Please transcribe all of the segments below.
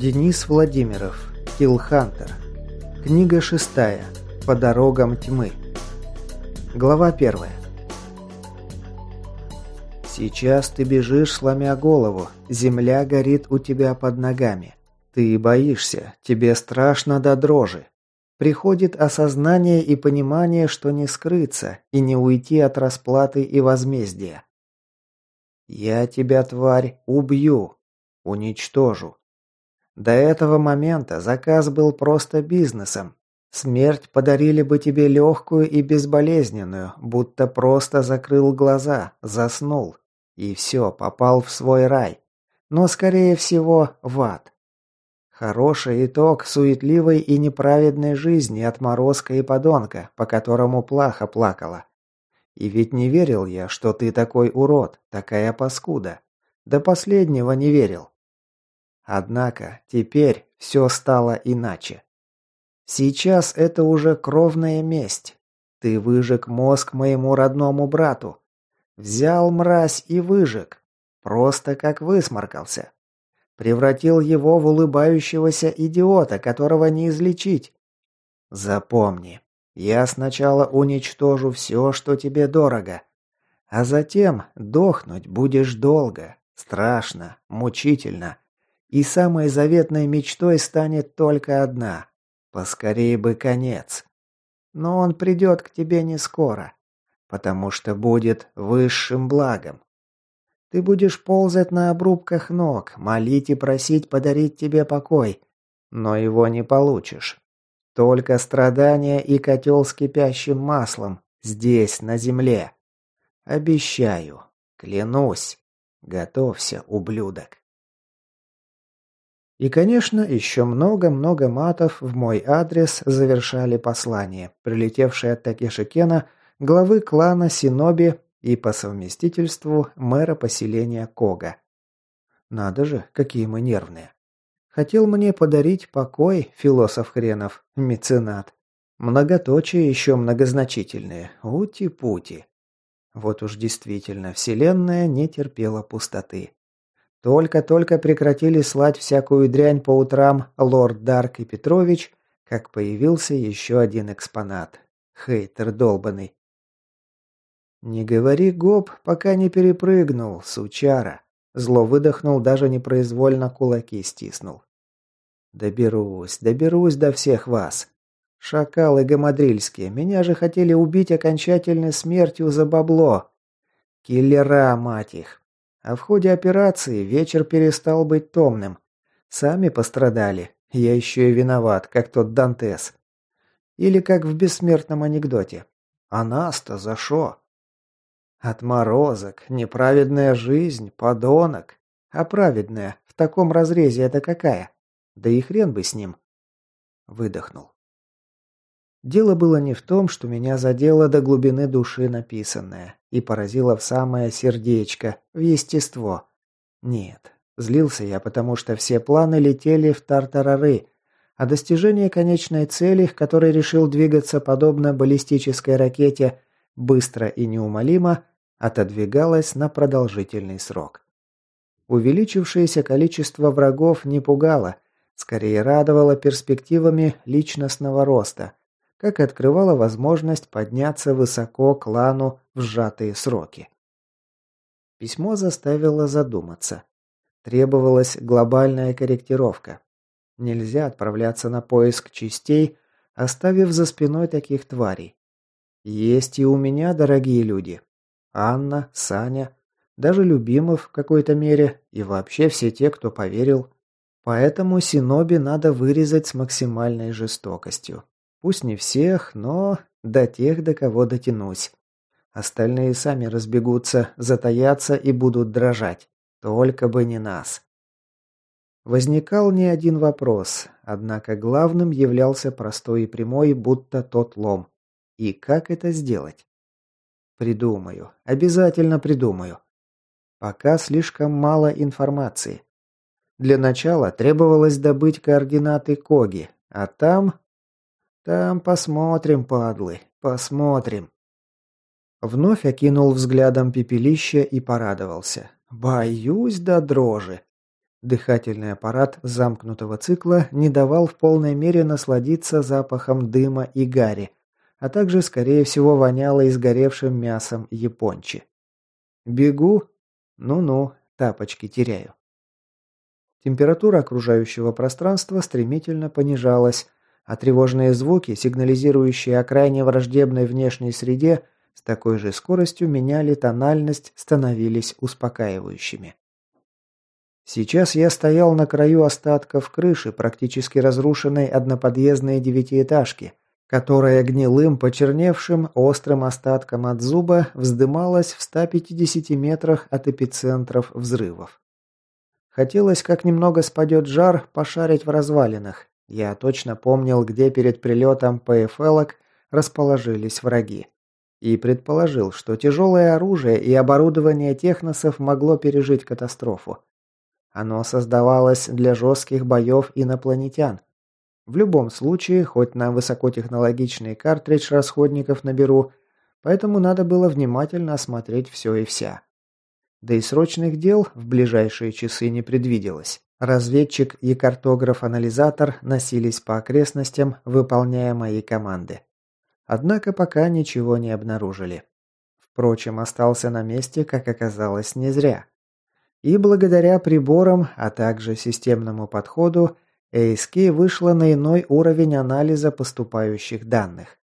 Денис Владимиров. Киллхантер. Книга шестая. По дорогам тьмы. Глава первая. Сейчас ты бежишь, сломя голову. Земля горит у тебя под ногами. Ты боишься, тебе страшно до дрожи. Приходит осознание и понимание, что не скрыться и не уйти от расплаты и возмездия. Я тебя, тварь, убью, уничтожу. До этого момента заказ был просто бизнесом. Смерть подарили бы тебе легкую и безболезненную, будто просто закрыл глаза, заснул. И все, попал в свой рай. Но, скорее всего, в ад. Хороший итог суетливой и неправедной жизни отморозка и подонка, по которому плохо плакала. И ведь не верил я, что ты такой урод, такая паскуда. До последнего не верил. Однако теперь все стало иначе. Сейчас это уже кровная месть. Ты выжег мозг моему родному брату. Взял мразь и выжег. Просто как высморкался. Превратил его в улыбающегося идиота, которого не излечить. Запомни, я сначала уничтожу все, что тебе дорого. А затем дохнуть будешь долго, страшно, мучительно. И самой заветной мечтой станет только одна. Поскорее бы конец. Но он придет к тебе не скоро, потому что будет высшим благом. Ты будешь ползать на обрубках ног, молить и просить подарить тебе покой, но его не получишь. Только страдания и котел с кипящим маслом здесь, на земле. Обещаю, клянусь. Готовься, ублюдок. И, конечно, еще много-много матов в мой адрес завершали послание, прилетевшее от Такеши Кена, главы клана Синоби и по совместительству мэра поселения Кога. Надо же, какие мы нервные. Хотел мне подарить покой, философ хренов, меценат. Многоточие еще многозначительные. Ути-пути. Вот уж действительно, вселенная не терпела пустоты. Только-только прекратили слать всякую дрянь по утрам лорд Дарк и Петрович, как появился еще один экспонат. Хейтер долбанный. «Не говори гоп, пока не перепрыгнул, сучара!» Зло выдохнул, даже непроизвольно кулаки стиснул. «Доберусь, доберусь до всех вас. Шакалы гамадрильские, меня же хотели убить окончательной смертью за бабло. Киллера, мать их, а в ходе операции вечер перестал быть томным. Сами пострадали. Я еще и виноват, как тот Дантес. Или как в бессмертном анекдоте. А нас-то за шо? Отморозок, неправедная жизнь, подонок. А праведная в таком разрезе это какая? Да и хрен бы с ним. Выдохнул. Дело было не в том, что меня задело до глубины души написанное и поразило в самое сердечко, в естество. Нет, злился я, потому что все планы летели в тартарары, а достижение конечной цели, к которой решил двигаться подобно баллистической ракете, быстро и неумолимо, отодвигалось на продолжительный срок. Увеличившееся количество врагов не пугало, скорее радовало перспективами личностного роста – как и открывала возможность подняться высоко клану в сжатые сроки. Письмо заставило задуматься. Требовалась глобальная корректировка. Нельзя отправляться на поиск частей, оставив за спиной таких тварей. Есть и у меня, дорогие люди. Анна, Саня, даже Любимов в какой-то мере, и вообще все те, кто поверил. Поэтому Синоби надо вырезать с максимальной жестокостью. Пусть не всех, но до тех, до кого дотянусь. Остальные сами разбегутся, затаятся и будут дрожать. Только бы не нас. Возникал не один вопрос, однако главным являлся простой и прямой, будто тот лом. И как это сделать? Придумаю. Обязательно придумаю. Пока слишком мало информации. Для начала требовалось добыть координаты Коги, а там там посмотрим, падлы, посмотрим. Вновь окинул взглядом пепелище и порадовался. Боюсь до дрожи. Дыхательный аппарат замкнутого цикла не давал в полной мере насладиться запахом дыма и гари, а также, скорее всего, воняло изгоревшим мясом япончи. Бегу? Ну-ну, тапочки теряю. Температура окружающего пространства стремительно понижалась, а тревожные звуки, сигнализирующие о крайне враждебной внешней среде, с такой же скоростью меняли тональность, становились успокаивающими. Сейчас я стоял на краю остатков крыши практически разрушенной одноподъездной девятиэтажки, которая гнилым, почерневшим, острым остатком от зуба вздымалась в 150 метрах от эпицентров взрывов. Хотелось, как немного спадет жар, пошарить в развалинах. Я точно помнил, где перед прилетом ПФЛок расположились враги. И предположил, что тяжелое оружие и оборудование техносов могло пережить катастрофу. Оно создавалось для жестких боев инопланетян. В любом случае, хоть на высокотехнологичный картридж расходников наберу, поэтому надо было внимательно осмотреть все и вся. Да и срочных дел в ближайшие часы не предвиделось. Разведчик и картограф-анализатор носились по окрестностям, выполняя мои команды. Однако пока ничего не обнаружили. Впрочем, остался на месте, как оказалось, не зря. И благодаря приборам, а также системному подходу, ASK вышла на иной уровень анализа поступающих данных.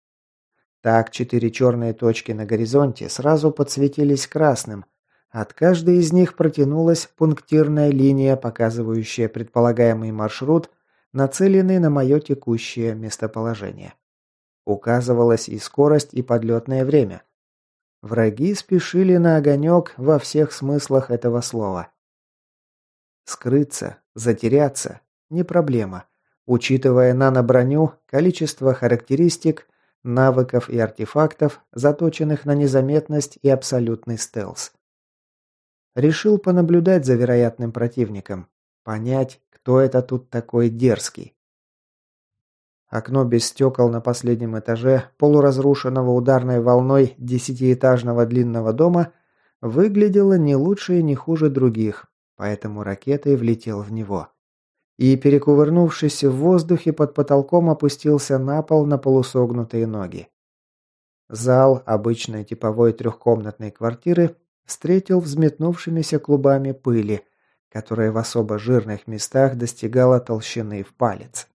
Так, четыре черные точки на горизонте сразу подсветились красным. От каждой из них протянулась пунктирная линия, показывающая предполагаемый маршрут, нацеленный на мое текущее местоположение. Указывалась и скорость, и подлетное время – Враги спешили на огонек во всех смыслах этого слова. Скрыться, затеряться – не проблема, учитывая нано-броню, количество характеристик, навыков и артефактов, заточенных на незаметность и абсолютный стелс. Решил понаблюдать за вероятным противником, понять, кто это тут такой дерзкий. Окно без стекол на последнем этаже полуразрушенного ударной волной десятиэтажного длинного дома выглядело не лучше и не хуже других, поэтому ракетой влетел в него. И, перекувырнувшись в воздухе, под потолком опустился на пол на полусогнутые ноги. Зал обычной типовой трехкомнатной квартиры встретил взметнувшимися клубами пыли, которая в особо жирных местах достигала толщины в палец.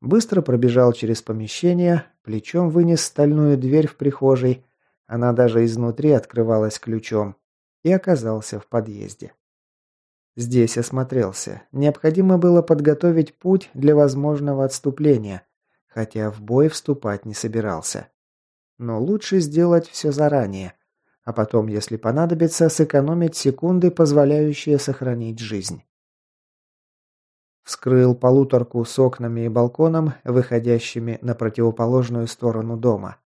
Быстро пробежал через помещение, плечом вынес стальную дверь в прихожей, она даже изнутри открывалась ключом, и оказался в подъезде. Здесь осмотрелся. Необходимо было подготовить путь для возможного отступления, хотя в бой вступать не собирался. Но лучше сделать все заранее, а потом, если понадобится, сэкономить секунды, позволяющие сохранить жизнь. Вскрыл полуторку с окнами и балконом, выходящими на противоположную сторону дома.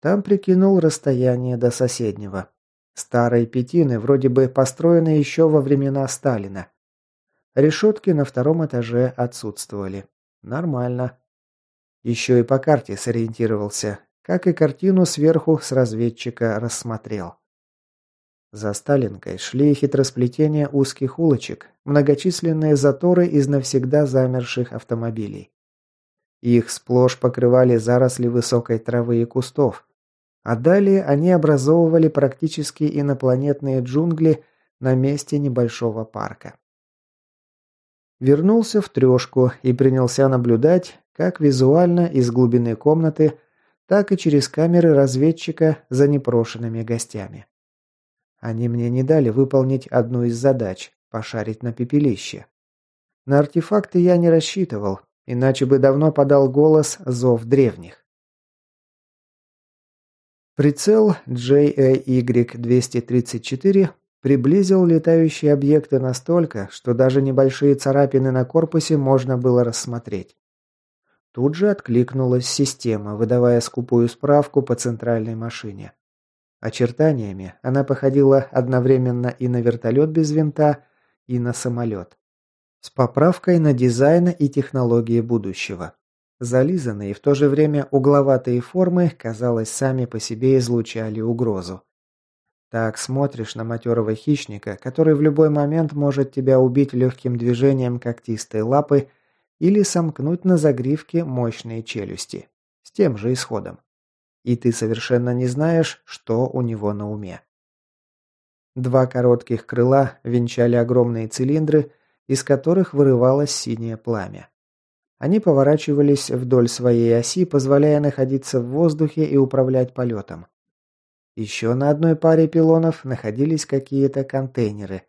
Там прикинул расстояние до соседнего. Старой пятины, вроде бы построенной еще во времена Сталина. Решетки на втором этаже отсутствовали. Нормально. Еще и по карте сориентировался, как и картину сверху с разведчика рассмотрел. За Сталинкой шли хитросплетения узких улочек, многочисленные заторы из навсегда замерших автомобилей. Их сплошь покрывали заросли высокой травы и кустов, а далее они образовывали практически инопланетные джунгли на месте небольшого парка. Вернулся в трешку и принялся наблюдать, как визуально из глубины комнаты, так и через камеры разведчика за непрошенными гостями. Они мне не дали выполнить одну из задач – пошарить на пепелище. На артефакты я не рассчитывал, иначе бы давно подал голос зов древних. Прицел JAY-234 приблизил летающие объекты настолько, что даже небольшие царапины на корпусе можно было рассмотреть. Тут же откликнулась система, выдавая скупую справку по центральной машине. Очертаниями она походила одновременно и на вертолет без винта, и на самолет. С поправкой на дизайн и технологии будущего. Зализанные и в то же время угловатые формы, казалось, сами по себе излучали угрозу. Так смотришь на матерого хищника, который в любой момент может тебя убить легким движением когтистой лапы или сомкнуть на загривке мощные челюсти. С тем же исходом. И ты совершенно не знаешь, что у него на уме. Два коротких крыла венчали огромные цилиндры, из которых вырывалось синее пламя. Они поворачивались вдоль своей оси, позволяя находиться в воздухе и управлять полетом. Еще на одной паре пилонов находились какие-то контейнеры.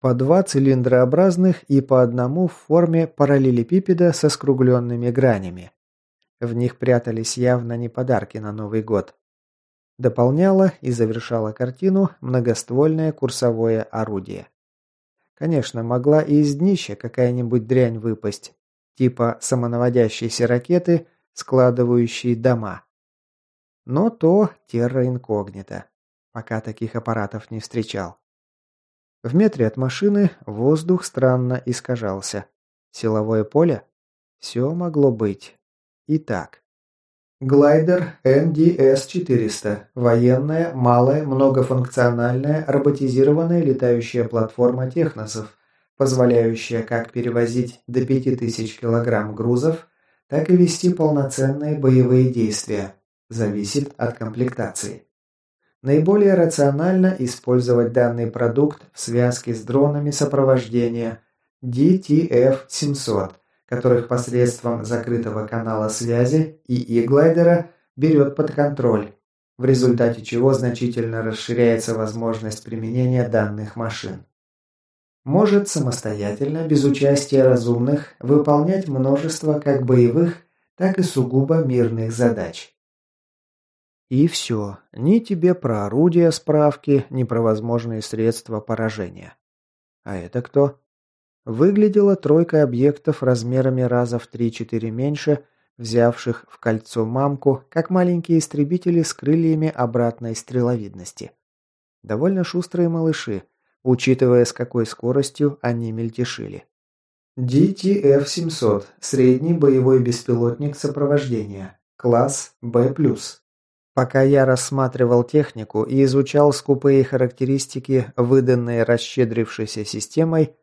По два цилиндрообразных и по одному в форме параллелепипеда со скругленными гранями. В них прятались явно не подарки на Новый год. Дополняло и завершало картину многоствольное курсовое орудие. Конечно, могла и из днища какая-нибудь дрянь выпасть, типа самонаводящейся ракеты, складывающей дома. Но то терра инкогнито. Пока таких аппаратов не встречал. В метре от машины воздух странно искажался. Силовое поле? Все могло быть. Итак. Глайдер NDS-400. Военная, малая, многофункциональная, роботизированная летающая платформа техносов, позволяющая как перевозить до 5000 кг грузов, так и вести полноценные боевые действия, зависит от комплектации. Наиболее рационально использовать данный продукт в связке с дронами сопровождения DTF-700, которых посредством закрытого канала связи и глайдера берет под контроль, в результате чего значительно расширяется возможность применения данных машин. Может самостоятельно, без участия разумных, выполнять множество как боевых, так и сугубо мирных задач. И все. Ни тебе про орудия справки, ни про возможные средства поражения. А это кто? Выглядела тройка объектов размерами раза в 3-4 меньше, взявших в кольцо мамку, как маленькие истребители с крыльями обратной стреловидности. Довольно шустрые малыши, учитывая, с какой скоростью они мельтешили. DTF-700. Средний боевой беспилотник сопровождения. Класс B+. Пока я рассматривал технику и изучал скупые характеристики, выданные расщедрившейся системой,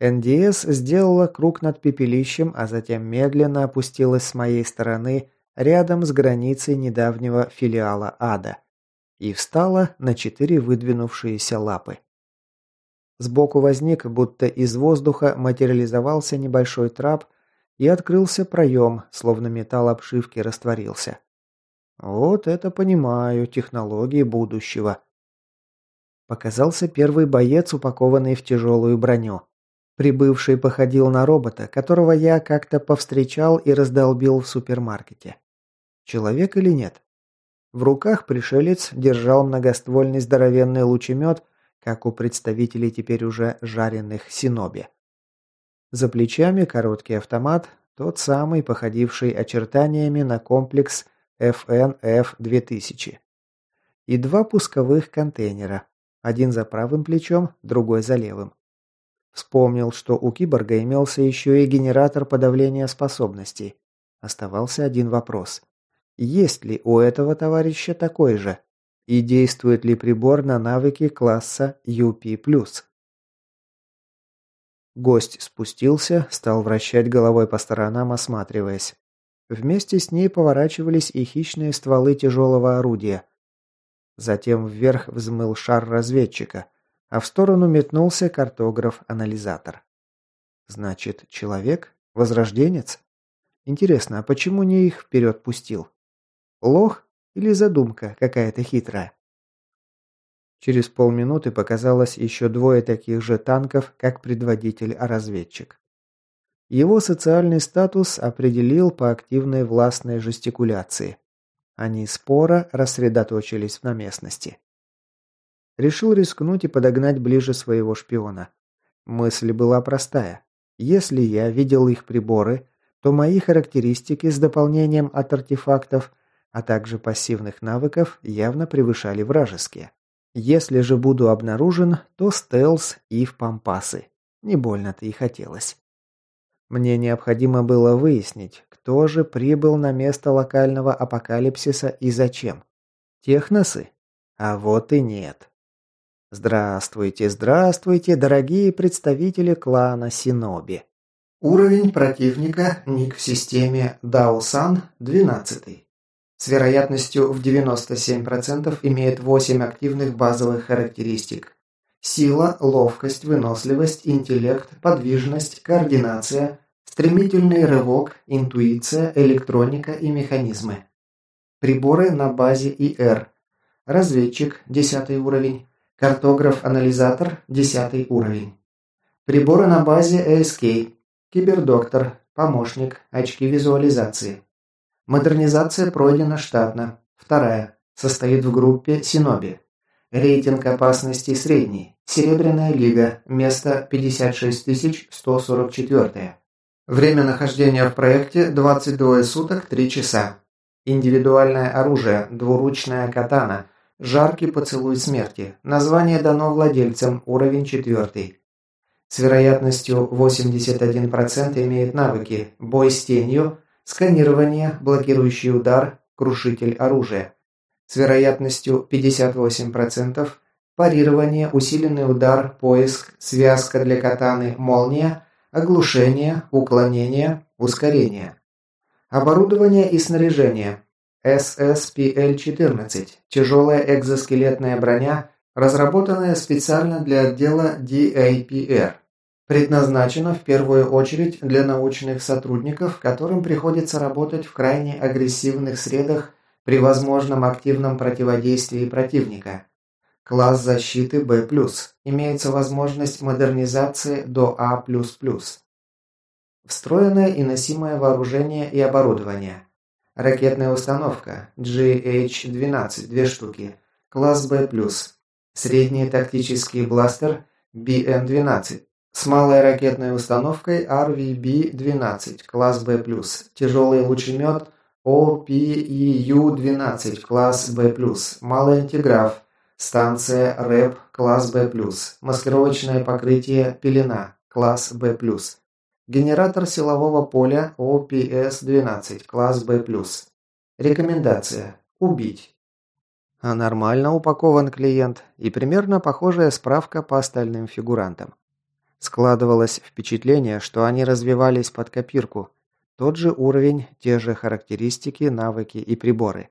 НДС сделала круг над пепелищем, а затем медленно опустилась с моей стороны рядом с границей недавнего филиала ада и встала на четыре выдвинувшиеся лапы. Сбоку возник, будто из воздуха материализовался небольшой трап и открылся проем, словно металл обшивки растворился. Вот это понимаю, технологии будущего. Показался первый боец, упакованный в тяжелую броню. Прибывший походил на робота, которого я как-то повстречал и раздолбил в супермаркете. Человек или нет? В руках пришелец держал многоствольный здоровенный лучемет, как у представителей теперь уже жареных синоби. За плечами короткий автомат, тот самый, походивший очертаниями на комплекс FNF-2000. И два пусковых контейнера. Один за правым плечом, другой за левым. Вспомнил, что у киборга имелся еще и генератор подавления способностей. Оставался один вопрос. Есть ли у этого товарища такой же? И действует ли прибор на навыки класса UP+. Гость спустился, стал вращать головой по сторонам, осматриваясь. Вместе с ней поворачивались и хищные стволы тяжелого орудия. Затем вверх взмыл шар разведчика, а в сторону метнулся картограф-анализатор. Значит, человек? Возрожденец? Интересно, а почему не их вперед пустил? Лох или задумка какая-то хитрая? Через полминуты показалось еще двое таких же танков, как предводитель-разведчик. Его социальный статус определил по активной властной жестикуляции. Они споро рассредоточились на местности. Решил рискнуть и подогнать ближе своего шпиона. Мысль была простая. Если я видел их приборы, то мои характеристики с дополнением от артефактов, а также пассивных навыков явно превышали вражеские. Если же буду обнаружен, то стелс и в пампасы. Не больно-то и хотелось. Мне необходимо было выяснить, кто же прибыл на место локального апокалипсиса и зачем. Техносы? А вот и нет. Здравствуйте, здравствуйте, дорогие представители клана Синоби. Уровень противника, ник в системе Даосан 12. С вероятностью в 97% имеет 8 активных базовых характеристик. Сила, ловкость, выносливость, интеллект, подвижность, координация, стремительный рывок, интуиция, электроника и механизмы. Приборы на базе ИР. Разведчик – 10 уровень. Картограф-анализатор – 10 уровень. Приборы на базе ASK. Кибердоктор, помощник, очки визуализации. Модернизация пройдена штатно. Вторая. Состоит в группе Синоби. Рейтинг опасности средний. Серебряная лига. Место 56144. Время нахождения в проекте 22 суток 3 часа. Индивидуальное оружие. Двуручная катана. Жаркий поцелуй смерти. Название дано владельцам. Уровень 4. С вероятностью 81% имеет навыки «Бой с тенью», «Сканирование», «Блокирующий удар», «Крушитель оружия». С вероятностью 58% парирование, усиленный удар, поиск, связка для катаны, молния, оглушение, уклонение, ускорение. Оборудование и снаряжение. SSPL-14. Тяжелая экзоскелетная броня, разработанная специально для отдела DAPR. Предназначена в первую очередь для научных сотрудников, которым приходится работать в крайне агрессивных средах при возможном активном противодействии противника. Класс защиты B+. Имеется возможность модернизации до А++. Встроенное и носимое вооружение и оборудование. Ракетная установка GH-12 – 2 штуки. Класс B+. Средний тактический бластер BM-12 с малой ракетной установкой RVB-12, класс B+. Тяжелый лучемет OPEU-12, класс B+. Малый антиграф. Станция РЭП, класс B+. Маскировочное покрытие пелена, класс B+. Генератор силового поля OPS-12, класс B+. Рекомендация. Убить. А нормально упакован клиент и примерно похожая справка по остальным фигурантам. Складывалось впечатление, что они развивались под копирку. Тот же уровень, те же характеристики, навыки и приборы.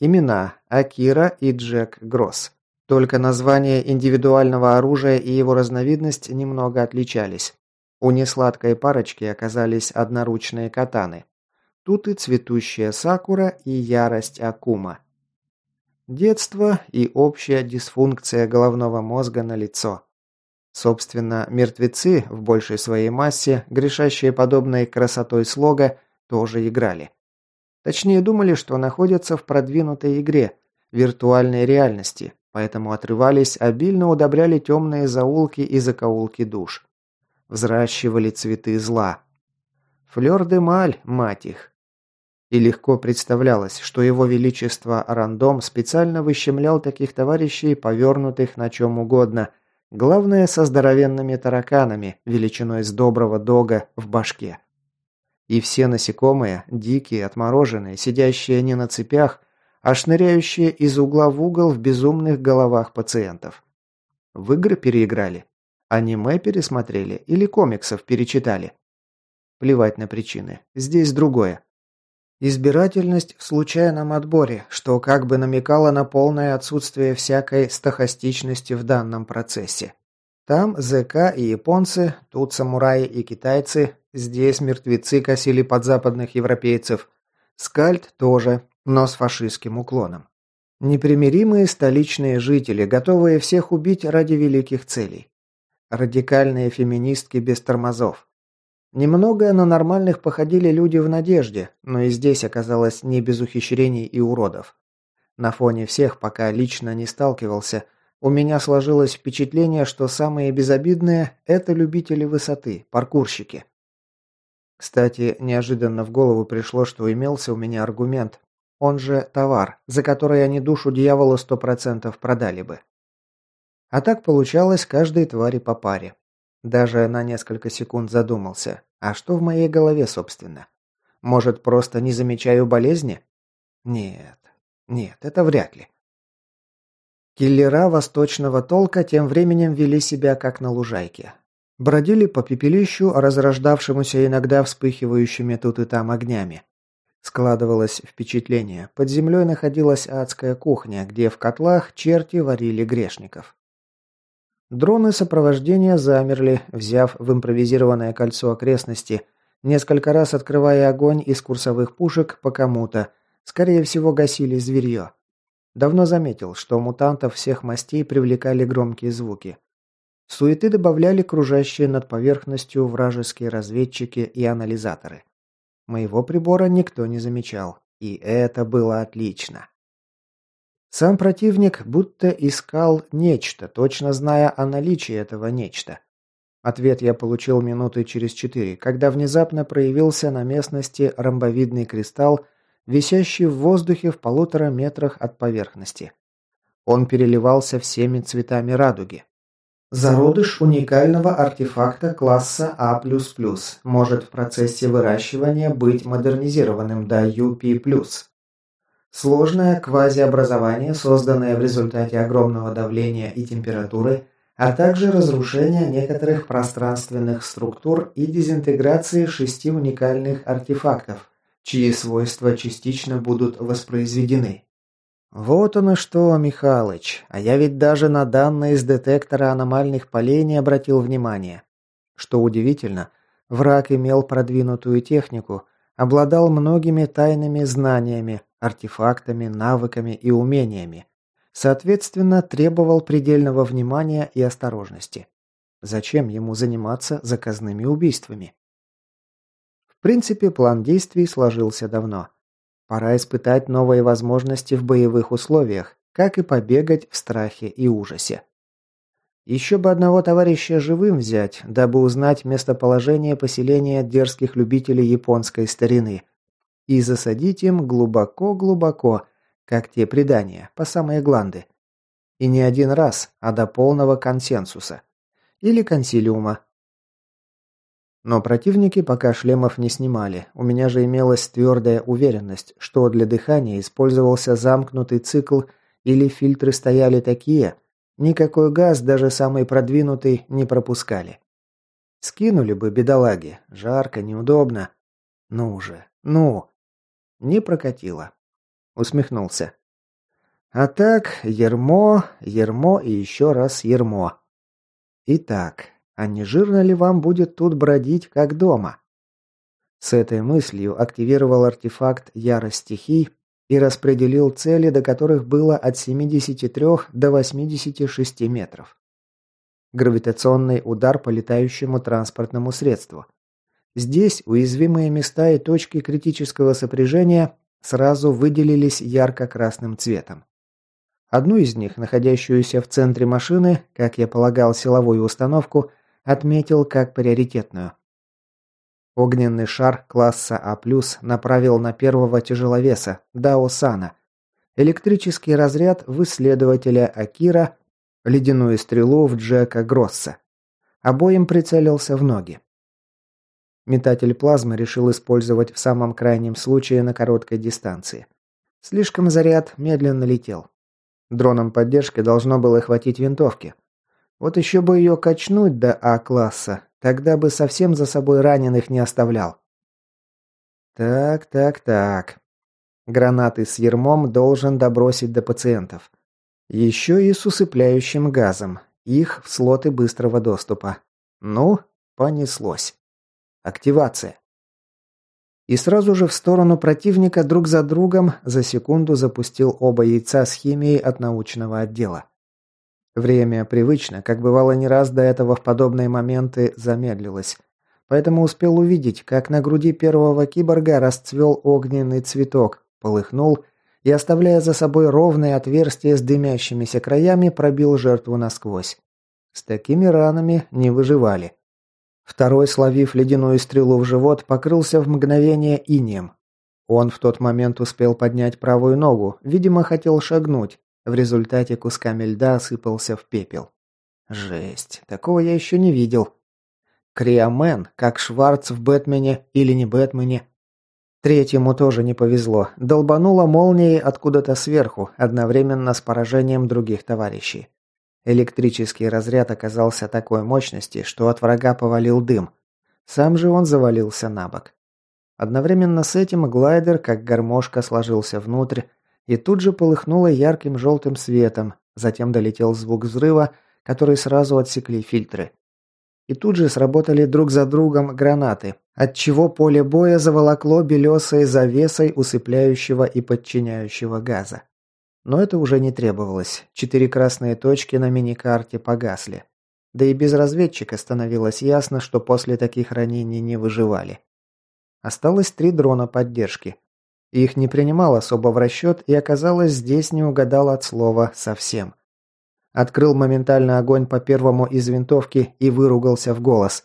Имена – Акира и Джек Гросс. Только название индивидуального оружия и его разновидность немного отличались. У несладкой парочки оказались одноручные катаны. Тут и цветущая сакура, и ярость Акума. Детство и общая дисфункция головного мозга на лицо. Собственно, мертвецы в большей своей массе, грешащие подобной красотой слога, тоже играли. Точнее, думали, что находятся в продвинутой игре, виртуальной реальности, поэтому отрывались, обильно удобряли темные заулки и закоулки душ. Взращивали цветы зла. Флёр де маль, мать их. И легко представлялось, что его величество Рандом специально выщемлял таких товарищей, повернутых на чем угодно – Главное, со здоровенными тараканами, величиной с доброго дога в башке. И все насекомые, дикие, отмороженные, сидящие не на цепях, а шныряющие из угла в угол в безумных головах пациентов. В игры переиграли? Аниме пересмотрели или комиксов перечитали? Плевать на причины. Здесь другое. Избирательность в случайном отборе, что как бы намекало на полное отсутствие всякой стохастичности в данном процессе. Там ЗК и японцы, тут самураи и китайцы, здесь мертвецы косили под западных европейцев. Скальд тоже, но с фашистским уклоном. Непримиримые столичные жители, готовые всех убить ради великих целей. Радикальные феминистки без тормозов. Немного на нормальных походили люди в надежде, но и здесь оказалось не без ухищрений и уродов. На фоне всех, пока лично не сталкивался, у меня сложилось впечатление, что самые безобидные – это любители высоты, паркурщики. Кстати, неожиданно в голову пришло, что имелся у меня аргумент. Он же товар, за который они душу дьявола сто процентов продали бы. А так получалось каждой твари по паре. Даже на несколько секунд задумался. А что в моей голове, собственно? Может, просто не замечаю болезни? Нет. Нет, это вряд ли. Киллера восточного толка тем временем вели себя как на лужайке. Бродили по пепелищу, разрождавшемуся иногда вспыхивающими тут и там огнями. Складывалось впечатление, под землей находилась адская кухня, где в котлах черти варили грешников. Дроны сопровождения замерли, взяв в импровизированное кольцо окрестности, несколько раз открывая огонь из курсовых пушек по кому-то, скорее всего гасили зверье. Давно заметил, что мутантов всех мастей привлекали громкие звуки. Суеты добавляли кружащие над поверхностью вражеские разведчики и анализаторы. Моего прибора никто не замечал, и это было отлично. Сам противник будто искал нечто, точно зная о наличии этого нечто. Ответ я получил минуты через четыре, когда внезапно проявился на местности ромбовидный кристалл, висящий в воздухе в полутора метрах от поверхности. Он переливался всеми цветами радуги. Зародыш уникального артефакта класса А++, может в процессе выращивания быть модернизированным до UP+. Сложное квазиобразование, созданное в результате огромного давления и температуры, а также разрушения некоторых пространственных структур и дезинтеграции шести уникальных артефактов, чьи свойства частично будут воспроизведены. Вот оно что, Михалыч, а я ведь даже на данные из детектора аномальных полей не обратил внимания. Что удивительно, враг имел продвинутую технику, обладал многими тайными знаниями, артефактами, навыками и умениями. Соответственно, требовал предельного внимания и осторожности. Зачем ему заниматься заказными убийствами? В принципе, план действий сложился давно. Пора испытать новые возможности в боевых условиях, как и побегать в страхе и ужасе. Еще бы одного товарища живым взять, дабы узнать местоположение поселения дерзких любителей японской старины. И засадить им глубоко-глубоко, как те предания, по самые гланды. И не один раз, а до полного консенсуса. Или консилиума, но противники пока шлемов не снимали. У меня же имелась твердая уверенность, что для дыхания использовался замкнутый цикл или фильтры стояли такие, никакой газ, даже самый продвинутый, не пропускали. Скинули бы бедолаги. Жарко, неудобно. Ну уже, ну. Не прокатило. Усмехнулся. А так, ермо, ермо и еще раз ермо. Итак, а не жирно ли вам будет тут бродить, как дома? С этой мыслью активировал артефакт Ярость стихий и распределил цели, до которых было от 73 до 86 метров. Гравитационный удар по летающему транспортному средству. Здесь уязвимые места и точки критического сопряжения сразу выделились ярко-красным цветом. Одну из них, находящуюся в центре машины, как я полагал, силовую установку, отметил как приоритетную. Огненный шар класса А+, направил на первого тяжеловеса, Дао Сана, электрический разряд в исследователя Акира, ледяную стрелу в Джека Гросса. Обоим прицелился в ноги. Метатель плазмы решил использовать в самом крайнем случае на короткой дистанции. Слишком заряд медленно летел. Дроном поддержки должно было хватить винтовки. Вот еще бы ее качнуть до А-класса, тогда бы совсем за собой раненых не оставлял. Так, так, так. Гранаты с ермом должен добросить до пациентов. Еще и с усыпляющим газом. Их в слоты быстрого доступа. Ну, понеслось. Активация. И сразу же в сторону противника друг за другом за секунду запустил оба яйца с химией от научного отдела. Время привычно, как бывало не раз до этого в подобные моменты, замедлилось. Поэтому успел увидеть, как на груди первого киборга расцвел огненный цветок, полыхнул и, оставляя за собой ровное отверстие с дымящимися краями, пробил жертву насквозь. С такими ранами не выживали. Второй, словив ледяную стрелу в живот, покрылся в мгновение инеем. Он в тот момент успел поднять правую ногу, видимо, хотел шагнуть, в результате кусками льда осыпался в пепел. Жесть, такого я еще не видел. Криамен, как Шварц в Бэтмене или не Бэтмене. Третьему тоже не повезло. Долбануло молнией откуда-то сверху, одновременно с поражением других товарищей. Электрический разряд оказался такой мощности, что от врага повалил дым. Сам же он завалился на бок. Одновременно с этим глайдер, как гармошка, сложился внутрь, и тут же полыхнуло ярким желтым светом, затем долетел звук взрыва, который сразу отсекли фильтры. И тут же сработали друг за другом гранаты, отчего поле боя заволокло белесой завесой усыпляющего и подчиняющего газа. Но это уже не требовалось. Четыре красные точки на миникарте погасли. Да и без разведчика становилось ясно, что после таких ранений не выживали. Осталось три дрона поддержки. Их не принимал особо в расчет и оказалось здесь не угадал от слова совсем. Открыл моментально огонь по первому из винтовки и выругался в голос.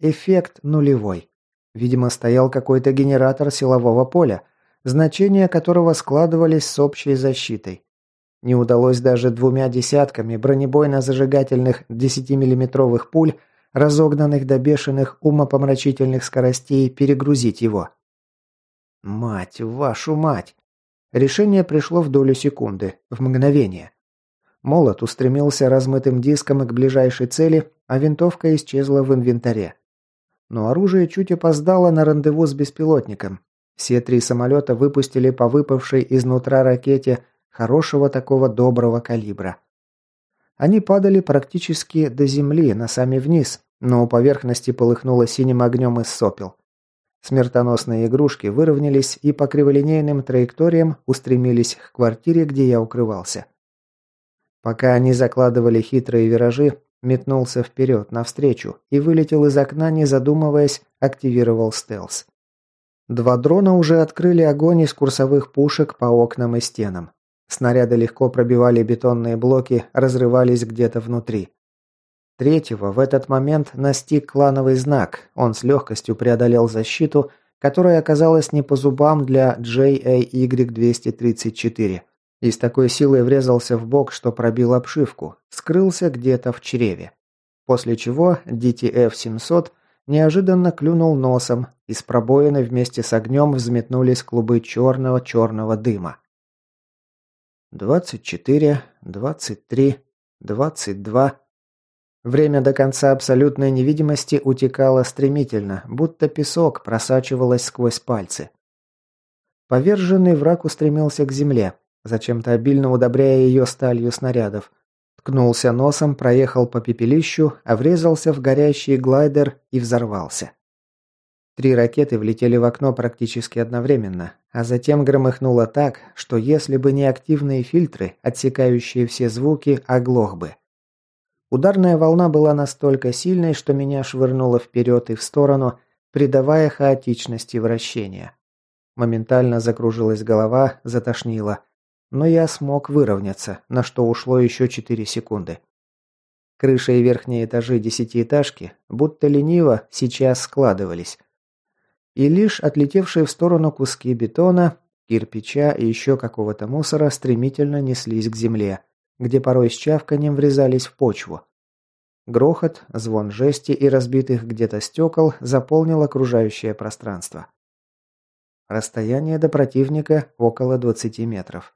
Эффект нулевой. Видимо, стоял какой-то генератор силового поля, значения которого складывались с общей защитой. Не удалось даже двумя десятками бронебойно-зажигательных 10-миллиметровых пуль, разогнанных до бешеных умопомрачительных скоростей, перегрузить его. Мать вашу мать! Решение пришло в долю секунды, в мгновение. Молот устремился размытым диском к ближайшей цели, а винтовка исчезла в инвентаре. Но оружие чуть опоздало на рандеву с беспилотником. Все три самолета выпустили по выпавшей изнутра ракете хорошего такого доброго калибра. Они падали практически до земли, носами вниз, но у поверхности полыхнуло синим огнем из сопел. Смертоносные игрушки выровнялись и по криволинейным траекториям устремились к квартире, где я укрывался. Пока они закладывали хитрые виражи, метнулся вперед, навстречу, и вылетел из окна, не задумываясь, активировал стелс. Два дрона уже открыли огонь из курсовых пушек по окнам и стенам. Снаряды легко пробивали бетонные блоки, разрывались где-то внутри. Третьего в этот момент настиг клановый знак. Он с легкостью преодолел защиту, которая оказалась не по зубам для JAY-234 и с такой силой врезался в бок, что пробил обшивку, скрылся где-то в чреве. После чего DTF-700 неожиданно клюнул носом, из пробоины вместе с огнем взметнулись клубы черного-черного дыма. «Двадцать четыре, двадцать три, двадцать два...» Время до конца абсолютной невидимости утекало стремительно, будто песок просачивалось сквозь пальцы. Поверженный враг устремился к земле, зачем-то обильно удобряя ее сталью снарядов. Ткнулся носом, проехал по пепелищу, а врезался в горящий глайдер и взорвался. Три ракеты влетели в окно практически одновременно, а затем громыхнуло так, что если бы не активные фильтры, отсекающие все звуки, оглох бы. Ударная волна была настолько сильной, что меня швырнуло вперед и в сторону, придавая хаотичности вращения. Моментально закружилась голова, затошнило. Но я смог выровняться, на что ушло еще 4 секунды. Крыша и верхние этажи десятиэтажки, будто лениво, сейчас складывались. И лишь отлетевшие в сторону куски бетона, кирпича и еще какого-то мусора стремительно неслись к земле, где порой с чавканием врезались в почву. Грохот, звон жести и разбитых где-то стекол заполнил окружающее пространство. Расстояние до противника около 20 метров.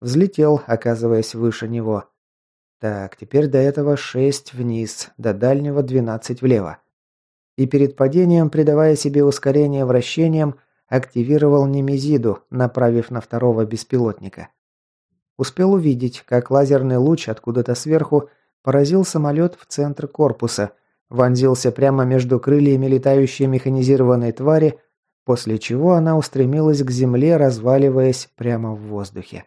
Взлетел, оказываясь выше него. Так, теперь до этого 6 вниз, до дальнего 12 влево. И перед падением, придавая себе ускорение вращением, активировал немезиду, направив на второго беспилотника. Успел увидеть, как лазерный луч откуда-то сверху поразил самолет в центр корпуса, вонзился прямо между крыльями летающей механизированной твари, после чего она устремилась к земле, разваливаясь прямо в воздухе.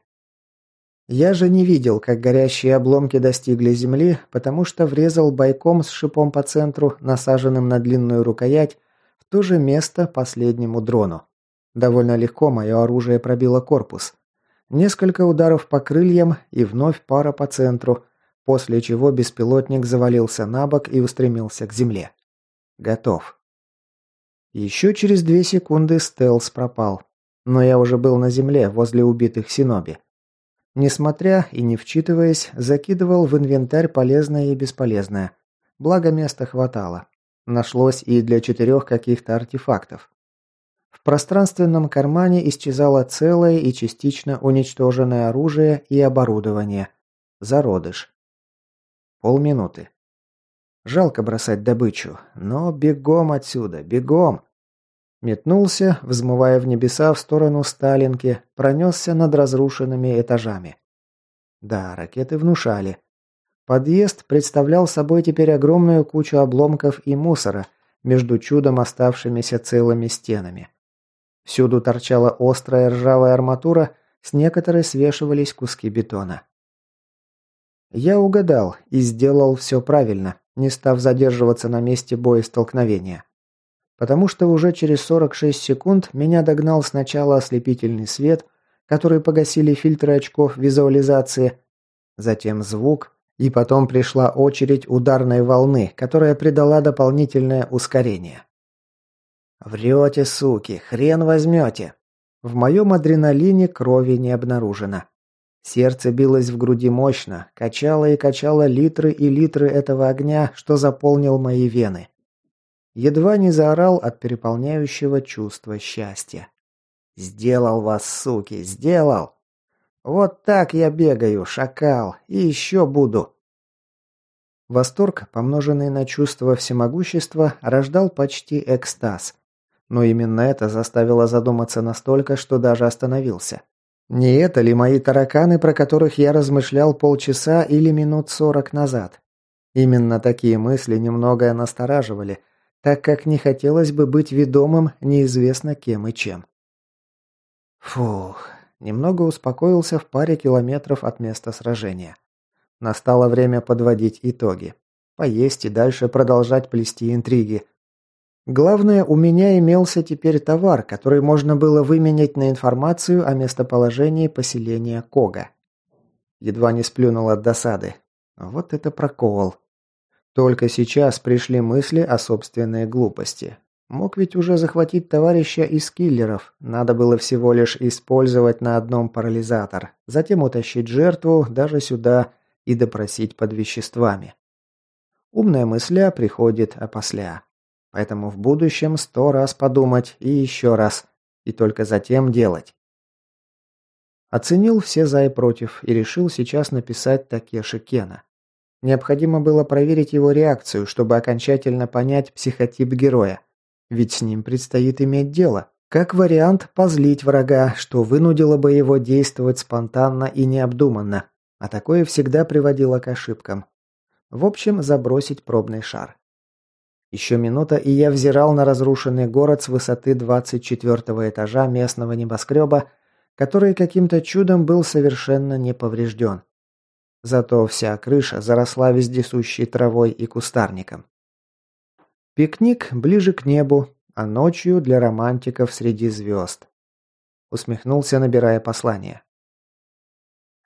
Я же не видел, как горящие обломки достигли земли, потому что врезал бойком с шипом по центру, насаженным на длинную рукоять, в то же место последнему дрону. Довольно легко мое оружие пробило корпус. Несколько ударов по крыльям и вновь пара по центру, после чего беспилотник завалился на бок и устремился к земле. Готов. Еще через две секунды стелс пропал. Но я уже был на земле, возле убитых Синоби. Несмотря и не вчитываясь, закидывал в инвентарь полезное и бесполезное. Благо места хватало. Нашлось и для четырех каких-то артефактов. В пространственном кармане исчезало целое и частично уничтоженное оружие и оборудование. Зародыш. Полминуты. Жалко бросать добычу, но бегом отсюда, бегом. Метнулся, взмывая в небеса в сторону Сталинки, пронесся над разрушенными этажами. Да, ракеты внушали. Подъезд представлял собой теперь огромную кучу обломков и мусора между чудом оставшимися целыми стенами. Всюду торчала острая ржавая арматура, с некоторой свешивались куски бетона. Я угадал и сделал все правильно, не став задерживаться на месте боестолкновения. Потому что уже через 46 секунд меня догнал сначала ослепительный свет, который погасили фильтры очков визуализации, затем звук, и потом пришла очередь ударной волны, которая придала дополнительное ускорение. «Врете, суки, хрен возьмете!» В моем адреналине крови не обнаружено. Сердце билось в груди мощно, качало и качало литры и литры этого огня, что заполнил мои вены. Едва не заорал от переполняющего чувства счастья. «Сделал вас, суки, сделал!» Вот так я бегаю, шакал, и еще буду. Восторг, помноженный на чувство всемогущества, рождал почти экстаз. Но именно это заставило задуматься настолько, что даже остановился. Не это ли мои тараканы, про которых я размышлял полчаса или минут сорок назад? Именно такие мысли немного настораживали, так как не хотелось бы быть ведомым неизвестно кем и чем. Фух, Немного успокоился в паре километров от места сражения. Настало время подводить итоги. Поесть и дальше продолжать плести интриги. Главное, у меня имелся теперь товар, который можно было выменять на информацию о местоположении поселения Кога. Едва не сплюнул от досады. Вот это прокол. Только сейчас пришли мысли о собственной глупости. Мог ведь уже захватить товарища из киллеров. Надо было всего лишь использовать на одном парализатор, затем утащить жертву даже сюда и допросить под веществами. Умная мысля приходит опосля. Поэтому в будущем сто раз подумать и еще раз, и только затем делать. Оценил все за и против и решил сейчас написать Такеши Кена. Необходимо было проверить его реакцию, чтобы окончательно понять психотип героя – ведь с ним предстоит иметь дело. Как вариант, позлить врага, что вынудило бы его действовать спонтанно и необдуманно. А такое всегда приводило к ошибкам. В общем, забросить пробный шар. Еще минута, и я взирал на разрушенный город с высоты 24 этажа местного небоскреба, который каким-то чудом был совершенно не поврежден. Зато вся крыша заросла вездесущей травой и кустарником. Пикник ближе к небу, а ночью для романтиков среди звезд. Усмехнулся, набирая послание.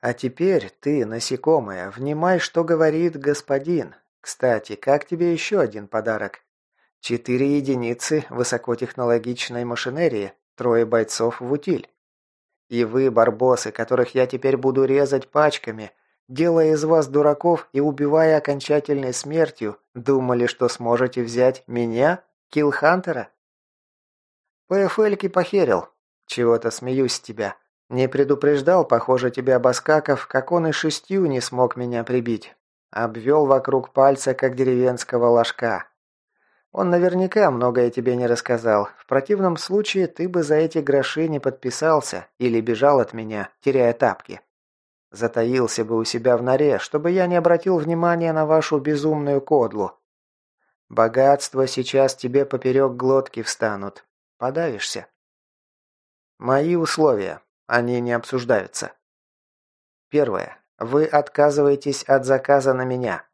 А теперь ты, насекомая, внимай, что говорит господин. Кстати, как тебе еще один подарок? Четыре единицы высокотехнологичной машинерии, трое бойцов в утиль. И вы, барбосы, которых я теперь буду резать пачками – Делая из вас дураков и убивая окончательной смертью, думали, что сможете взять меня, Киллхантера? ПФЛьки похерил. Чего-то смеюсь с тебя. Не предупреждал, похоже, тебя Баскаков, как он и шестью не смог меня прибить. Обвел вокруг пальца, как деревенского ложка. Он наверняка многое тебе не рассказал. В противном случае ты бы за эти гроши не подписался или бежал от меня, теряя тапки. Затаился бы у себя в норе, чтобы я не обратил внимания на вашу безумную кодлу. Богатства сейчас тебе поперек глотки встанут. Подавишься. Мои условия. Они не обсуждаются. Первое. Вы отказываетесь от заказа на меня.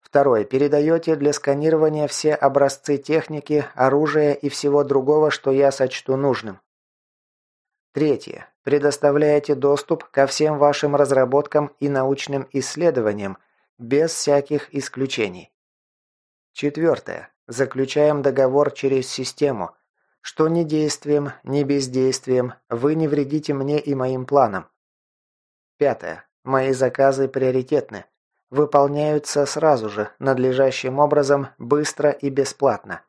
Второе. Передаете для сканирования все образцы техники, оружия и всего другого, что я сочту нужным. Третье. Предоставляете доступ ко всем вашим разработкам и научным исследованиям, без всяких исключений. Четвертое. Заключаем договор через систему, что ни действием, ни бездействием вы не вредите мне и моим планам. Пятое. Мои заказы приоритетны. Выполняются сразу же, надлежащим образом, быстро и бесплатно.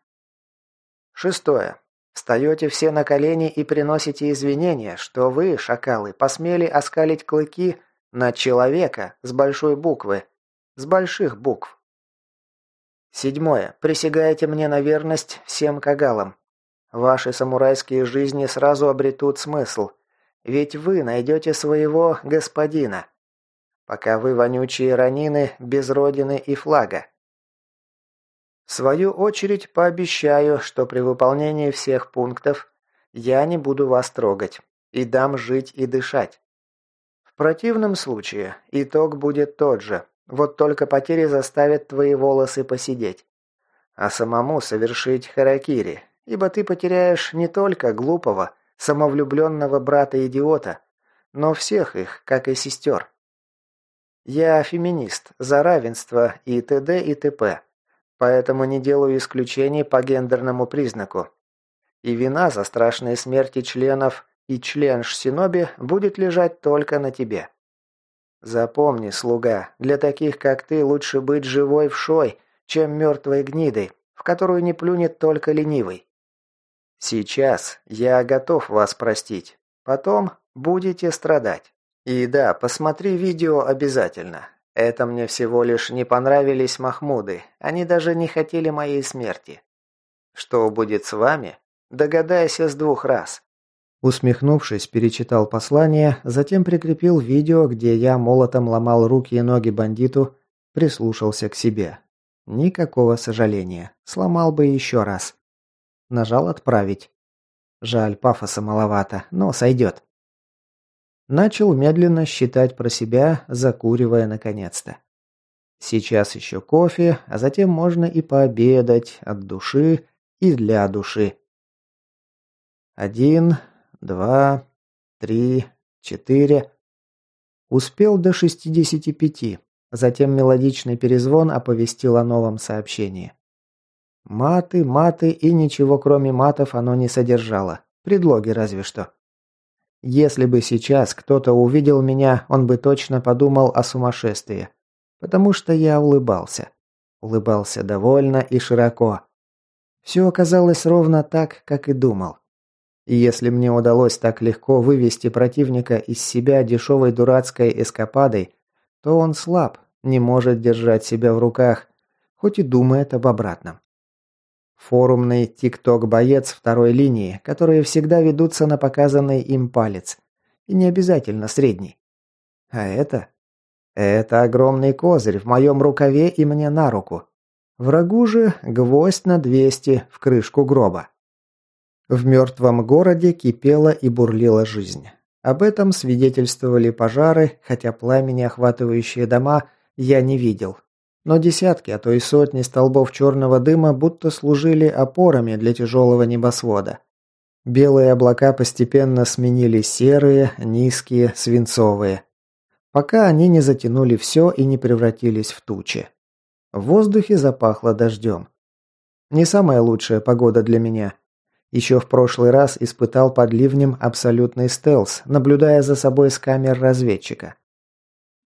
Шестое. Встаете все на колени и приносите извинения, что вы, шакалы, посмели оскалить клыки на человека с большой буквы, с больших букв. Седьмое. Присягаете мне на верность всем кагалам. Ваши самурайские жизни сразу обретут смысл, ведь вы найдете своего господина. Пока вы вонючие ранины без родины и флага. В свою очередь пообещаю, что при выполнении всех пунктов я не буду вас трогать и дам жить и дышать. В противном случае итог будет тот же, вот только потери заставят твои волосы посидеть. А самому совершить харакири, ибо ты потеряешь не только глупого, самовлюбленного брата-идиота, но всех их, как и сестер. Я феминист, за равенство и т.д. и т.п. Поэтому не делаю исключений по гендерному признаку. И вина за страшные смерти членов и членш Синоби будет лежать только на тебе. Запомни, слуга, для таких, как ты, лучше быть живой вшой, чем мертвой гнидой, в которую не плюнет только ленивый. Сейчас я готов вас простить. Потом будете страдать. И да, посмотри видео обязательно. Это мне всего лишь не понравились Махмуды. Они даже не хотели моей смерти. Что будет с вами? Догадайся с двух раз. Усмехнувшись, перечитал послание, затем прикрепил видео, где я молотом ломал руки и ноги бандиту, прислушался к себе. Никакого сожаления. Сломал бы еще раз. Нажал «Отправить». Жаль, пафоса маловато, но сойдет. Начал медленно считать про себя, закуривая наконец-то. Сейчас еще кофе, а затем можно и пообедать от души и для души. Один, два, три, четыре. Успел до шестидесяти пяти. Затем мелодичный перезвон оповестил о новом сообщении. Маты, маты и ничего кроме матов оно не содержало. Предлоги разве что. Если бы сейчас кто-то увидел меня, он бы точно подумал о сумасшествии. Потому что я улыбался. Улыбался довольно и широко. Все оказалось ровно так, как и думал. И если мне удалось так легко вывести противника из себя дешевой дурацкой эскападой, то он слаб, не может держать себя в руках, хоть и думает об обратном. Форумный тикток-боец второй линии, которые всегда ведутся на показанный им палец. И не обязательно средний. А это? Это огромный козырь в моем рукаве и мне на руку. Врагу же гвоздь на 200 в крышку гроба. В мертвом городе кипела и бурлила жизнь. Об этом свидетельствовали пожары, хотя пламени, охватывающие дома, я не видел, но десятки, а то и сотни столбов черного дыма будто служили опорами для тяжелого небосвода. Белые облака постепенно сменили серые, низкие, свинцовые. Пока они не затянули все и не превратились в тучи. В воздухе запахло дождем. Не самая лучшая погода для меня. Еще в прошлый раз испытал под ливнем абсолютный стелс, наблюдая за собой с камер разведчика.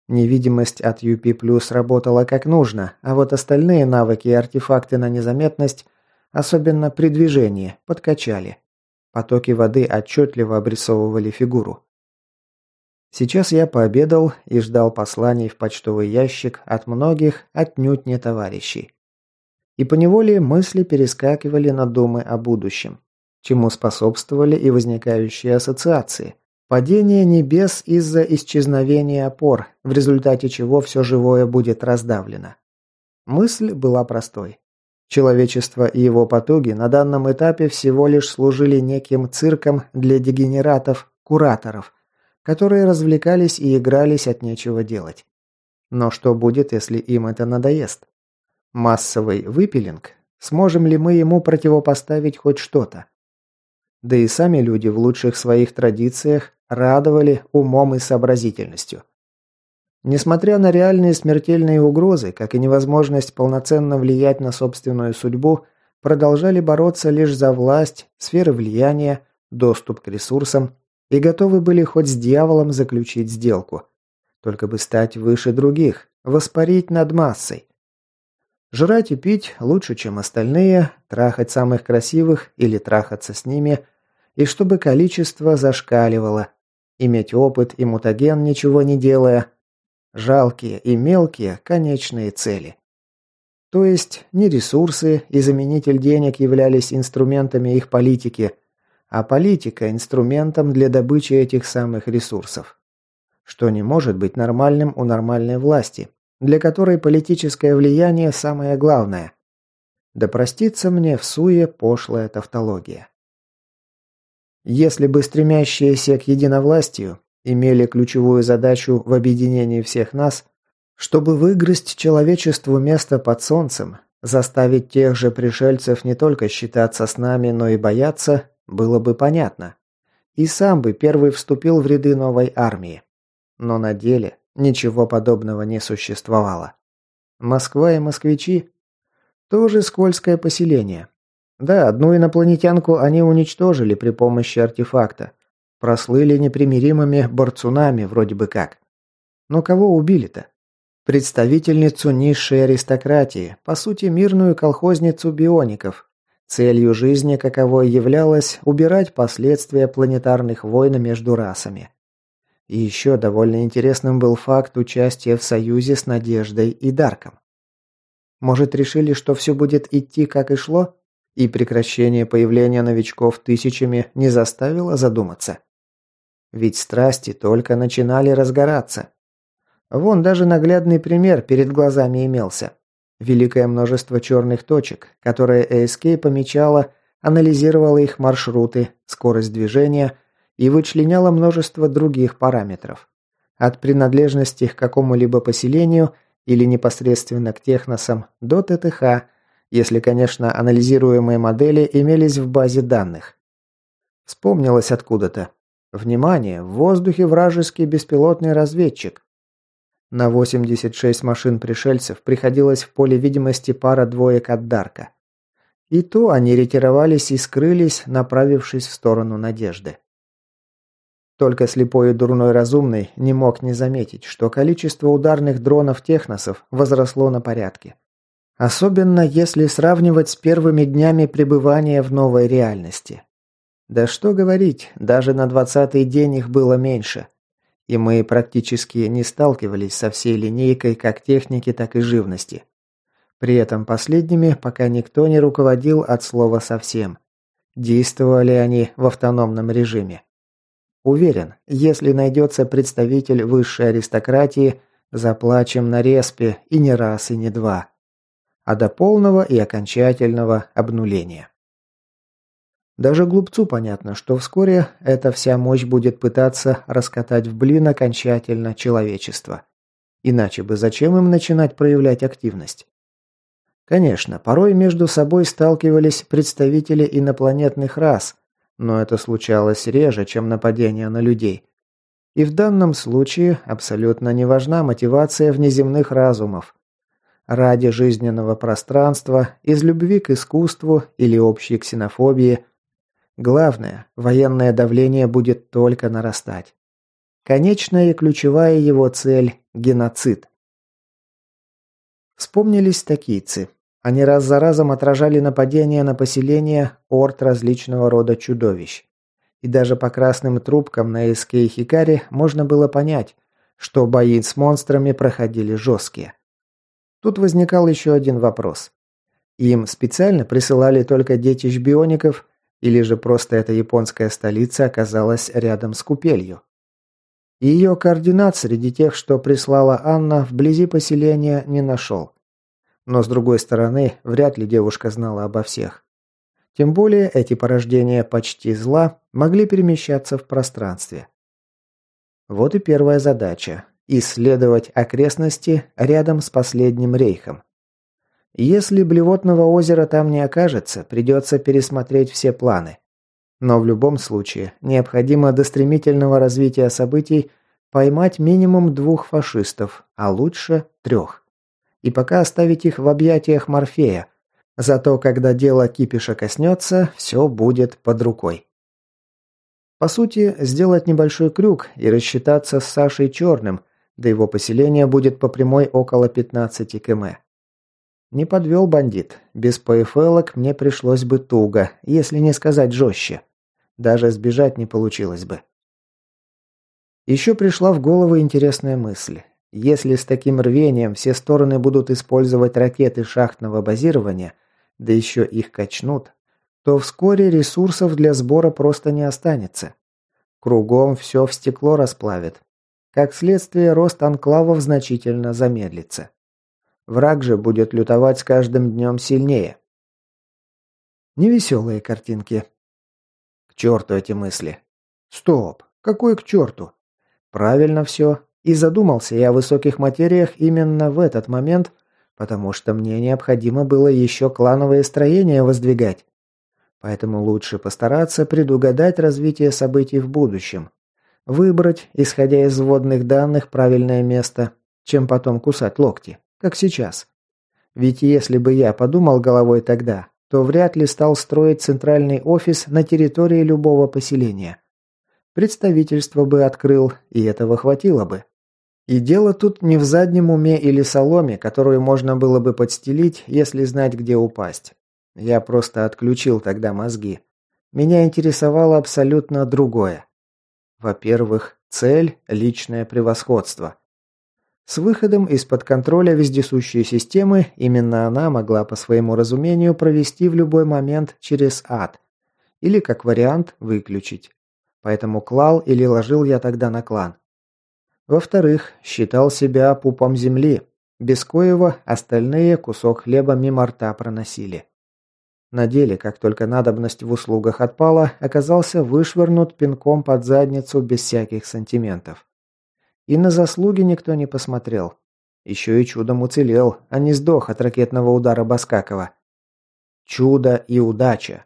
Невидимость от UP+, работала как нужно, а вот остальные навыки и артефакты на незаметность, особенно при движении, подкачали. Потоки воды отчетливо обрисовывали фигуру. Сейчас я пообедал и ждал посланий в почтовый ящик от многих, отнюдь не товарищей. И поневоле мысли перескакивали на думы о будущем, чему способствовали и возникающие ассоциации – Падение небес из-за исчезновения опор, в результате чего все живое будет раздавлено. Мысль была простой. Человечество и его потуги на данном этапе всего лишь служили неким цирком для дегенератов, кураторов, которые развлекались и игрались от нечего делать. Но что будет, если им это надоест? Массовый выпилинг? Сможем ли мы ему противопоставить хоть что-то? Да и сами люди в лучших своих традициях радовали умом и сообразительностью. Несмотря на реальные смертельные угрозы, как и невозможность полноценно влиять на собственную судьбу, продолжали бороться лишь за власть, сферы влияния, доступ к ресурсам и готовы были хоть с дьяволом заключить сделку. Только бы стать выше других, воспарить над массой. Жрать и пить лучше, чем остальные, трахать самых красивых или трахаться с ними, и чтобы количество зашкаливало. Иметь опыт и мутаген, ничего не делая. Жалкие и мелкие конечные цели. То есть не ресурсы и заменитель денег являлись инструментами их политики, а политика – инструментом для добычи этих самых ресурсов. Что не может быть нормальным у нормальной власти, для которой политическое влияние самое главное. Да простится мне в суе пошлая тавтология. Если бы стремящиеся к единовластию имели ключевую задачу в объединении всех нас, чтобы выгрызть человечеству место под солнцем, заставить тех же пришельцев не только считаться с нами, но и бояться, было бы понятно. И сам бы первый вступил в ряды новой армии. Но на деле Ничего подобного не существовало. Москва и москвичи – тоже скользкое поселение. Да, одну инопланетянку они уничтожили при помощи артефакта. Прослыли непримиримыми борцунами вроде бы как. Но кого убили-то? Представительницу низшей аристократии, по сути мирную колхозницу биоников. Целью жизни каковой являлось убирать последствия планетарных войн между расами. И еще довольно интересным был факт участия в союзе с Надеждой и Дарком. Может, решили, что все будет идти как и шло, и прекращение появления новичков тысячами не заставило задуматься? Ведь страсти только начинали разгораться. Вон даже наглядный пример перед глазами имелся. Великое множество черных точек, которые ASK помечала, анализировала их маршруты, скорость движения – и вычленяла множество других параметров. От принадлежности к какому-либо поселению или непосредственно к техносам до ТТХ, если, конечно, анализируемые модели имелись в базе данных. Вспомнилось откуда-то. Внимание, в воздухе вражеский беспилотный разведчик. На 86 машин пришельцев приходилось в поле видимости пара двоек от Дарка. И то они ретировались и скрылись, направившись в сторону Надежды. Только слепой и дурной разумный не мог не заметить, что количество ударных дронов-техносов возросло на порядке. Особенно если сравнивать с первыми днями пребывания в новой реальности. Да что говорить, даже на двадцатый день их было меньше. И мы практически не сталкивались со всей линейкой как техники, так и живности. При этом последними пока никто не руководил от слова совсем. Действовали они в автономном режиме. Уверен, если найдется представитель высшей аристократии, заплачем на респе и не раз, и не два. А до полного и окончательного обнуления. Даже глупцу понятно, что вскоре эта вся мощь будет пытаться раскатать в блин окончательно человечество. Иначе бы зачем им начинать проявлять активность? Конечно, порой между собой сталкивались представители инопланетных рас, но это случалось реже, чем нападение на людей. И в данном случае абсолютно не важна мотивация внеземных разумов. Ради жизненного пространства, из любви к искусству или общей ксенофобии. Главное, военное давление будет только нарастать. Конечная и ключевая его цель – геноцид. Вспомнились такийцы. Они раз за разом отражали нападения на поселение орд различного рода чудовищ. И даже по красным трубкам на Эске и Хикаре можно было понять, что бои с монстрами проходили жесткие. Тут возникал еще один вопрос. Им специально присылали только детищ биоников, или же просто эта японская столица оказалась рядом с купелью? Ее координат среди тех, что прислала Анна, вблизи поселения не нашел. Но с другой стороны, вряд ли девушка знала обо всех. Тем более эти порождения почти зла могли перемещаться в пространстве. Вот и первая задача – исследовать окрестности рядом с последним рейхом. Если блевотного озера там не окажется, придется пересмотреть все планы. Но в любом случае, необходимо до стремительного развития событий поймать минимум двух фашистов, а лучше трех и пока оставить их в объятиях Морфея. Зато когда дело кипиша коснется, все будет под рукой. По сути, сделать небольшой крюк и рассчитаться с Сашей Черным, до его поселения будет по прямой около 15 км. Не подвел бандит. Без ПФЛок мне пришлось бы туго, если не сказать жестче. Даже сбежать не получилось бы. Еще пришла в голову интересная мысль. Если с таким рвением все стороны будут использовать ракеты шахтного базирования, да еще их качнут, то вскоре ресурсов для сбора просто не останется. Кругом все в стекло расплавит. Как следствие, рост анклавов значительно замедлится. Враг же будет лютовать с каждым днем сильнее. Невеселые картинки. К черту эти мысли. Стоп, какой к черту? Правильно все. И задумался я о высоких материях именно в этот момент, потому что мне необходимо было еще клановые строения воздвигать. Поэтому лучше постараться предугадать развитие событий в будущем. Выбрать, исходя из вводных данных, правильное место, чем потом кусать локти, как сейчас. Ведь если бы я подумал головой тогда, то вряд ли стал строить центральный офис на территории любого поселения. Представительство бы открыл, и этого хватило бы. И дело тут не в заднем уме или соломе, которую можно было бы подстелить, если знать, где упасть. Я просто отключил тогда мозги. Меня интересовало абсолютно другое. Во-первых, цель – личное превосходство. С выходом из-под контроля вездесущей системы именно она могла по своему разумению провести в любой момент через ад. Или, как вариант, выключить. Поэтому клал или ложил я тогда на клан. Во-вторых, считал себя пупом земли, без коего остальные кусок хлеба мимо рта проносили. На деле, как только надобность в услугах отпала, оказался вышвырнут пинком под задницу без всяких сантиментов. И на заслуги никто не посмотрел. Еще и чудом уцелел, а не сдох от ракетного удара Баскакова. Чудо и удача.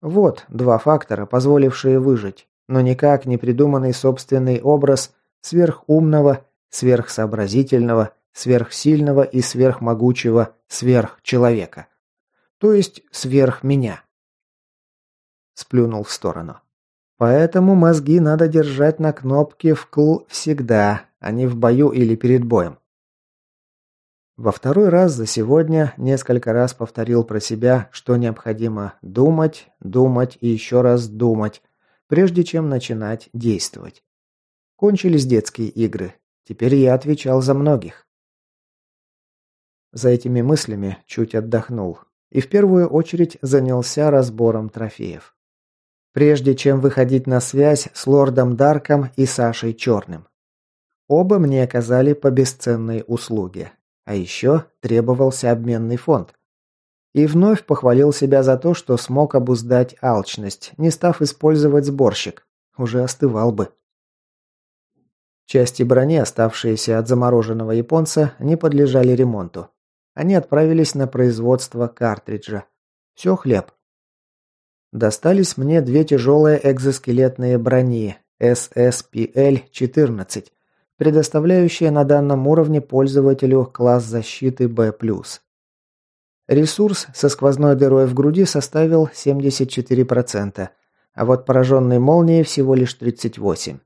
Вот два фактора, позволившие выжить но никак не придуманный собственный образ сверхумного, сверхсообразительного, сверхсильного и сверхмогучего сверхчеловека. То есть сверх меня. Сплюнул в сторону. Поэтому мозги надо держать на кнопке вкл всегда, а не в бою или перед боем. Во второй раз за сегодня несколько раз повторил про себя, что необходимо думать, думать и еще раз думать, прежде чем начинать действовать. Кончились детские игры. Теперь я отвечал за многих. За этими мыслями чуть отдохнул и в первую очередь занялся разбором трофеев. Прежде чем выходить на связь с лордом Дарком и Сашей Черным. Оба мне оказали по бесценной услуге. А еще требовался обменный фонд. И вновь похвалил себя за то, что смог обуздать алчность, не став использовать сборщик. Уже остывал бы. Части брони, оставшиеся от замороженного японца, не подлежали ремонту. Они отправились на производство картриджа. Все хлеб. Достались мне две тяжелые экзоскелетные брони SSPL-14, предоставляющие на данном уровне пользователю класс защиты B+. Ресурс со сквозной дырой в груди составил 74%, а вот пораженный молнией всего лишь 38%.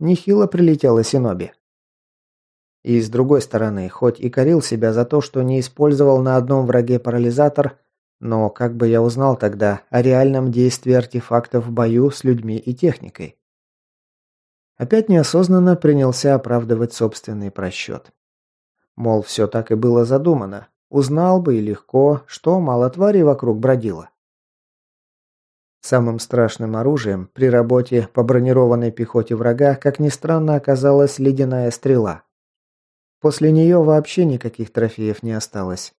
Нехило прилетела Синоби. И с другой стороны, хоть и корил себя за то, что не использовал на одном враге парализатор, но как бы я узнал тогда о реальном действии артефактов в бою с людьми и техникой? Опять неосознанно принялся оправдывать собственный просчет. Мол, все так и было задумано, Узнал бы и легко, что мало тварей вокруг бродило. Самым страшным оружием при работе по бронированной пехоте врага, как ни странно, оказалась ледяная стрела. После нее вообще никаких трофеев не осталось.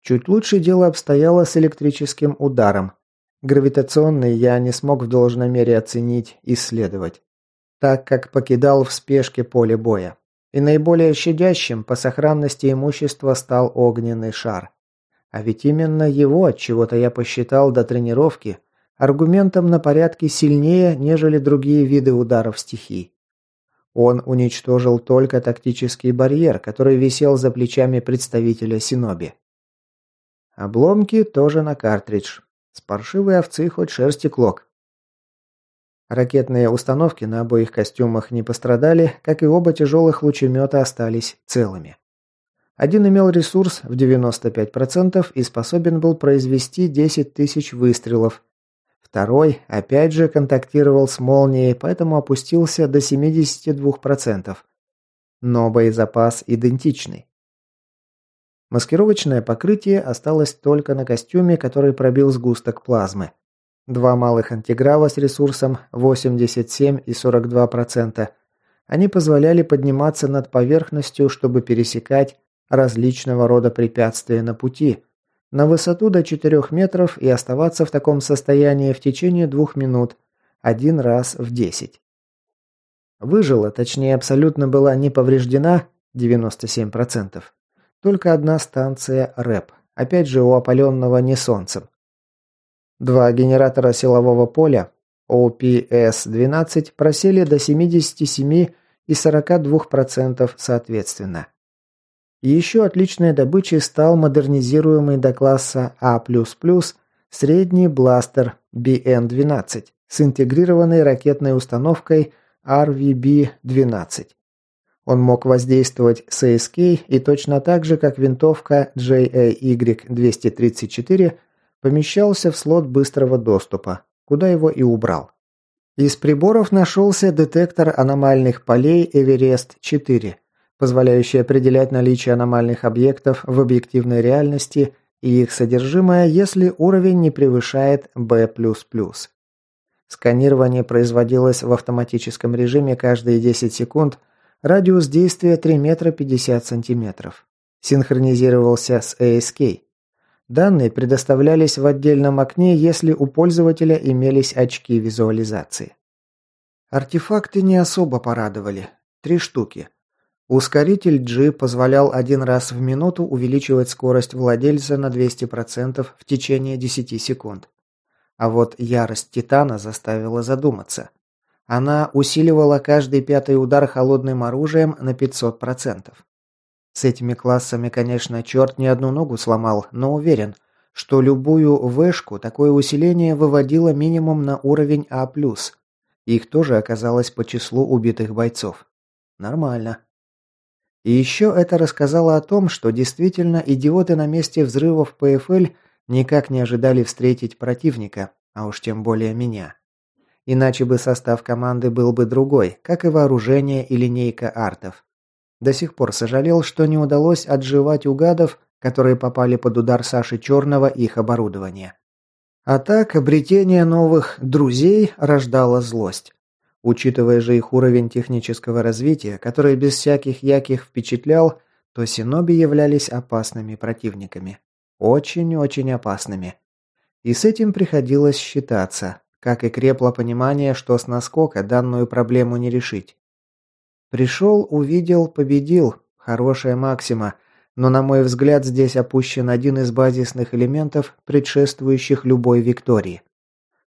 Чуть лучше дело обстояло с электрическим ударом. Гравитационный я не смог в должной мере оценить, исследовать, так как покидал в спешке поле боя. И наиболее щадящим по сохранности имущества стал огненный шар. А ведь именно его от чего-то я посчитал до тренировки аргументом на порядке сильнее, нежели другие виды ударов стихий. Он уничтожил только тактический барьер, который висел за плечами представителя Синоби. Обломки тоже на картридж. С паршивой овцы хоть шерсти клок. Ракетные установки на обоих костюмах не пострадали, как и оба тяжелых лучемета остались целыми. Один имел ресурс в 95% и способен был произвести 10 тысяч выстрелов. Второй, опять же, контактировал с молнией, поэтому опустился до 72%. Но боезапас идентичный. Маскировочное покрытие осталось только на костюме, который пробил сгусток плазмы. Два малых антиграва с ресурсом 87 и 42%. Они позволяли подниматься над поверхностью, чтобы пересекать различного рода препятствия на пути, на высоту до 4 метров и оставаться в таком состоянии в течение двух минут, один раз в 10. Выжила, точнее абсолютно была не повреждена, 97%. Только одна станция РЭП, опять же у опаленного не солнцем. Два генератора силового поля OPS-12 просели до 77 и 42% соответственно. Еще отличной добычей стал модернизируемый до класса А++ средний бластер BN-12 с интегрированной ракетной установкой RVB-12. Он мог воздействовать с ASK и точно так же, как винтовка JAY-234 помещался в слот быстрого доступа, куда его и убрал. Из приборов нашелся детектор аномальных полей Эверест-4, позволяющий определять наличие аномальных объектов в объективной реальности и их содержимое, если уровень не превышает B++. Сканирование производилось в автоматическом режиме каждые 10 секунд, радиус действия 3 метра 50 сантиметров. Синхронизировался с ASK. Данные предоставлялись в отдельном окне, если у пользователя имелись очки визуализации. Артефакты не особо порадовали. Три штуки. Ускоритель G позволял один раз в минуту увеличивать скорость владельца на 200% в течение 10 секунд. А вот ярость Титана заставила задуматься. Она усиливала каждый пятый удар холодным оружием на 500%. С этими классами, конечно, черт ни одну ногу сломал, но уверен, что любую вышку такое усиление выводило минимум на уровень А+. Их тоже оказалось по числу убитых бойцов. Нормально. И еще это рассказало о том, что действительно идиоты на месте взрывов ПФЛ никак не ожидали встретить противника, а уж тем более меня. Иначе бы состав команды был бы другой, как и вооружение и линейка артов. До сих пор сожалел, что не удалось отживать у гадов, которые попали под удар Саши Черного их оборудования. А так, обретение новых «друзей» рождало злость. Учитывая же их уровень технического развития, который без всяких яких впечатлял, то синоби являлись опасными противниками. Очень-очень опасными. И с этим приходилось считаться, как и крепло понимание, что с наскока данную проблему не решить. Пришел, увидел, победил. Хорошая максима. Но, на мой взгляд, здесь опущен один из базисных элементов, предшествующих любой виктории.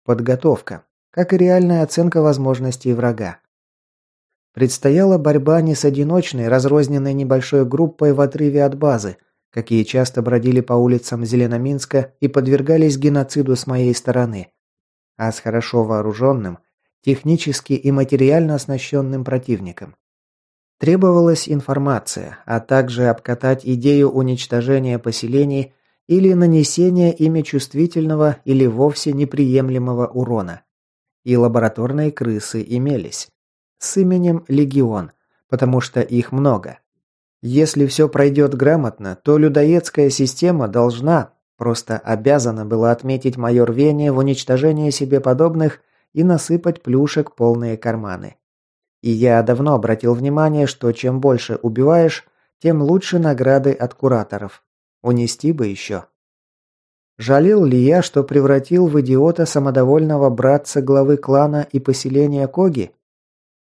Подготовка. Как и реальная оценка возможностей врага. Предстояла борьба не с одиночной, разрозненной небольшой группой в отрыве от базы, какие часто бродили по улицам Зеленоминска и подвергались геноциду с моей стороны, а с хорошо вооруженным, технически и материально оснащенным противником. Требовалась информация, а также обкатать идею уничтожения поселений или нанесения ими чувствительного или вовсе неприемлемого урона. И лабораторные крысы имелись. С именем Легион, потому что их много. Если все пройдет грамотно, то людоедская система должна, просто обязана была отметить мое рвение в уничтожении себе подобных и насыпать плюшек полные карманы. И я давно обратил внимание, что чем больше убиваешь, тем лучше награды от кураторов. Унести бы еще. Жалел ли я, что превратил в идиота самодовольного братца главы клана и поселения Коги?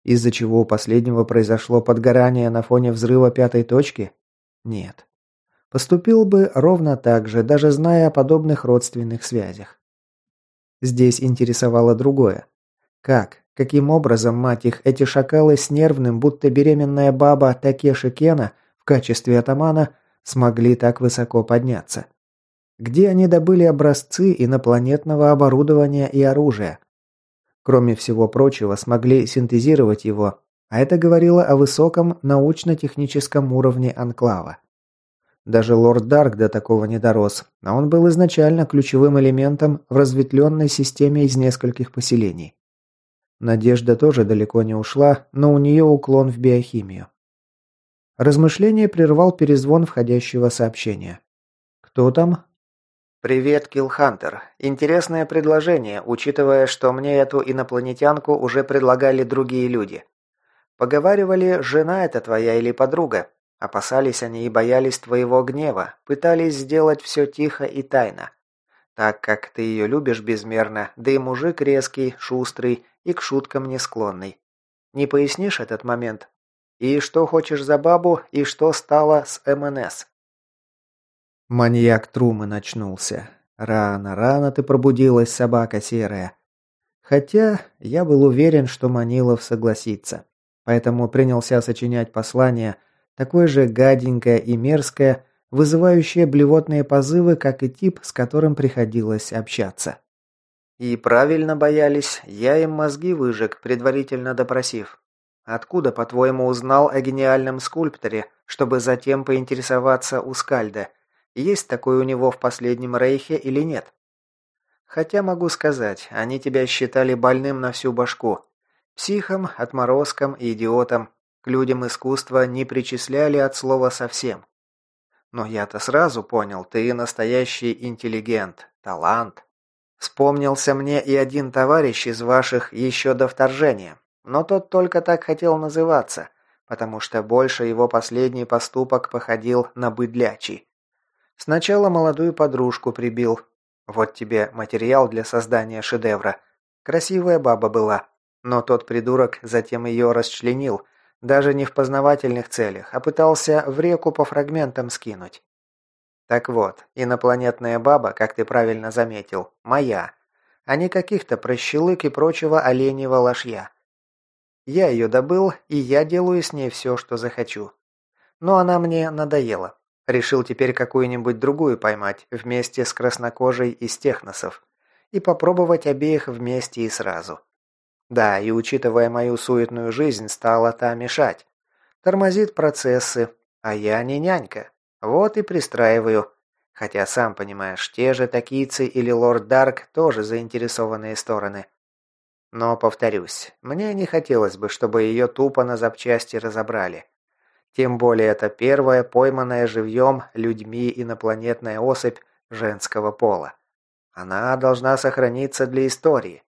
Из-за чего у последнего произошло подгорание на фоне взрыва пятой точки? Нет. Поступил бы ровно так же, даже зная о подобных родственных связях. Здесь интересовало другое. Как, Каким образом, мать их, эти шакалы с нервным, будто беременная баба Такеши Кена в качестве атамана смогли так высоко подняться? Где они добыли образцы инопланетного оборудования и оружия? Кроме всего прочего, смогли синтезировать его, а это говорило о высоком научно-техническом уровне анклава. Даже лорд Дарк до такого не дорос, а он был изначально ключевым элементом в разветвленной системе из нескольких поселений. Надежда тоже далеко не ушла, но у нее уклон в биохимию. Размышление прервал перезвон входящего сообщения. «Кто там?» «Привет, Киллхантер. Интересное предложение, учитывая, что мне эту инопланетянку уже предлагали другие люди. Поговаривали, жена это твоя или подруга. Опасались они и боялись твоего гнева, пытались сделать все тихо и тайно. Так как ты ее любишь безмерно, да и мужик резкий, шустрый и к шуткам не склонный. Не пояснишь этот момент?» И что хочешь за бабу, и что стало с МНС?» Маньяк Трумы начнулся. Рано, рано ты пробудилась, собака серая. Хотя я был уверен, что Манилов согласится. Поэтому принялся сочинять послание, такое же гаденькое и мерзкое, вызывающее блевотные позывы, как и тип, с которым приходилось общаться. И правильно боялись, я им мозги выжег, предварительно допросив. Откуда, по-твоему, узнал о гениальном скульпторе, чтобы затем поинтересоваться у Скальда, есть такой у него в последнем рейхе или нет? Хотя могу сказать, они тебя считали больным на всю башку. Психом, отморозком и идиотом. К людям искусства не причисляли от слова совсем. Но я-то сразу понял, ты настоящий интеллигент, талант. Вспомнился мне и один товарищ из ваших еще до вторжения. Но тот только так хотел называться, потому что больше его последний поступок походил на быдлячий. Сначала молодую подружку прибил. Вот тебе материал для создания шедевра. Красивая баба была, но тот придурок затем ее расчленил, даже не в познавательных целях, а пытался в реку по фрагментам скинуть. Так вот, инопланетная баба, как ты правильно заметил, моя, а не каких-то прощелык и прочего оленьего лошья. Я ее добыл, и я делаю с ней все, что захочу. Но она мне надоела. Решил теперь какую-нибудь другую поймать, вместе с краснокожей из техносов. И попробовать обеих вместе и сразу. Да, и учитывая мою суетную жизнь, стала та мешать. Тормозит процессы, а я не нянька. Вот и пристраиваю. Хотя, сам понимаешь, те же Такийцы или Лорд Дарк тоже заинтересованные стороны. Но, повторюсь, мне не хотелось бы, чтобы ее тупо на запчасти разобрали. Тем более это первая пойманная живьем людьми инопланетная особь женского пола. Она должна сохраниться для истории.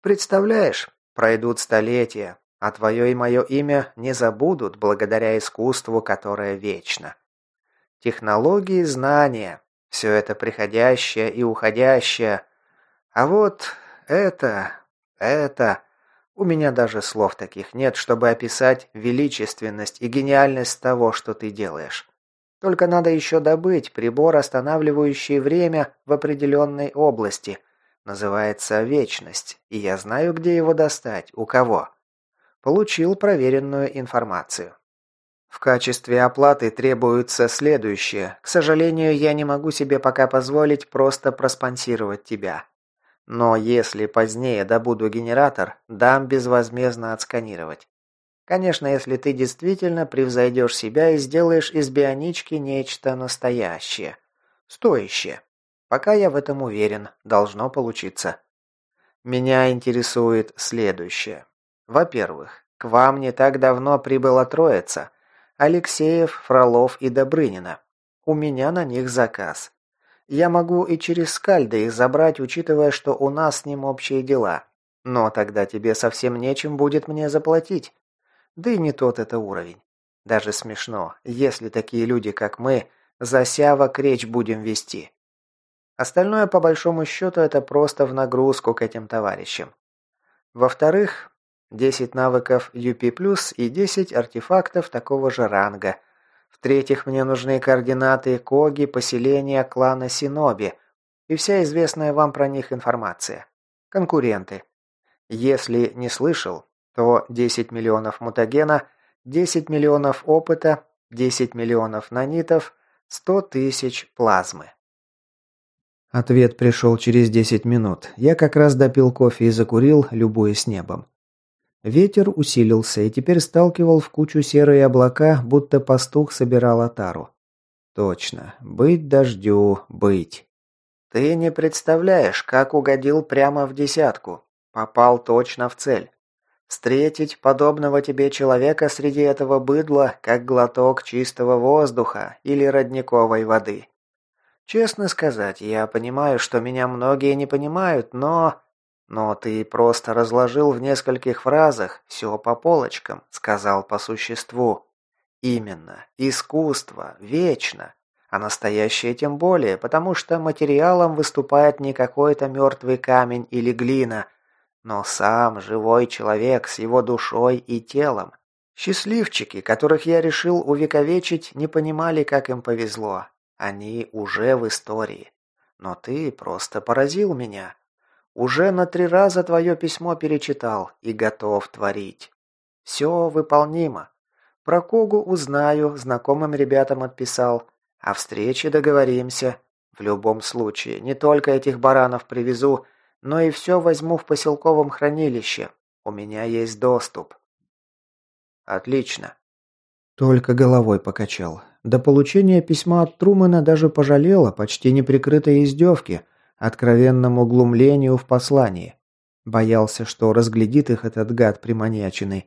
Представляешь, пройдут столетия, а твое и мое имя не забудут благодаря искусству, которое вечно. Технологии, знания – все это приходящее и уходящее. А вот это это... У меня даже слов таких нет, чтобы описать величественность и гениальность того, что ты делаешь. Только надо еще добыть прибор, останавливающий время в определенной области. Называется «Вечность», и я знаю, где его достать, у кого. Получил проверенную информацию. В качестве оплаты требуется следующее. К сожалению, я не могу себе пока позволить просто проспонсировать тебя. Но если позднее добуду генератор, дам безвозмездно отсканировать. Конечно, если ты действительно превзойдешь себя и сделаешь из бионички нечто настоящее. Стоящее. Пока я в этом уверен, должно получиться. Меня интересует следующее. Во-первых, к вам не так давно прибыла троица. Алексеев, Фролов и Добрынина. У меня на них заказ. Я могу и через Скальда их забрать, учитывая, что у нас с ним общие дела. Но тогда тебе совсем нечем будет мне заплатить. Да и не тот это уровень. Даже смешно, если такие люди, как мы, за сявок речь будем вести. Остальное, по большому счету, это просто в нагрузку к этим товарищам. Во-вторых, 10 навыков UP+, и 10 артефактов такого же ранга – в-третьих, мне нужны координаты Коги, поселения клана Синоби и вся известная вам про них информация. Конкуренты. Если не слышал, то 10 миллионов мутагена, 10 миллионов опыта, 10 миллионов нанитов, 100 тысяч плазмы. Ответ пришел через 10 минут. Я как раз допил кофе и закурил, любуясь небом. Ветер усилился и теперь сталкивал в кучу серые облака, будто пастух собирал отару. Точно. Быть дождю, быть. Ты не представляешь, как угодил прямо в десятку. Попал точно в цель. Встретить подобного тебе человека среди этого быдла, как глоток чистого воздуха или родниковой воды. Честно сказать, я понимаю, что меня многие не понимают, но... Но ты просто разложил в нескольких фразах все по полочкам, сказал по существу. Именно. Искусство. Вечно. А настоящее тем более, потому что материалом выступает не какой-то мертвый камень или глина, но сам живой человек с его душой и телом. Счастливчики, которых я решил увековечить, не понимали, как им повезло. Они уже в истории. Но ты просто поразил меня. Уже на три раза твое письмо перечитал и готов творить. Все выполнимо. Про Когу узнаю, знакомым ребятам отписал. О встрече договоримся. В любом случае, не только этих баранов привезу, но и все возьму в поселковом хранилище. У меня есть доступ. Отлично. Только головой покачал. До получения письма от Трумэна даже пожалела почти неприкрытой издевки, откровенному глумлению в послании. Боялся, что разглядит их этот гад приманьяченный.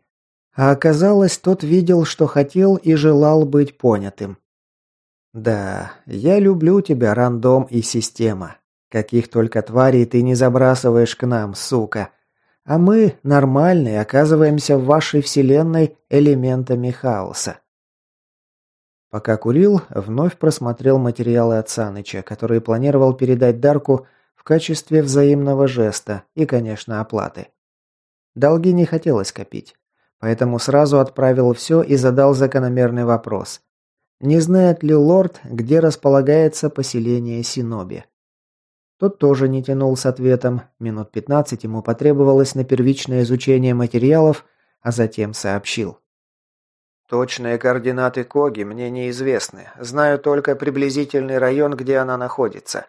А оказалось, тот видел, что хотел и желал быть понятым. «Да, я люблю тебя, рандом и система. Каких только тварей ты не забрасываешь к нам, сука. А мы, нормальные, оказываемся в вашей вселенной элементами хаоса. Пока курил, вновь просмотрел материалы от Саныча, которые планировал передать Дарку в качестве взаимного жеста и, конечно, оплаты. Долги не хотелось копить, поэтому сразу отправил все и задал закономерный вопрос. Не знает ли лорд, где располагается поселение Синоби? Тот тоже не тянул с ответом. Минут пятнадцать ему потребовалось на первичное изучение материалов, а затем сообщил. «Точные координаты Коги мне неизвестны. Знаю только приблизительный район, где она находится.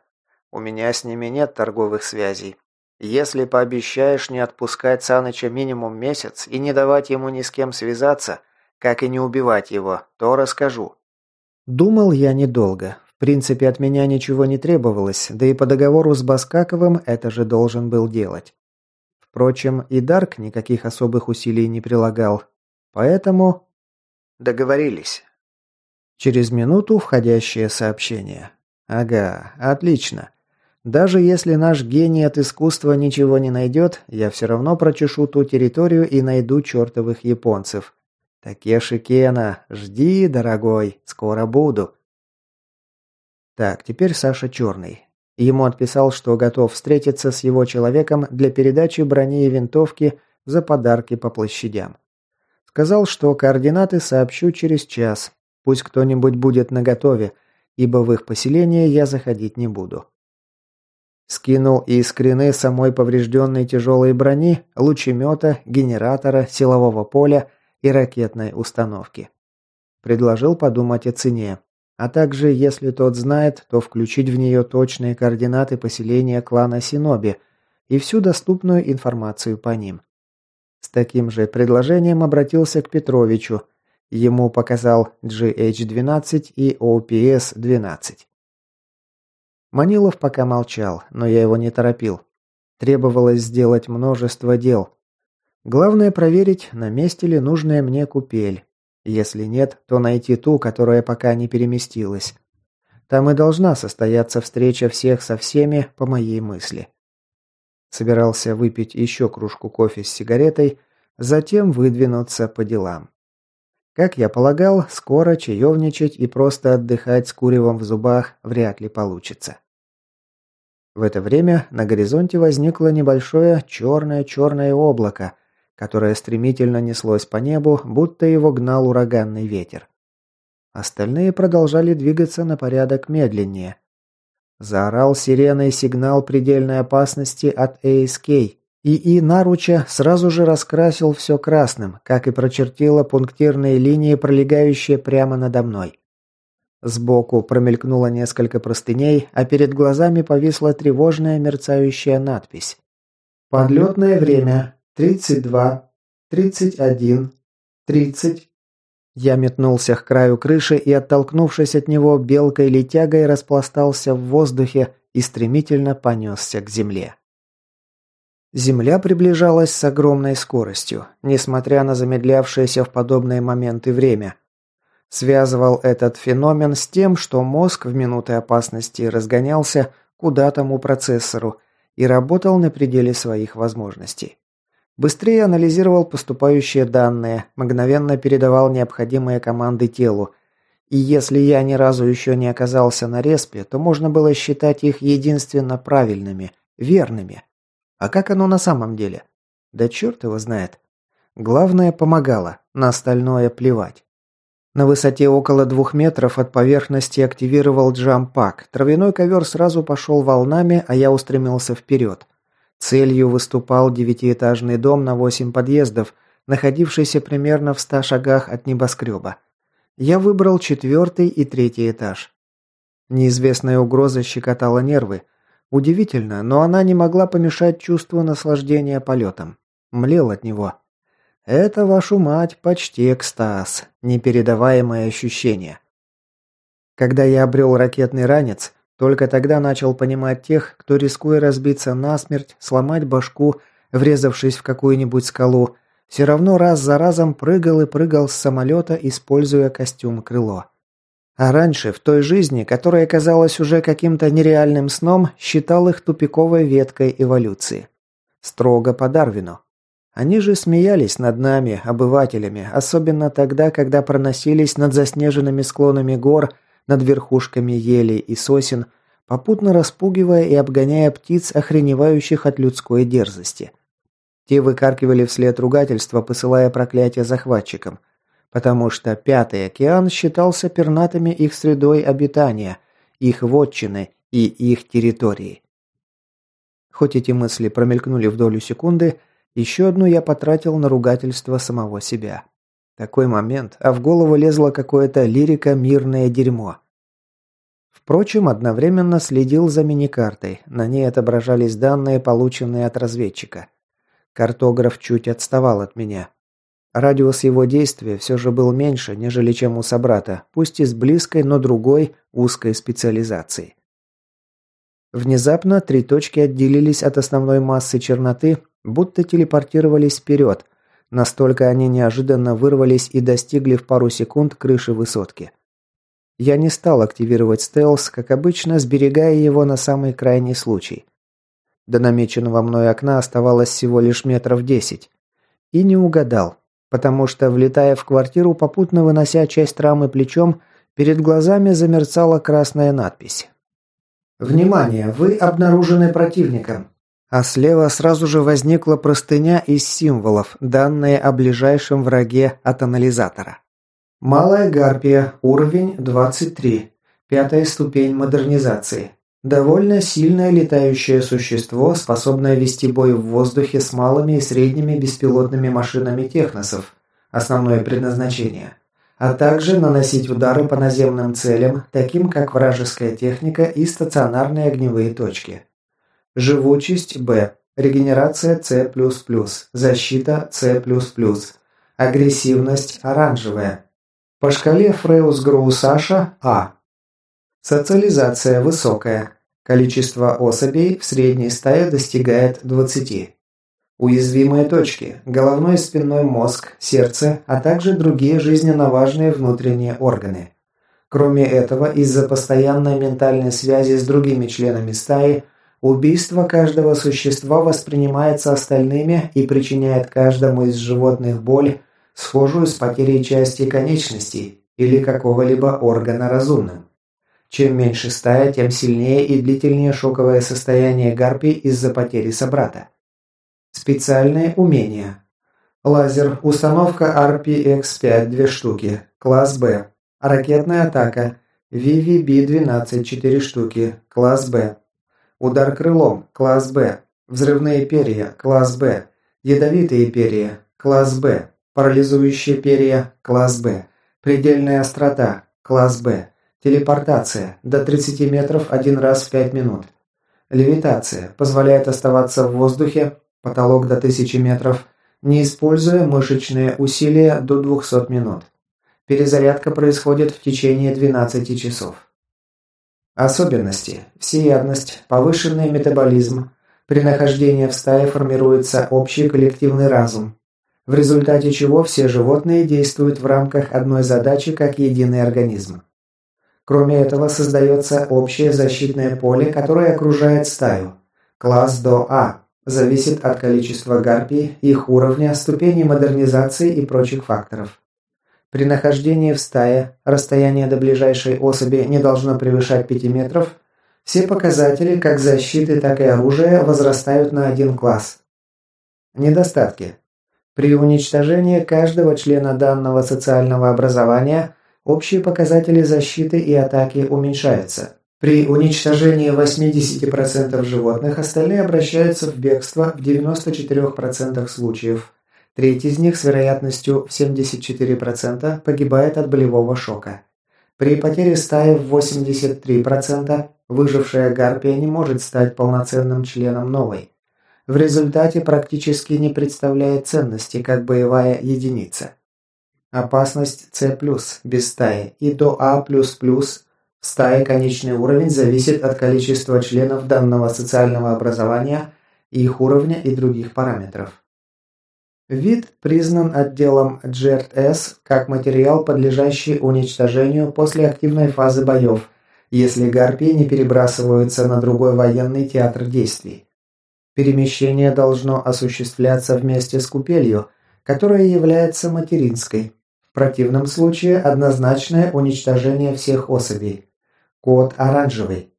У меня с ними нет торговых связей. Если пообещаешь не отпускать Саныча минимум месяц и не давать ему ни с кем связаться, как и не убивать его, то расскажу». Думал я недолго. В принципе, от меня ничего не требовалось, да и по договору с Баскаковым это же должен был делать. Впрочем, и Дарк никаких особых усилий не прилагал. Поэтому... Договорились. Через минуту входящее сообщение. Ага, отлично. Даже если наш гений от искусства ничего не найдет, я все равно прочешу ту территорию и найду чертовых японцев. Такеши Кена, жди, дорогой, скоро буду. Так, теперь Саша Черный. Ему отписал, что готов встретиться с его человеком для передачи брони и винтовки за подарки по площадям. Сказал, что координаты сообщу через час. Пусть кто-нибудь будет наготове, ибо в их поселение я заходить не буду. Скинул и скрины самой поврежденной тяжелой брони, лучемета, генератора, силового поля и ракетной установки. Предложил подумать о цене. А также, если тот знает, то включить в нее точные координаты поселения клана Синоби и всю доступную информацию по ним. С таким же предложением обратился к Петровичу. Ему показал GH-12 и OPS-12. Манилов пока молчал, но я его не торопил. Требовалось сделать множество дел. Главное проверить, на месте ли нужная мне купель. Если нет, то найти ту, которая пока не переместилась. Там и должна состояться встреча всех со всеми, по моей мысли. Собирался выпить еще кружку кофе с сигаретой, затем выдвинуться по делам. Как я полагал, скоро чаевничать и просто отдыхать с куревом в зубах вряд ли получится. В это время на горизонте возникло небольшое черное-черное облако – которое стремительно неслось по небу, будто его гнал ураганный ветер. Остальные продолжали двигаться на порядок медленнее. Заорал сиреной сигнал предельной опасности от ASK, и И Наруча сразу же раскрасил все красным, как и прочертила пунктирные линии, пролегающие прямо надо мной. Сбоку промелькнуло несколько простыней, а перед глазами повисла тревожная мерцающая надпись. «Подлетное время. 32, 31, 30. Я метнулся к краю крыши и, оттолкнувшись от него, белкой-летягой распластался в воздухе и стремительно понесся к земле. Земля приближалась с огромной скоростью, несмотря на замедлявшееся в подобные моменты время. Связывал этот феномен с тем, что мозг в минуты опасности разгонялся куда то тому процессору и работал на пределе своих возможностей. Быстрее анализировал поступающие данные, мгновенно передавал необходимые команды телу. И если я ни разу еще не оказался на респе, то можно было считать их единственно правильными, верными. А как оно на самом деле? Да черт его знает. Главное помогало, на остальное плевать. На высоте около двух метров от поверхности активировал джампак. Травяной ковер сразу пошел волнами, а я устремился вперед. Целью выступал девятиэтажный дом на восемь подъездов, находившийся примерно в ста шагах от небоскреба. Я выбрал четвертый и третий этаж. Неизвестная угроза щекотала нервы. Удивительно, но она не могла помешать чувству наслаждения полетом. Млел от него. Это, вашу мать, почти экстаз. Непередаваемое ощущение. Когда я обрел ракетный ранец, только тогда начал понимать тех, кто, рискуя разбиться насмерть, сломать башку, врезавшись в какую-нибудь скалу, все равно раз за разом прыгал и прыгал с самолета, используя костюм-крыло. А раньше, в той жизни, которая казалась уже каким-то нереальным сном, считал их тупиковой веткой эволюции. Строго по Дарвину. Они же смеялись над нами, обывателями, особенно тогда, когда проносились над заснеженными склонами гор – над верхушками елей и сосен, попутно распугивая и обгоняя птиц, охреневающих от людской дерзости. Те выкаркивали вслед ругательства, посылая проклятия захватчикам, потому что Пятый океан считался пернатыми их средой обитания, их вотчины и их территорией. Хоть эти мысли промелькнули в долю секунды, еще одну я потратил на ругательство самого себя. Такой момент, а в голову лезло какое-то лирика-мирное дерьмо. Впрочем, одновременно следил за миникартой. На ней отображались данные, полученные от разведчика. Картограф чуть отставал от меня. Радиус его действия все же был меньше, нежели чем у собрата, пусть и с близкой, но другой, узкой специализацией. Внезапно три точки отделились от основной массы черноты, будто телепортировались вперед – Настолько они неожиданно вырвались и достигли в пару секунд крыши высотки. Я не стал активировать стелс, как обычно, сберегая его на самый крайний случай. До намеченного мной окна оставалось всего лишь метров десять. И не угадал, потому что, влетая в квартиру, попутно вынося часть рамы плечом, перед глазами замерцала красная надпись. «Внимание! Вы обнаружены противником. А слева сразу же возникла простыня из символов, данные о ближайшем враге от анализатора. Малая гарпия, уровень 23, пятая ступень модернизации. Довольно сильное летающее существо, способное вести бой в воздухе с малыми и средними беспилотными машинами техносов. Основное предназначение. А также наносить удары по наземным целям, таким как вражеская техника и стационарные огневые точки. Живучесть Б. Регенерация С++. Защита С++. Агрессивность оранжевая. По шкале Фреус-Гроу-Саша А. Социализация высокая. Количество особей в средней стае достигает 20. Уязвимые точки – головной и спинной мозг, сердце, а также другие жизненно важные внутренние органы. Кроме этого, из-за постоянной ментальной связи с другими членами стаи – Убийство каждого существа воспринимается остальными и причиняет каждому из животных боль, схожую с потерей части конечностей или какого-либо органа разумным. Чем меньше стая, тем сильнее и длительнее шоковое состояние гарпий из-за потери собрата. Специальные умения. Лазер. Установка RPX-5 2 штуки. Класс Б. Ракетная атака. VVB-12 4 штуки. Класс Б. Удар крылом. Класс Б. Взрывные перья. Класс Б. Ядовитые перья. Класс Б. Парализующие перья. Класс Б. Предельная острота. Класс Б. Телепортация. До 30 метров один раз в 5 минут. Левитация. Позволяет оставаться в воздухе. Потолок до 1000 метров. Не используя мышечные усилия до 200 минут. Перезарядка происходит в течение 12 часов. Особенности. Всеядность, повышенный метаболизм. При нахождении в стае формируется общий коллективный разум, в результате чего все животные действуют в рамках одной задачи как единый организм. Кроме этого, создается общее защитное поле, которое окружает стаю. Класс до А. Зависит от количества гарпий, их уровня, ступени модернизации и прочих факторов. При нахождении в стае расстояние до ближайшей особи не должно превышать 5 метров. Все показатели, как защиты, так и оружия, возрастают на один класс. Недостатки. При уничтожении каждого члена данного социального образования общие показатели защиты и атаки уменьшаются. При уничтожении 80% животных остальные обращаются в бегство в 94% случаев. Треть из них с вероятностью в 74% погибает от болевого шока. При потере стаи в 83% выжившая гарпия не может стать полноценным членом новой. В результате практически не представляет ценности как боевая единица. Опасность С+, без стаи, и до А++, в стае конечный уровень зависит от количества членов данного социального образования, их уровня и других параметров. Вид признан отделом GRS как материал, подлежащий уничтожению после активной фазы боев, если гарпии не перебрасываются на другой военный театр действий. Перемещение должно осуществляться вместе с купелью, которая является материнской. В противном случае однозначное уничтожение всех особей. Код оранжевый.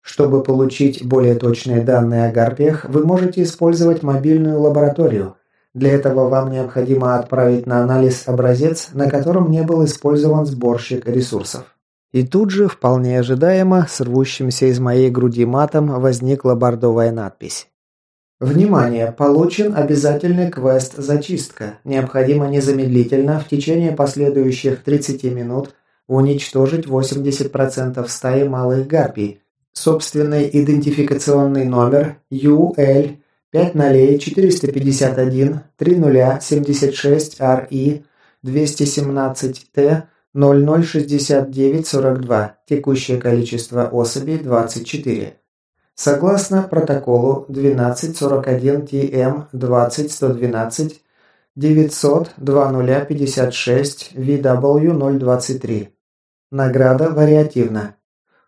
Чтобы получить более точные данные о гарпиях, вы можете использовать мобильную лабораторию – для этого вам необходимо отправить на анализ образец, на котором не был использован сборщик ресурсов. И тут же, вполне ожидаемо, с рвущимся из моей груди матом, возникла бордовая надпись. Внимание! Получен обязательный квест «Зачистка». Необходимо незамедлительно, в течение последующих 30 минут, уничтожить 80% стаи малых гарпий. Собственный идентификационный номер UL 5 нолей 451 3076 RI 217 Т 006942. Текущее количество особей 24. Согласно протоколу 1241 ТМ 20112 900 2056 VW 023. Награда вариативна.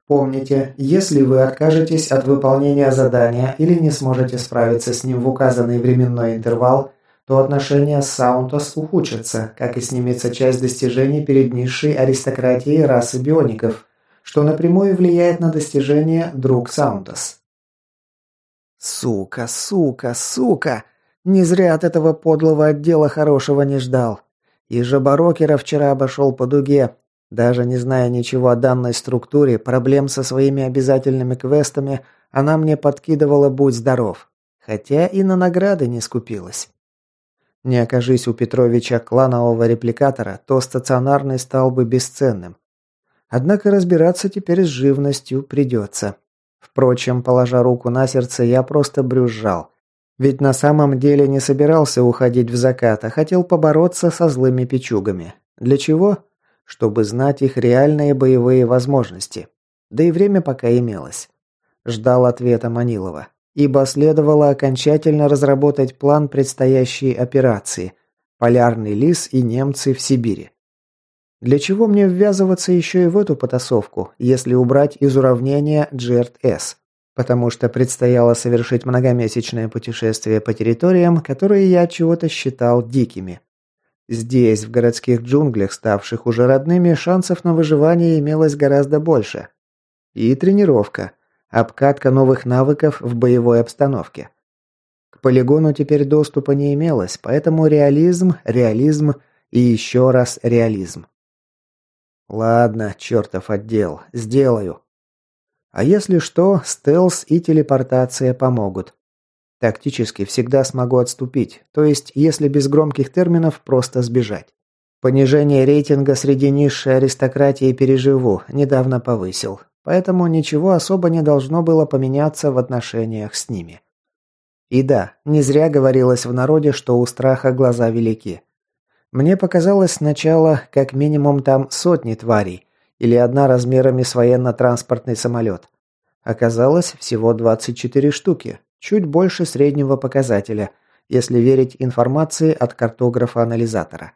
Помните, если вы откажетесь от выполнения задания или не сможете справиться с ним в указанный временной интервал, то отношения с Саунтос ухудшатся, как и снимется часть достижений перед низшей аристократией расы биоников, что напрямую влияет на достижение друг Саунтос. Сука, сука, сука! Не зря от этого подлого отдела хорошего не ждал. И Жабарокера вчера обошел по дуге, даже не зная ничего о данной структуре, проблем со своими обязательными квестами она мне подкидывала «Будь здоров». Хотя и на награды не скупилась. Не окажись у Петровича кланового репликатора, то стационарный стал бы бесценным. Однако разбираться теперь с живностью придется. Впрочем, положа руку на сердце, я просто брюзжал. Ведь на самом деле не собирался уходить в закат, а хотел побороться со злыми печугами. Для чего? Чтобы знать их реальные боевые возможности. Да и время пока имелось. Ждал ответа Манилова. Ибо следовало окончательно разработать план предстоящей операции «Полярный лис и немцы в Сибири». Для чего мне ввязываться еще и в эту потасовку, если убрать из уравнения Джерт-С? Потому что предстояло совершить многомесячное путешествие по территориям, которые я чего-то считал дикими. Здесь, в городских джунглях, ставших уже родными, шансов на выживание имелось гораздо больше. И тренировка. Обкатка новых навыков в боевой обстановке. К полигону теперь доступа не имелось, поэтому реализм, реализм и еще раз реализм. Ладно, чертов отдел, сделаю. А если что, стелс и телепортация помогут. Тактически всегда смогу отступить, то есть, если без громких терминов, просто сбежать. Понижение рейтинга среди низшей аристократии переживу, недавно повысил. Поэтому ничего особо не должно было поменяться в отношениях с ними. И да, не зря говорилось в народе, что у страха глаза велики. Мне показалось сначала, как минимум там сотни тварей, или одна размерами с военно-транспортный самолет. Оказалось всего 24 штуки, чуть больше среднего показателя, если верить информации от картографа-анализатора.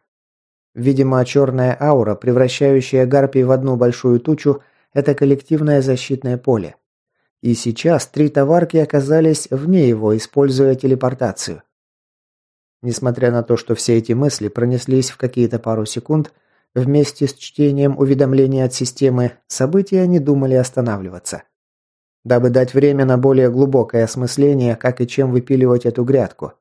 Видимо, черная аура, превращающая гарпий в одну большую тучу, это коллективное защитное поле. И сейчас три товарки оказались вне его, используя телепортацию. Несмотря на то, что все эти мысли пронеслись в какие-то пару секунд, вместе с чтением уведомлений от системы, события не думали останавливаться. Дабы дать время на более глубокое осмысление, как и чем выпиливать эту грядку.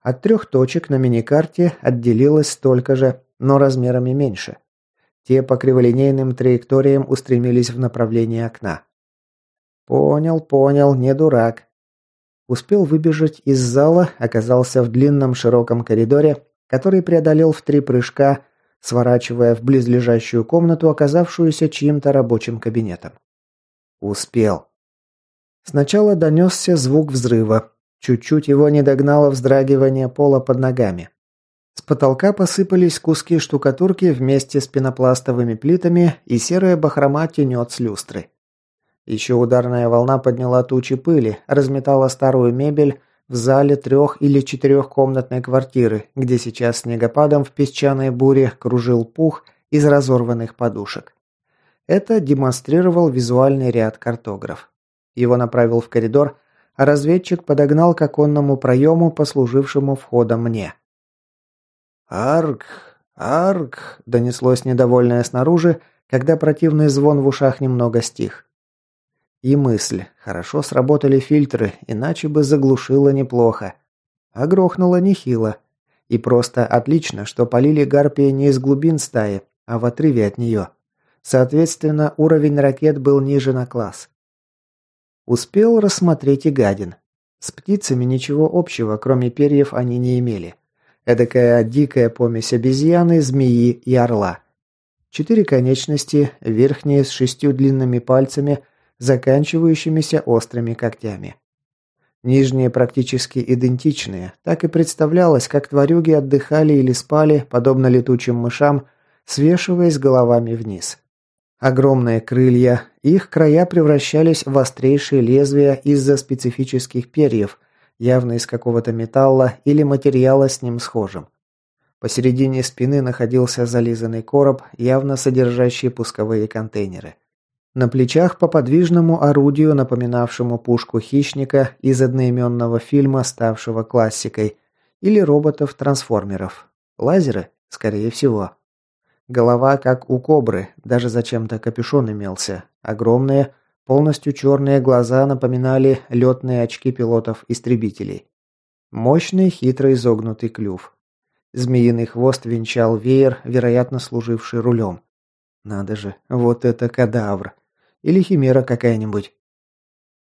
От трех точек на миникарте отделилось столько же, но размерами меньше. Те по криволинейным траекториям устремились в направлении окна. Понял, понял, не дурак. Успел выбежать из зала, оказался в длинном широком коридоре, который преодолел в три прыжка, сворачивая в близлежащую комнату, оказавшуюся чьим-то рабочим кабинетом. Успел. Сначала донесся звук взрыва. Чуть-чуть его не догнало вздрагивание пола под ногами. С потолка посыпались куски штукатурки вместе с пенопластовыми плитами и серая бахрома тенет с люстры. Еще ударная волна подняла тучи пыли, разметала старую мебель в зале трех- или четырехкомнатной квартиры, где сейчас снегопадом в песчаной буре кружил пух из разорванных подушек. Это демонстрировал визуальный ряд картограф. Его направил в коридор, а разведчик подогнал к оконному проему, послужившему входом мне. «Арк! Арк!» – донеслось недовольное снаружи, когда противный звон в ушах немного стих. И мысль. Хорошо сработали фильтры, иначе бы заглушило неплохо. А грохнуло нехило. И просто отлично, что полили гарпии не из глубин стаи, а в отрыве от нее. Соответственно, уровень ракет был ниже на класс. Успел рассмотреть и гадин. С птицами ничего общего, кроме перьев, они не имели. Эдакая дикая помесь обезьяны, змеи и орла. Четыре конечности, верхние с шестью длинными пальцами – заканчивающимися острыми когтями. Нижние практически идентичные, так и представлялось, как тварюги отдыхали или спали, подобно летучим мышам, свешиваясь головами вниз. Огромные крылья, их края превращались в острейшие лезвия из-за специфических перьев, явно из какого-то металла или материала с ним схожим. Посередине спины находился зализанный короб, явно содержащий пусковые контейнеры. На плечах по подвижному орудию, напоминавшему пушку хищника из одноименного фильма, ставшего классикой, или роботов-трансформеров. Лазеры? Скорее всего. Голова, как у кобры, даже зачем-то капюшон имелся. Огромные, полностью черные глаза напоминали летные очки пилотов-истребителей. Мощный, хитро изогнутый клюв. Змеиный хвост венчал веер, вероятно, служивший рулем. Надо же, вот это кадавр. Или химера какая-нибудь.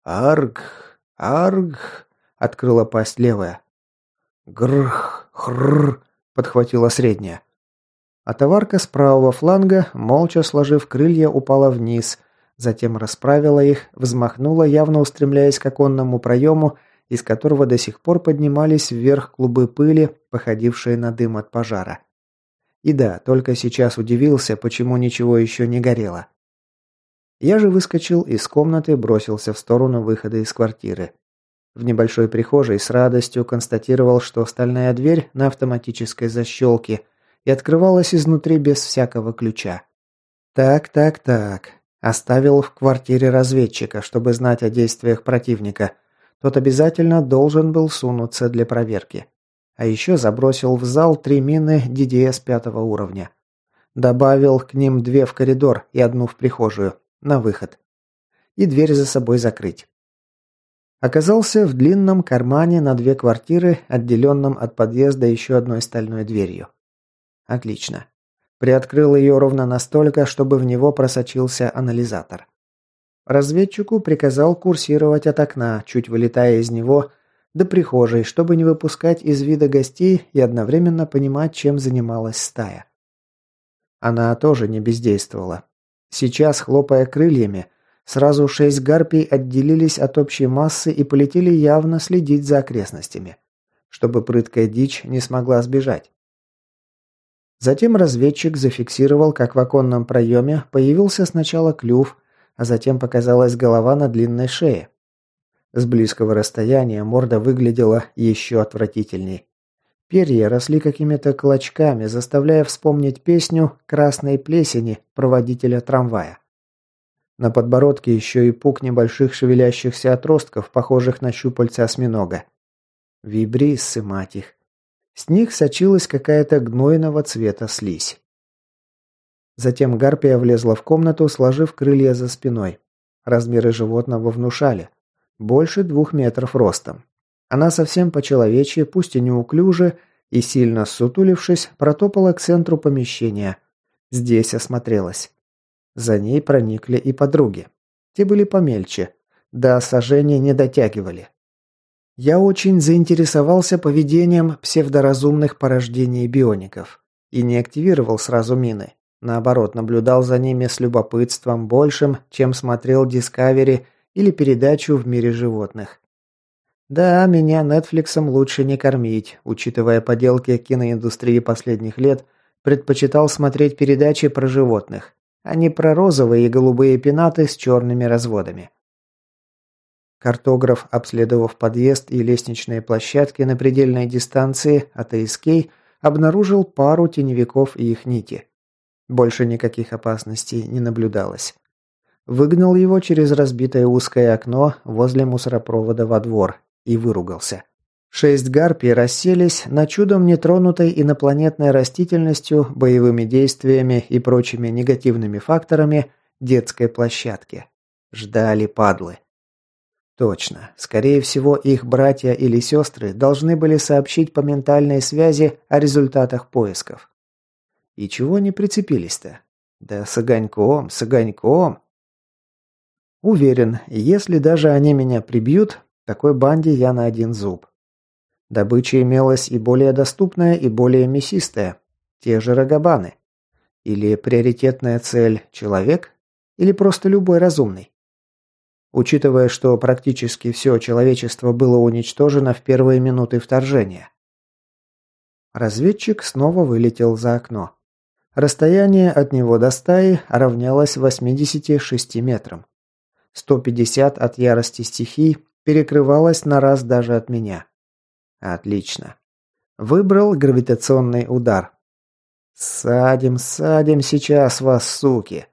«Арг! Арг!» — открыла пасть левая. «Грх! Хрррр!» — подхватила средняя. А товарка с правого фланга, молча сложив крылья, упала вниз, затем расправила их, взмахнула, явно устремляясь к оконному проему, из которого до сих пор поднимались вверх клубы пыли, походившие на дым от пожара. И да, только сейчас удивился, почему ничего еще не горело. Я же выскочил из комнаты, бросился в сторону выхода из квартиры. В небольшой прихожей с радостью констатировал, что стальная дверь на автоматической защелке и открывалась изнутри без всякого ключа. Так, так, так. Оставил в квартире разведчика, чтобы знать о действиях противника. Тот обязательно должен был сунуться для проверки. А еще забросил в зал три мины DDS пятого уровня. Добавил к ним две в коридор и одну в прихожую на выход. И дверь за собой закрыть. Оказался в длинном кармане на две квартиры, отделенном от подъезда еще одной стальной дверью. Отлично. Приоткрыл ее ровно настолько, чтобы в него просочился анализатор. Разведчику приказал курсировать от окна, чуть вылетая из него, до прихожей, чтобы не выпускать из вида гостей и одновременно понимать, чем занималась стая. Она тоже не бездействовала. Сейчас, хлопая крыльями, сразу шесть гарпий отделились от общей массы и полетели явно следить за окрестностями, чтобы прыткая дичь не смогла сбежать. Затем разведчик зафиксировал, как в оконном проеме появился сначала клюв, а затем показалась голова на длинной шее. С близкого расстояния морда выглядела еще отвратительней. Перья росли какими-то клочками, заставляя вспомнить песню «Красной плесени» проводителя трамвая. На подбородке еще и пук небольших шевелящихся отростков, похожих на щупальца осьминога. Вибриссы, мать их. С них сочилась какая-то гнойного цвета слизь. Затем гарпия влезла в комнату, сложив крылья за спиной. Размеры животного внушали. Больше двух метров ростом. Она совсем по-человечьи, пусть и неуклюже, и сильно сутулившись, протопала к центру помещения. Здесь осмотрелась. За ней проникли и подруги. Те были помельче. До сожжения не дотягивали. Я очень заинтересовался поведением псевдоразумных порождений биоников. И не активировал сразу мины. Наоборот, наблюдал за ними с любопытством большим, чем смотрел Discovery или передачу в мире животных. Да, меня Нетфликсом лучше не кормить, учитывая поделки киноиндустрии последних лет, предпочитал смотреть передачи про животных, а не про розовые и голубые пенаты с черными разводами. Картограф, обследовав подъезд и лестничные площадки на предельной дистанции от АСК, обнаружил пару теневиков и их нити. Больше никаких опасностей не наблюдалось. Выгнал его через разбитое узкое окно возле мусоропровода во двор и выругался. Шесть гарпий расселись на чудом нетронутой инопланетной растительностью, боевыми действиями и прочими негативными факторами детской площадки. Ждали падлы. Точно. Скорее всего, их братья или сестры должны были сообщить по ментальной связи о результатах поисков. И чего не прицепились-то? Да с огоньком, с огоньком. Уверен, если даже они меня прибьют, такой банде я на один зуб. Добыча имелась и более доступная, и более мясистая. Те же рогобаны. Или приоритетная цель – человек? Или просто любой разумный? Учитывая, что практически все человечество было уничтожено в первые минуты вторжения. Разведчик снова вылетел за окно. Расстояние от него до стаи равнялось 86 метрам. 150 от ярости стихий перекрывалось на раз даже от меня. Отлично. Выбрал гравитационный удар. Садим, садим сейчас вас, суки.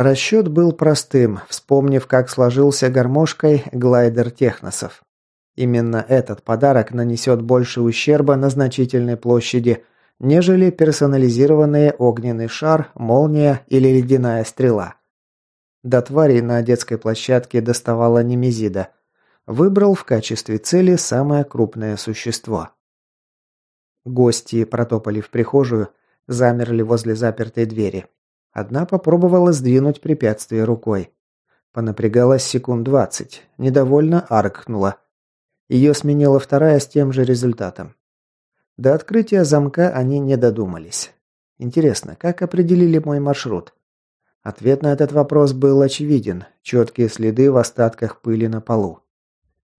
Расчет был простым, вспомнив, как сложился гармошкой глайдер техносов. Именно этот подарок нанесет больше ущерба на значительной площади, нежели персонализированный огненный шар, молния или ледяная стрела. До твари на детской площадке доставала немезида. Выбрал в качестве цели самое крупное существо. Гости протопали в прихожую, замерли возле запертой двери. Одна попробовала сдвинуть препятствие рукой. Понапрягалась секунд двадцать. Недовольно аркнула. Ее сменила вторая с тем же результатом. До открытия замка они не додумались. Интересно, как определили мой маршрут? Ответ на этот вопрос был очевиден. Четкие следы в остатках пыли на полу.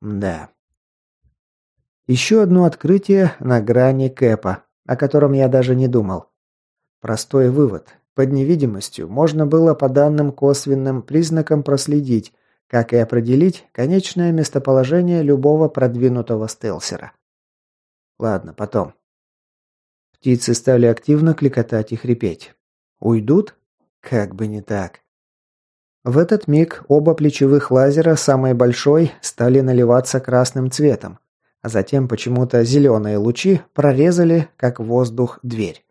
Да. Еще одно открытие на грани Кэпа, о котором я даже не думал. Простой вывод. Под невидимостью можно было по данным косвенным признакам проследить, как и определить конечное местоположение любого продвинутого стелсера. Ладно, потом. Птицы стали активно кликотать и хрипеть. Уйдут? Как бы не так. В этот миг оба плечевых лазера, самый большой, стали наливаться красным цветом, а затем почему-то зеленые лучи прорезали, как воздух, дверь.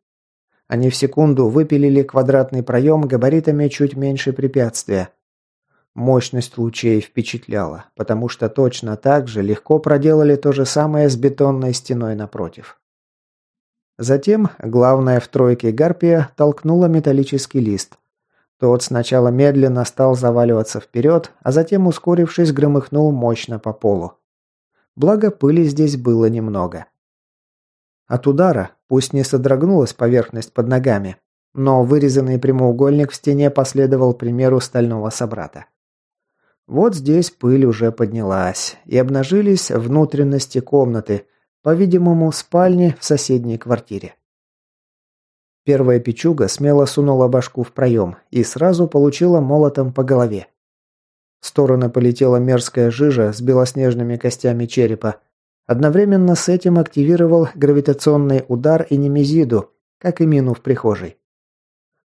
Они в секунду выпилили квадратный проем габаритами чуть меньше препятствия. Мощность лучей впечатляла, потому что точно так же легко проделали то же самое с бетонной стеной напротив. Затем главная в тройке гарпия толкнула металлический лист. Тот сначала медленно стал заваливаться вперед, а затем, ускорившись, громыхнул мощно по полу. Благо, пыли здесь было немного. От удара, пусть не содрогнулась поверхность под ногами, но вырезанный прямоугольник в стене последовал примеру стального собрата. Вот здесь пыль уже поднялась, и обнажились внутренности комнаты – по-видимому, спальни в соседней квартире. Первая печуга смело сунула башку в проем и сразу получила молотом по голове. В стороны полетела мерзкая жижа с белоснежными костями черепа. Одновременно с этим активировал гравитационный удар и немезиду, как и мину в прихожей.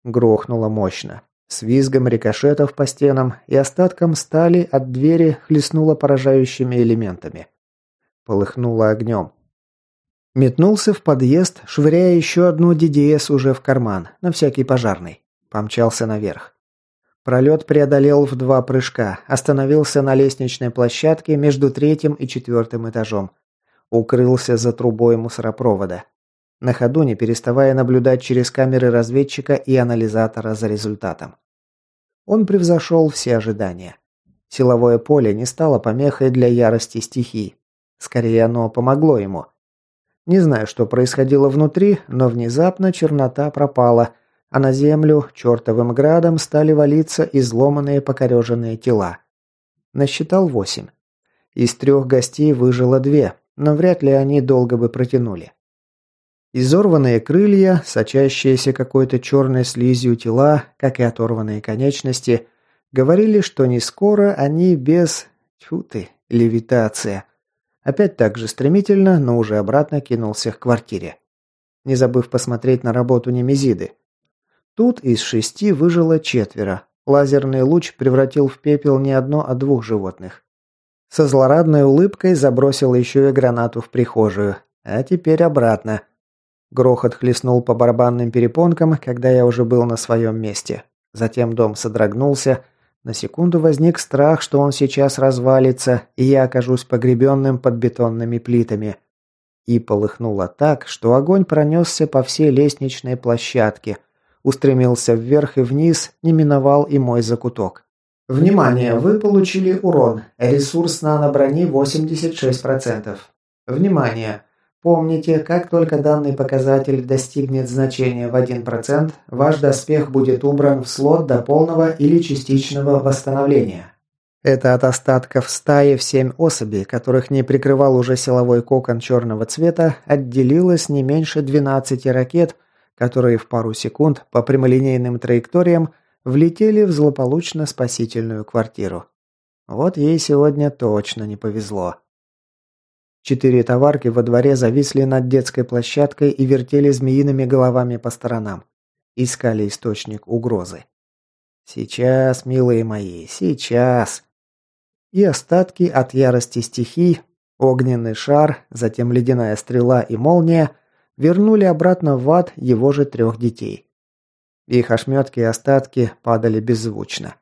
Грохнуло мощно. С визгом рикошетов по стенам и остатком стали от двери хлестнуло поражающими элементами. Полыхнуло огнем. Метнулся в подъезд, швыряя еще одну ДДС уже в карман, на всякий пожарный. Помчался наверх. Пролет преодолел в два прыжка, остановился на лестничной площадке между третьим и четвертым этажом. Укрылся за трубой мусоропровода. На ходу, не переставая наблюдать через камеры разведчика и анализатора за результатом. Он превзошел все ожидания. Силовое поле не стало помехой для ярости стихий. Скорее, оно помогло ему – не знаю, что происходило внутри, но внезапно чернота пропала, а на землю чертовым градом стали валиться изломанные покореженные тела. Насчитал восемь. Из трех гостей выжило две, но вряд ли они долго бы протянули. Изорванные крылья, сочащиеся какой-то черной слизью тела, как и оторванные конечности, говорили, что не скоро они без... Тьфу ты, левитация. Опять так же стремительно, но уже обратно кинулся к квартире. Не забыв посмотреть на работу Немезиды. Тут из шести выжило четверо. Лазерный луч превратил в пепел не одно, а двух животных. Со злорадной улыбкой забросил еще и гранату в прихожую. А теперь обратно. Грохот хлестнул по барабанным перепонкам, когда я уже был на своем месте. Затем дом содрогнулся, на секунду возник страх, что он сейчас развалится, и я окажусь погребенным под бетонными плитами. И полыхнуло так, что огонь пронесся по всей лестничной площадке, устремился вверх и вниз, не миновал и мой закуток. Внимание, вы получили урон. Ресурс наноброни 86%. Внимание, Помните, как только данный показатель достигнет значения в 1%, ваш доспех будет убран в слот до полного или частичного восстановления. Это от остатков стаи в 7 особей, которых не прикрывал уже силовой кокон черного цвета, отделилось не меньше 12 ракет, которые в пару секунд по прямолинейным траекториям влетели в злополучно спасительную квартиру. Вот ей сегодня точно не повезло. Четыре товарки во дворе зависли над детской площадкой и вертели змеиными головами по сторонам. Искали источник угрозы. Сейчас, милые мои, сейчас. И остатки от ярости стихий, огненный шар, затем ледяная стрела и молния вернули обратно в ад его же трех детей. Их ошметки и остатки падали беззвучно.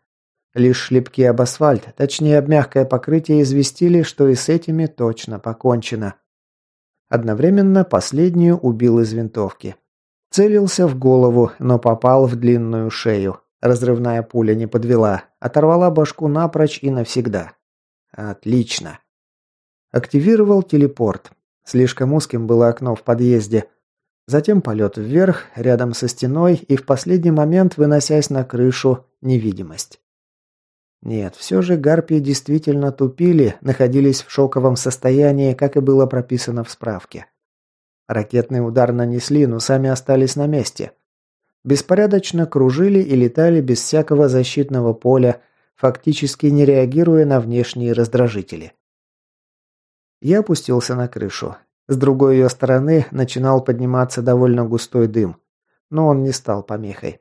Лишь шлепки об асфальт, точнее об мягкое покрытие, известили, что и с этими точно покончено. Одновременно последнюю убил из винтовки. Целился в голову, но попал в длинную шею. Разрывная пуля не подвела, оторвала башку напрочь и навсегда. Отлично. Активировал телепорт. Слишком узким было окно в подъезде. Затем полет вверх, рядом со стеной и в последний момент, выносясь на крышу, невидимость. Нет, все же гарпии действительно тупили, находились в шоковом состоянии, как и было прописано в справке. Ракетный удар нанесли, но сами остались на месте. Беспорядочно кружили и летали без всякого защитного поля, фактически не реагируя на внешние раздражители. Я опустился на крышу. С другой ее стороны начинал подниматься довольно густой дым, но он не стал помехой.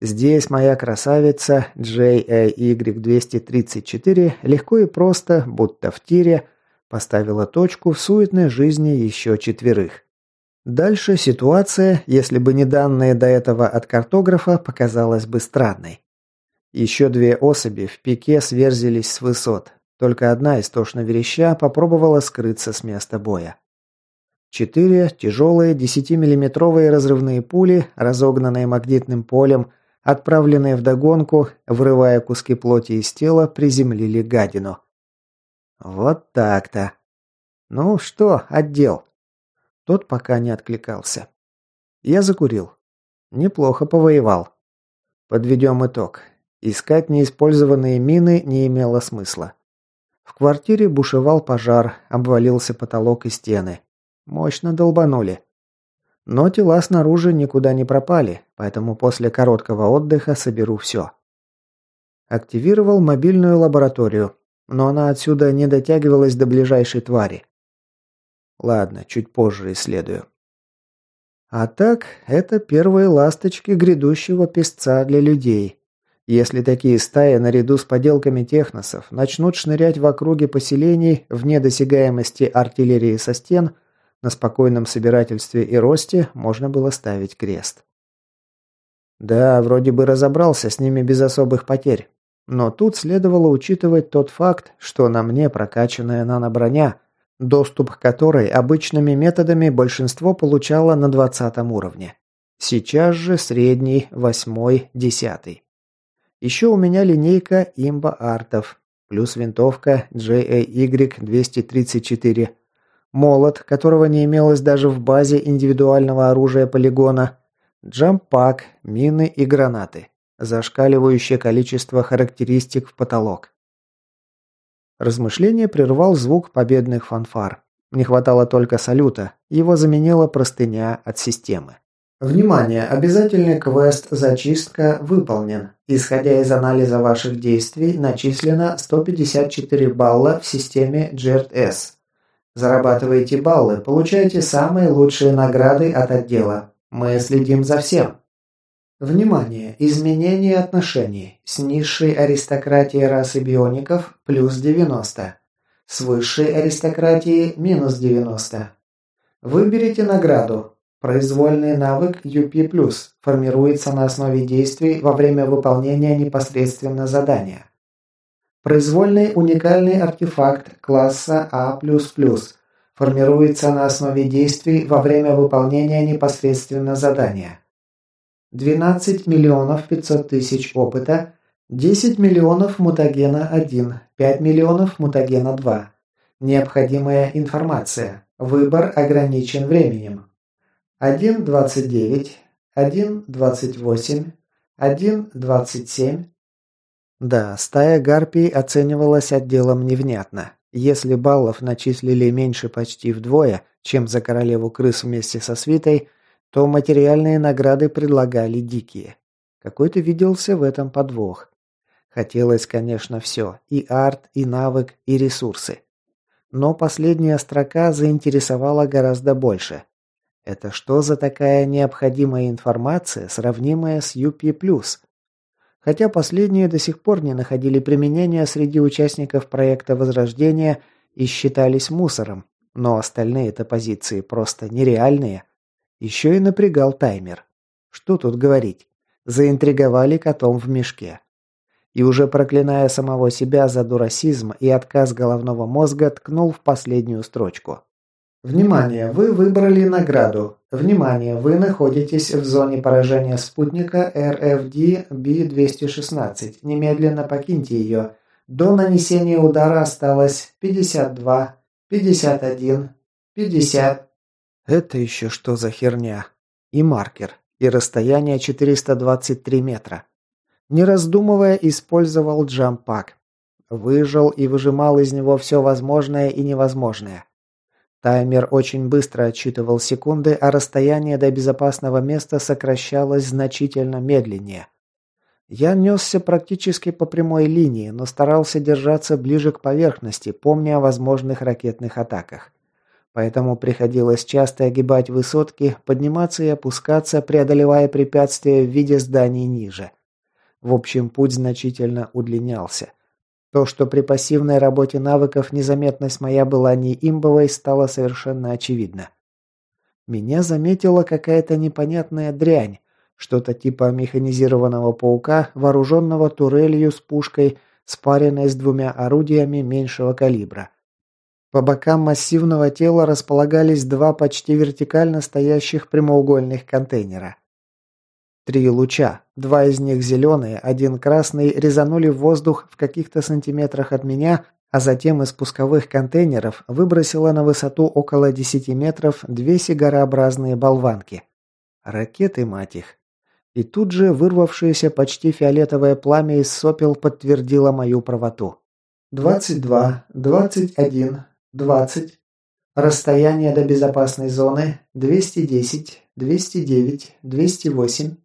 Здесь моя красавица JAY234 легко и просто, будто в тире, поставила точку в суетной жизни еще четверых. Дальше ситуация, если бы не данные до этого от картографа, показалась бы странной. Еще две особи в пике сверзились с высот. Только одна, истошно вереща, попробовала скрыться с места боя. Четыре тяжелые 10-миллиметровые разрывные пули, разогнанные магнитным полем, отправленные вдогонку, вырывая куски плоти из тела, приземлили гадину. Вот так-то. Ну что, отдел? Тот пока не откликался. Я закурил. Неплохо повоевал. Подведем итог. Искать неиспользованные мины не имело смысла. В квартире бушевал пожар, обвалился потолок и стены. Мощно долбанули. Но тела снаружи никуда не пропали, поэтому после короткого отдыха соберу все. Активировал мобильную лабораторию, но она отсюда не дотягивалась до ближайшей твари. Ладно, чуть позже исследую. А так, это первые ласточки грядущего песца для людей. Если такие стаи наряду с поделками техносов начнут шнырять в округе поселений вне досягаемости артиллерии со стен, на спокойном собирательстве и росте можно было ставить крест. Да, вроде бы разобрался с ними без особых потерь. Но тут следовало учитывать тот факт, что на мне прокачанная наноброня, доступ к которой обычными методами большинство получало на 20 уровне. Сейчас же средний, восьмой, десятый. Еще у меня линейка имба-артов, плюс винтовка JAY-234, молот, которого не имелось даже в базе индивидуального оружия полигона, джампак, мины и гранаты. Зашкаливающее количество характеристик в потолок. Размышление прервал звук победных фанфар. Не хватало только салюта, его заменила простыня от системы. Внимание! Обязательный квест «Зачистка» выполнен. Исходя из анализа ваших действий, начислено 154 балла в системе JERT-S. Зарабатываете баллы, получаете самые лучшие награды от отдела. Мы следим за всем. Внимание! Изменение отношений. С низшей аристократией расы биоников – плюс 90. С высшей аристократией – минус 90. Выберите награду. Произвольный навык UP+, формируется на основе действий во время выполнения непосредственно задания. Произвольный уникальный артефакт класса А++, формируется на основе действий во время выполнения непосредственно задания. 12 миллионов 500 тысяч опыта, 10 миллионов мутагена 1, 5 миллионов мутагена 2. Необходимая информация. Выбор ограничен временем. 1.29, 1.28, 1.27. Да, стая гарпий оценивалась отделом невнятно. Если баллов начислили меньше почти вдвое, чем за королеву крыс вместе со свитой, то материальные награды предлагали дикие. Какой-то виделся в этом подвох. Хотелось, конечно, все. И арт, и навык, и ресурсы. Но последняя строка заинтересовала гораздо больше. Это что за такая необходимая информация, сравнимая с UP+. Хотя последние до сих пор не находили применения среди участников проекта Возрождения и считались мусором, но остальные-то позиции просто нереальные. Еще и напрягал таймер. Что тут говорить? Заинтриговали котом в мешке. И уже проклиная самого себя за дурасизм и отказ головного мозга, ткнул в последнюю строчку. Внимание! Вы выбрали награду. Внимание! Вы находитесь в зоне поражения спутника RFD B216. Немедленно покиньте ее. До нанесения удара осталось 52, 51, 50, это еще что за херня? И маркер, и расстояние 423 метра. Не раздумывая, использовал джампак. Выжил и выжимал из него все возможное и невозможное. Таймер очень быстро отсчитывал секунды, а расстояние до безопасного места сокращалось значительно медленнее. Я несся практически по прямой линии, но старался держаться ближе к поверхности, помня о возможных ракетных атаках. Поэтому приходилось часто огибать высотки, подниматься и опускаться, преодолевая препятствия в виде зданий ниже. В общем, путь значительно удлинялся. То, что при пассивной работе навыков незаметность моя была не имбовой, стало совершенно очевидно. Меня заметила какая-то непонятная дрянь, что-то типа механизированного паука, вооруженного турелью с пушкой, спаренной с двумя орудиями меньшего калибра. По бокам массивного тела располагались два почти вертикально стоящих прямоугольных контейнера. Три луча, два из них зеленые, один красный, резанули в воздух в каких-то сантиметрах от меня, а затем из пусковых контейнеров выбросило на высоту около 10 метров две сигарообразные болванки. Ракеты, мать их. И тут же вырвавшееся почти фиолетовое пламя из сопел подтвердило мою правоту. «Двадцать два, двадцать один, 20. Расстояние до безопасной зоны 210, 209, 208.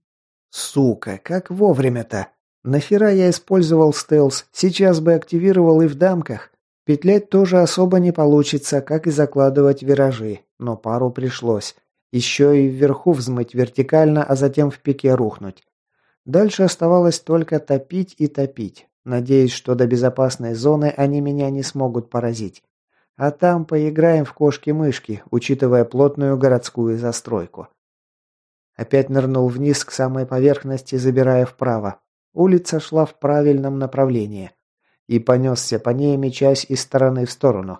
Сука, как вовремя-то. Нахера я использовал стелс? Сейчас бы активировал и в дамках. Петлять тоже особо не получится, как и закладывать виражи, но пару пришлось. Еще и вверху взмыть вертикально, а затем в пике рухнуть. Дальше оставалось только топить и топить, надеясь, что до безопасной зоны они меня не смогут поразить. А там поиграем в кошки-мышки, учитывая плотную городскую застройку. Опять нырнул вниз к самой поверхности, забирая вправо. Улица шла в правильном направлении. И понесся по ней, мечась из стороны в сторону.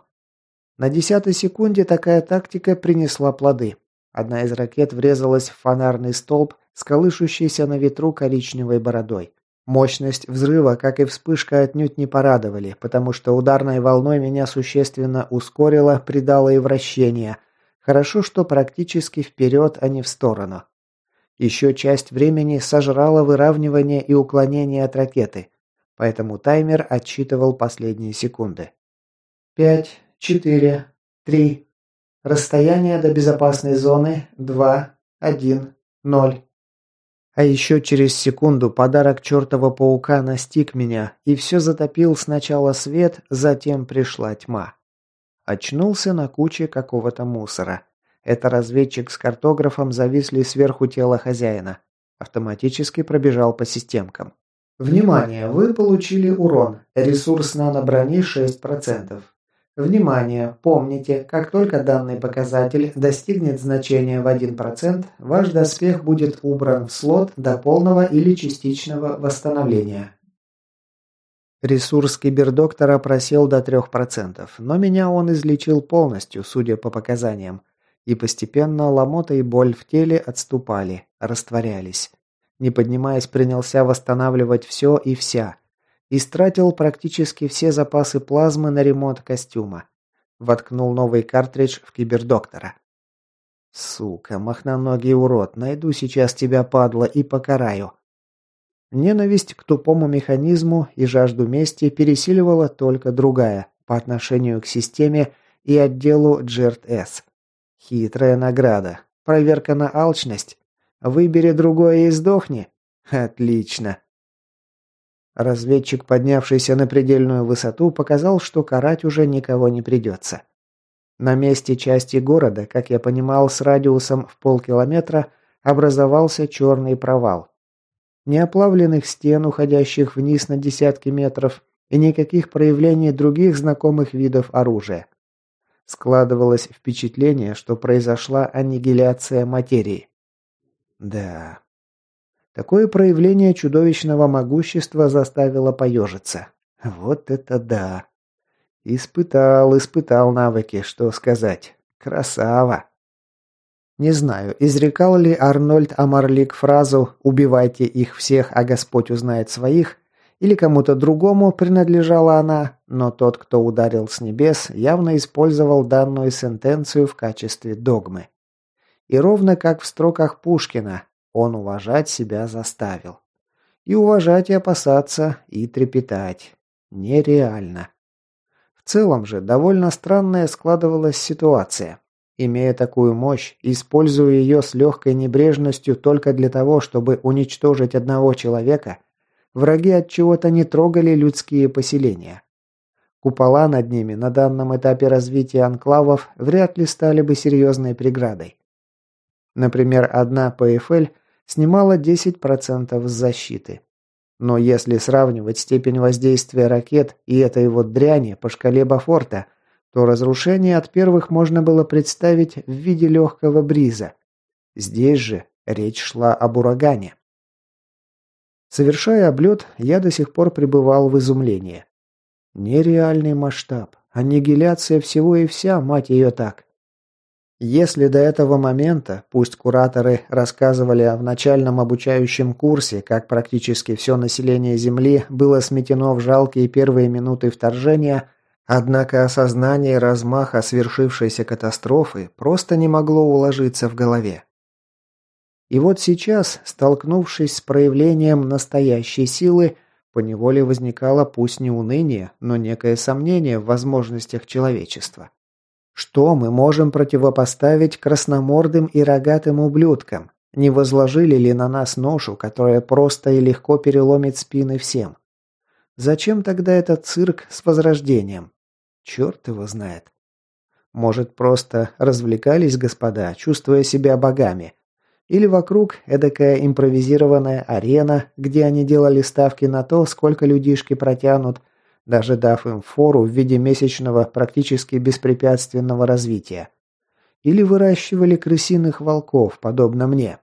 На десятой секунде такая тактика принесла плоды. Одна из ракет врезалась в фонарный столб с колышущейся на ветру коричневой бородой. Мощность взрыва, как и вспышка, отнюдь не порадовали, потому что ударной волной меня существенно ускорило, придало и вращение. Хорошо, что практически вперед, а не в сторону. Еще часть времени сожрало выравнивание и уклонение от ракеты, поэтому таймер отсчитывал последние секунды. «Пять, четыре, три. Расстояние до безопасной зоны два, один, ноль». А еще через секунду подарок чертова паука настиг меня, и все затопил сначала свет, затем пришла тьма. Очнулся на куче какого-то мусора. Это разведчик с картографом зависли сверху тела хозяина. Автоматически пробежал по системкам. Внимание! Вы получили урон. Ресурс нано-брони 6%. Внимание! Помните, как только данный показатель достигнет значения в 1%, ваш доспех будет убран в слот до полного или частичного восстановления. Ресурс кибердоктора просел до 3%, но меня он излечил полностью, судя по показаниям и постепенно ломота и боль в теле отступали, растворялись. Не поднимаясь, принялся восстанавливать все и вся. Истратил практически все запасы плазмы на ремонт костюма. Воткнул новый картридж в кибердоктора. «Сука, махноногий урод, найду сейчас тебя, падла, и покараю». Ненависть к тупому механизму и жажду мести пересиливала только другая, по отношению к системе и отделу Джерт-С. Хитрая награда. Проверка на алчность. Выбери другое и сдохни. Отлично. Разведчик, поднявшийся на предельную высоту, показал, что карать уже никого не придется. На месте части города, как я понимал, с радиусом в полкилометра образовался черный провал. Ни оплавленных стен, уходящих вниз на десятки метров, и никаких проявлений других знакомых видов оружия. Складывалось впечатление, что произошла аннигиляция материи. Да. Такое проявление чудовищного могущества заставило поежиться. Вот это да. Испытал, испытал навыки, что сказать. Красава. Не знаю, изрекал ли Арнольд Амарлик фразу «убивайте их всех, а Господь узнает своих», или кому-то другому принадлежала она, но тот, кто ударил с небес, явно использовал данную сентенцию в качестве догмы. И ровно как в строках Пушкина, он уважать себя заставил. И уважать, и опасаться, и трепетать. Нереально. В целом же довольно странная складывалась ситуация. Имея такую мощь, используя ее с легкой небрежностью только для того, чтобы уничтожить одного человека – Враги от чего-то не трогали людские поселения. Купола над ними на данном этапе развития анклавов вряд ли стали бы серьезной преградой. Например, одна ПФЛ снимала 10% с защиты. Но если сравнивать степень воздействия ракет и этой вот дряни по шкале Бафорта, то разрушение от первых можно было представить в виде легкого бриза. Здесь же речь шла об урагане. Совершая облет, я до сих пор пребывал в изумлении. Нереальный масштаб. Аннигиляция всего и вся, мать ее так. Если до этого момента, пусть кураторы рассказывали в начальном обучающем курсе, как практически все население Земли было сметено в жалкие первые минуты вторжения, однако осознание размаха свершившейся катастрофы просто не могло уложиться в голове. И вот сейчас, столкнувшись с проявлением настоящей силы, поневоле возникало пусть не уныние, но некое сомнение в возможностях человечества. Что мы можем противопоставить красномордым и рогатым ублюдкам? Не возложили ли на нас ношу, которая просто и легко переломит спины всем? Зачем тогда этот цирк с возрождением? Черт его знает. Может, просто развлекались господа, чувствуя себя богами? Или вокруг эдакая импровизированная арена, где они делали ставки на то, сколько людишки протянут, даже дав им фору в виде месячного практически беспрепятственного развития. Или выращивали крысиных волков, подобно мне.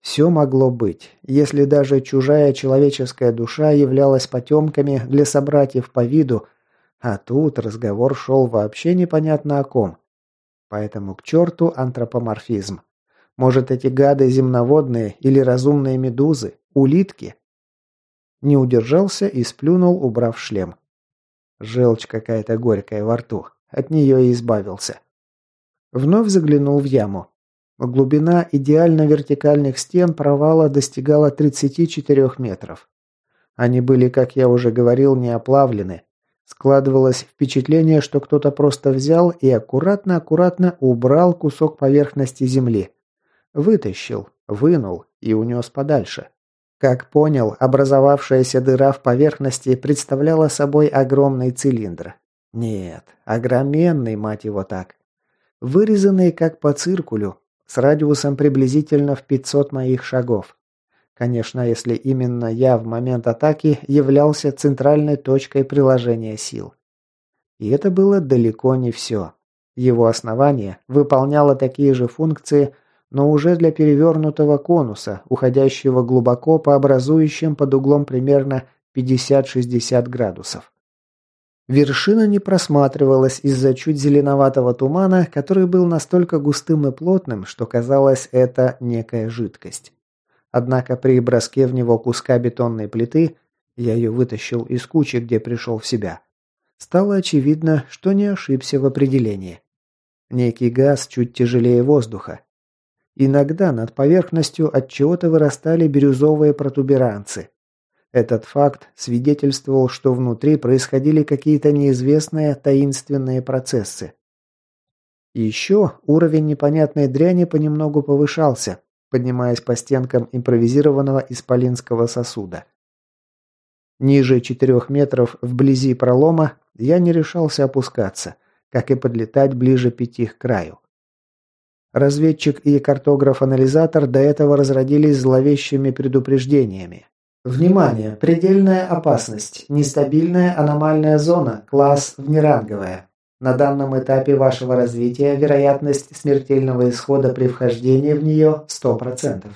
Все могло быть, если даже чужая человеческая душа являлась потемками для собратьев по виду, а тут разговор шел вообще непонятно о ком. Поэтому к черту антропоморфизм. Может, эти гады земноводные или разумные медузы, улитки? Не удержался и сплюнул, убрав шлем. Желчь какая-то горькая во рту. От нее и избавился. Вновь заглянул в яму. Глубина идеально вертикальных стен провала достигала 34 метров. Они были, как я уже говорил, не оплавлены. Складывалось впечатление, что кто-то просто взял и аккуратно-аккуратно убрал кусок поверхности земли. Вытащил, вынул и унес подальше. Как понял, образовавшаяся дыра в поверхности представляла собой огромный цилиндр. Нет, огроменный, мать его так. Вырезанный как по циркулю, с радиусом приблизительно в 500 моих шагов. Конечно, если именно я в момент атаки являлся центральной точкой приложения сил. И это было далеко не все. Его основание выполняло такие же функции, но уже для перевернутого конуса, уходящего глубоко по образующим под углом примерно 50-60 градусов. Вершина не просматривалась из-за чуть зеленоватого тумана, который был настолько густым и плотным, что казалось это некая жидкость. Однако при броске в него куска бетонной плиты, я ее вытащил из кучи, где пришел в себя, стало очевидно, что не ошибся в определении. Некий газ чуть тяжелее воздуха, Иногда над поверхностью от чего-то вырастали бирюзовые протуберанцы. Этот факт свидетельствовал, что внутри происходили какие-то неизвестные таинственные процессы. еще уровень непонятной дряни понемногу повышался, поднимаясь по стенкам импровизированного исполинского сосуда. Ниже четырех метров вблизи пролома я не решался опускаться, как и подлетать ближе пяти к краю. Разведчик и картограф-анализатор до этого разродились зловещими предупреждениями. Внимание! Предельная опасность. Нестабильная аномальная зона. Класс внеранговая. На данном этапе вашего развития вероятность смертельного исхода при вхождении в нее 100%.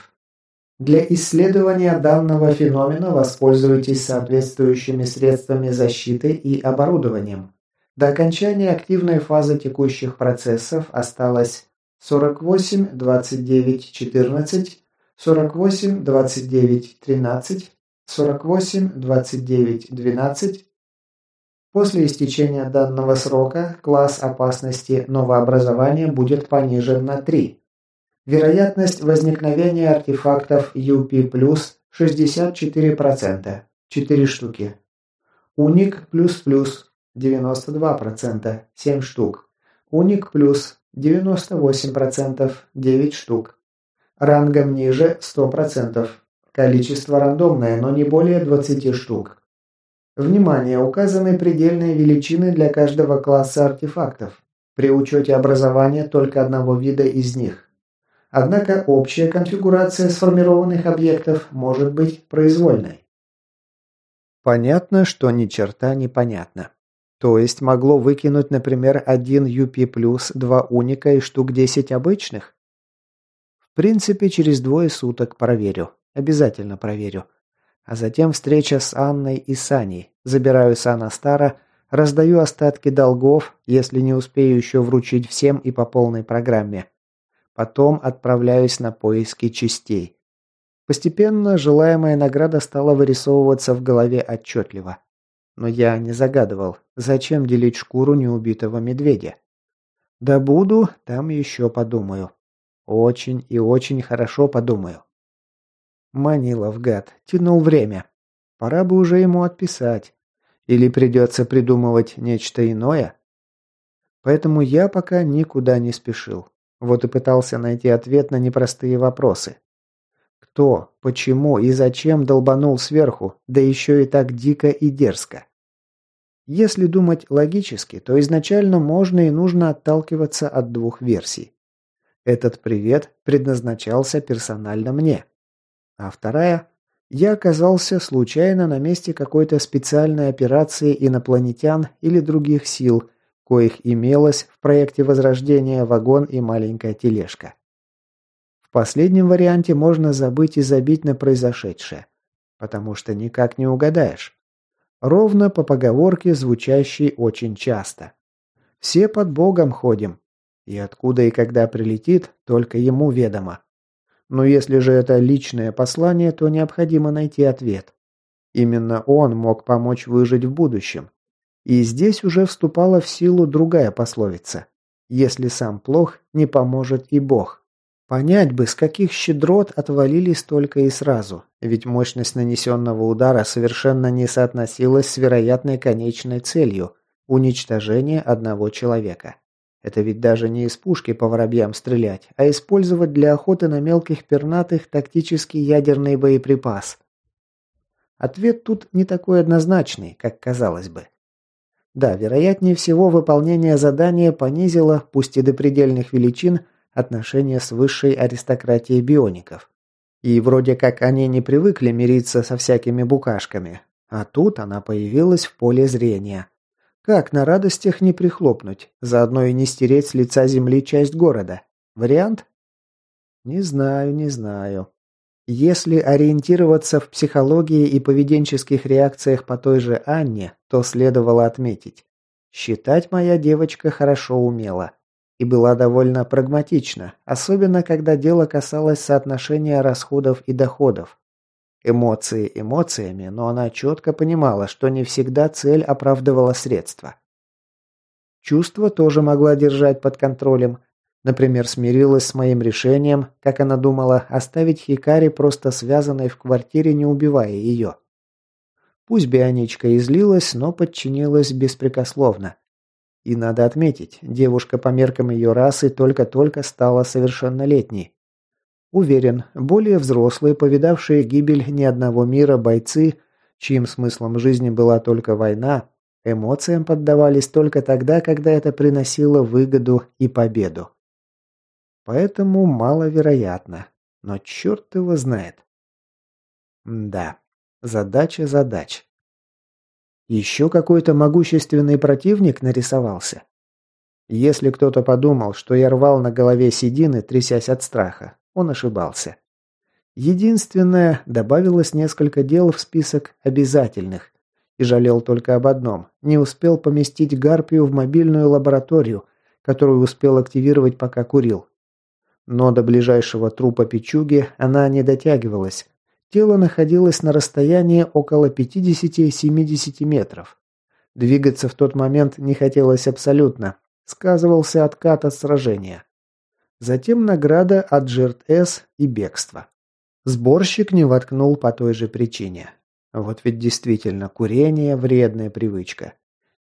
Для исследования данного феномена воспользуйтесь соответствующими средствами защиты и оборудованием. До окончания активной фазы текущих процессов осталось 48, 29, 14, 48, 29, 13, 48, 29, 12. После истечения данного срока класс опасности новообразования будет понижен на 3. Вероятность возникновения артефактов UP+, 64%, 4 штуки. Уник++, 92%, 7 штук. Уник+, 98%, 9 штук. Рангом ниже 100%. Количество рандомное, но не более 20 штук. Внимание, указаны предельные величины для каждого класса артефактов. При учете образования только одного вида из них. Однако общая конфигурация сформированных объектов может быть произвольной. Понятно, что ни черта не понятно. То есть могло выкинуть, например, один UP+, два уника и штук 10 обычных? В принципе, через двое суток проверю. Обязательно проверю. А затем встреча с Анной и Саней. Забираю Сана Стара, раздаю остатки долгов, если не успею еще вручить всем и по полной программе. Потом отправляюсь на поиски частей. Постепенно желаемая награда стала вырисовываться в голове отчетливо. Но я не загадывал, зачем делить шкуру неубитого медведя. Да буду, там еще подумаю. Очень и очень хорошо подумаю. Манилов, гад, тянул время. Пора бы уже ему отписать. Или придется придумывать нечто иное? Поэтому я пока никуда не спешил. Вот и пытался найти ответ на непростые вопросы. Кто, почему и зачем долбанул сверху, да еще и так дико и дерзко? Если думать логически, то изначально можно и нужно отталкиваться от двух версий. Этот привет предназначался персонально мне. А вторая – я оказался случайно на месте какой-то специальной операции инопланетян или других сил, коих имелось в проекте Возрождения вагон и маленькая тележка. Последнем варианте можно забыть и забить на произошедшее, потому что никак не угадаешь. Ровно по поговорке, звучащей очень часто. Все под Богом ходим, и откуда и когда прилетит, только ему ведомо. Но если же это личное послание, то необходимо найти ответ. Именно он мог помочь выжить в будущем. И здесь уже вступала в силу другая пословица. Если сам плох, не поможет и Бог. Понять бы, с каких щедрот отвалились только и сразу, ведь мощность нанесенного удара совершенно не соотносилась с вероятной конечной целью – уничтожение одного человека. Это ведь даже не из пушки по воробьям стрелять, а использовать для охоты на мелких пернатых тактический ядерный боеприпас. Ответ тут не такой однозначный, как казалось бы. Да, вероятнее всего, выполнение задания понизило, пусть и до предельных величин, отношения с высшей аристократией биоников. И вроде как они не привыкли мириться со всякими букашками, а тут она появилась в поле зрения. Как на радостях не прихлопнуть, заодно и не стереть с лица земли часть города? Вариант? Не знаю, не знаю. Если ориентироваться в психологии и поведенческих реакциях по той же Анне, то следовало отметить. Считать моя девочка хорошо умела. И была довольно прагматична, особенно когда дело касалось соотношения расходов и доходов. Эмоции эмоциями, но она четко понимала, что не всегда цель оправдывала средства. Чувства тоже могла держать под контролем. Например, смирилась с моим решением, как она думала, оставить Хикари просто связанной в квартире, не убивая ее. Пусть Бионичка излилась, но подчинилась беспрекословно. И надо отметить, девушка по меркам ее расы только-только стала совершеннолетней. Уверен, более взрослые, повидавшие гибель ни одного мира бойцы, чьим смыслом жизни была только война, эмоциям поддавались только тогда, когда это приносило выгоду и победу. Поэтому маловероятно. Но черт его знает. Да, задача задач. Еще какой-то могущественный противник нарисовался. Если кто-то подумал, что я рвал на голове седины, трясясь от страха, он ошибался. Единственное, добавилось несколько дел в список обязательных. И жалел только об одном. Не успел поместить Гарпию в мобильную лабораторию, которую успел активировать, пока курил. Но до ближайшего трупа печуги она не дотягивалась. Тело находилось на расстоянии около 50-70 метров. Двигаться в тот момент не хотелось абсолютно. Сказывался откат от сражения. Затем награда от жертв С и бегство. Сборщик не воткнул по той же причине. Вот ведь действительно, курение – вредная привычка.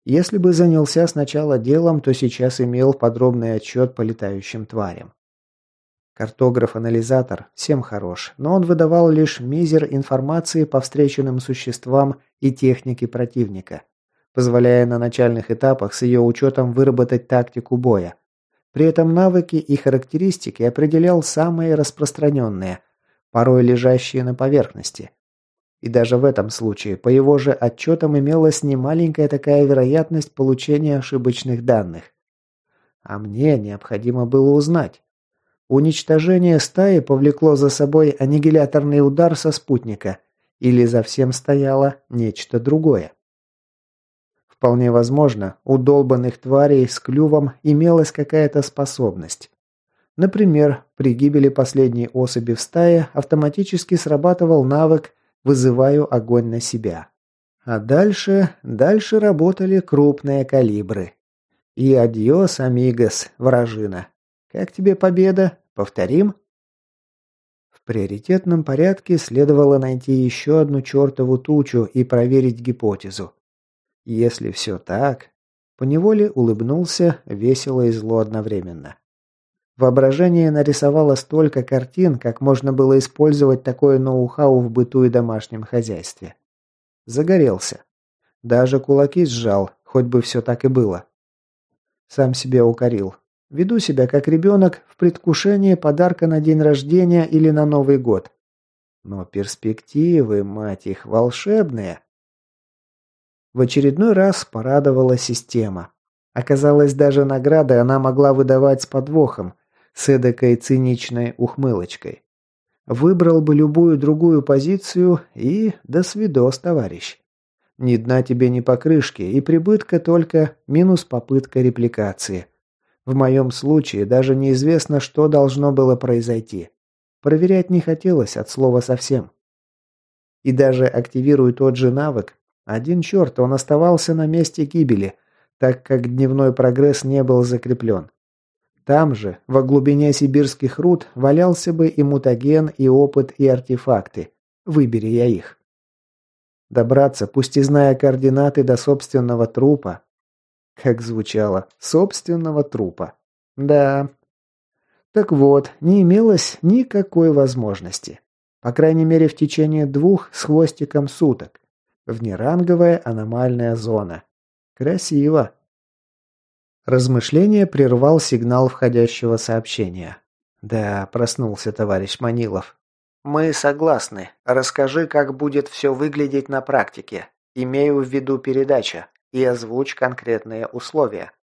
Если бы занялся сначала делом, то сейчас имел подробный отчет по летающим тварям. Картограф-анализатор всем хорош, но он выдавал лишь мизер информации по встреченным существам и технике противника, позволяя на начальных этапах с ее учетом выработать тактику боя, при этом навыки и характеристики определял самые распространенные, порой лежащие на поверхности. И даже в этом случае по его же отчетам имелась немаленькая такая вероятность получения ошибочных данных. А мне необходимо было узнать. Уничтожение стаи повлекло за собой аннигиляторный удар со спутника, или за всем стояло нечто другое. Вполне возможно, у долбанных тварей с клювом имелась какая-то способность. Например, при гибели последней особи в стае автоматически срабатывал навык «вызываю огонь на себя». А дальше, дальше работали крупные калибры. И адьос, амигос, вражина. Как тебе победа? Повторим? В приоритетном порядке следовало найти еще одну чертову тучу и проверить гипотезу. Если все так... Поневоле улыбнулся, весело и зло одновременно. Воображение нарисовало столько картин, как можно было использовать такое ноу-хау в быту и домашнем хозяйстве. Загорелся. Даже кулаки сжал, хоть бы все так и было. Сам себя укорил. Веду себя как ребенок в предвкушении подарка на день рождения или на Новый год. Но перспективы, мать их, волшебные. В очередной раз порадовала система. Оказалось, даже награды она могла выдавать с подвохом, с эдакой циничной ухмылочкой. Выбрал бы любую другую позицию и до свидос, товарищ. Ни дна тебе, ни покрышки, и прибытка только минус попытка репликации. В моем случае даже неизвестно, что должно было произойти. Проверять не хотелось от слова совсем. И даже активируя тот же навык, один черт, он оставался на месте гибели, так как дневной прогресс не был закреплен. Там же, во глубине сибирских руд, валялся бы и мутаген, и опыт, и артефакты. Выбери я их. Добраться, пусть и зная координаты до собственного трупа. Как звучало, собственного трупа. Да. Так вот, не имелось никакой возможности. По крайней мере, в течение двух с хвостиком суток. Внеранговая аномальная зона. Красиво. Размышление прервал сигнал входящего сообщения. Да, проснулся товарищ Манилов. Мы согласны. Расскажи, как будет все выглядеть на практике. Имею в виду передача. И озвучь конкретные условия.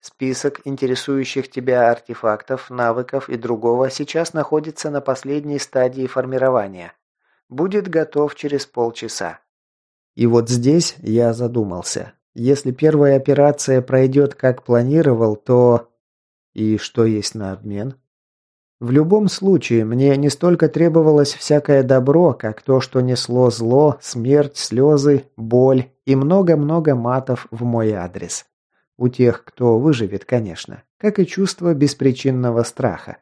Список интересующих тебя артефактов, навыков и другого сейчас находится на последней стадии формирования. Будет готов через полчаса. И вот здесь я задумался. Если первая операция пройдет как планировал, то... И что есть на обмен? В любом случае, мне не столько требовалось всякое добро, как то, что несло зло, смерть, слезы, боль и много-много матов в мой адрес. У тех, кто выживет, конечно, как и чувство беспричинного страха.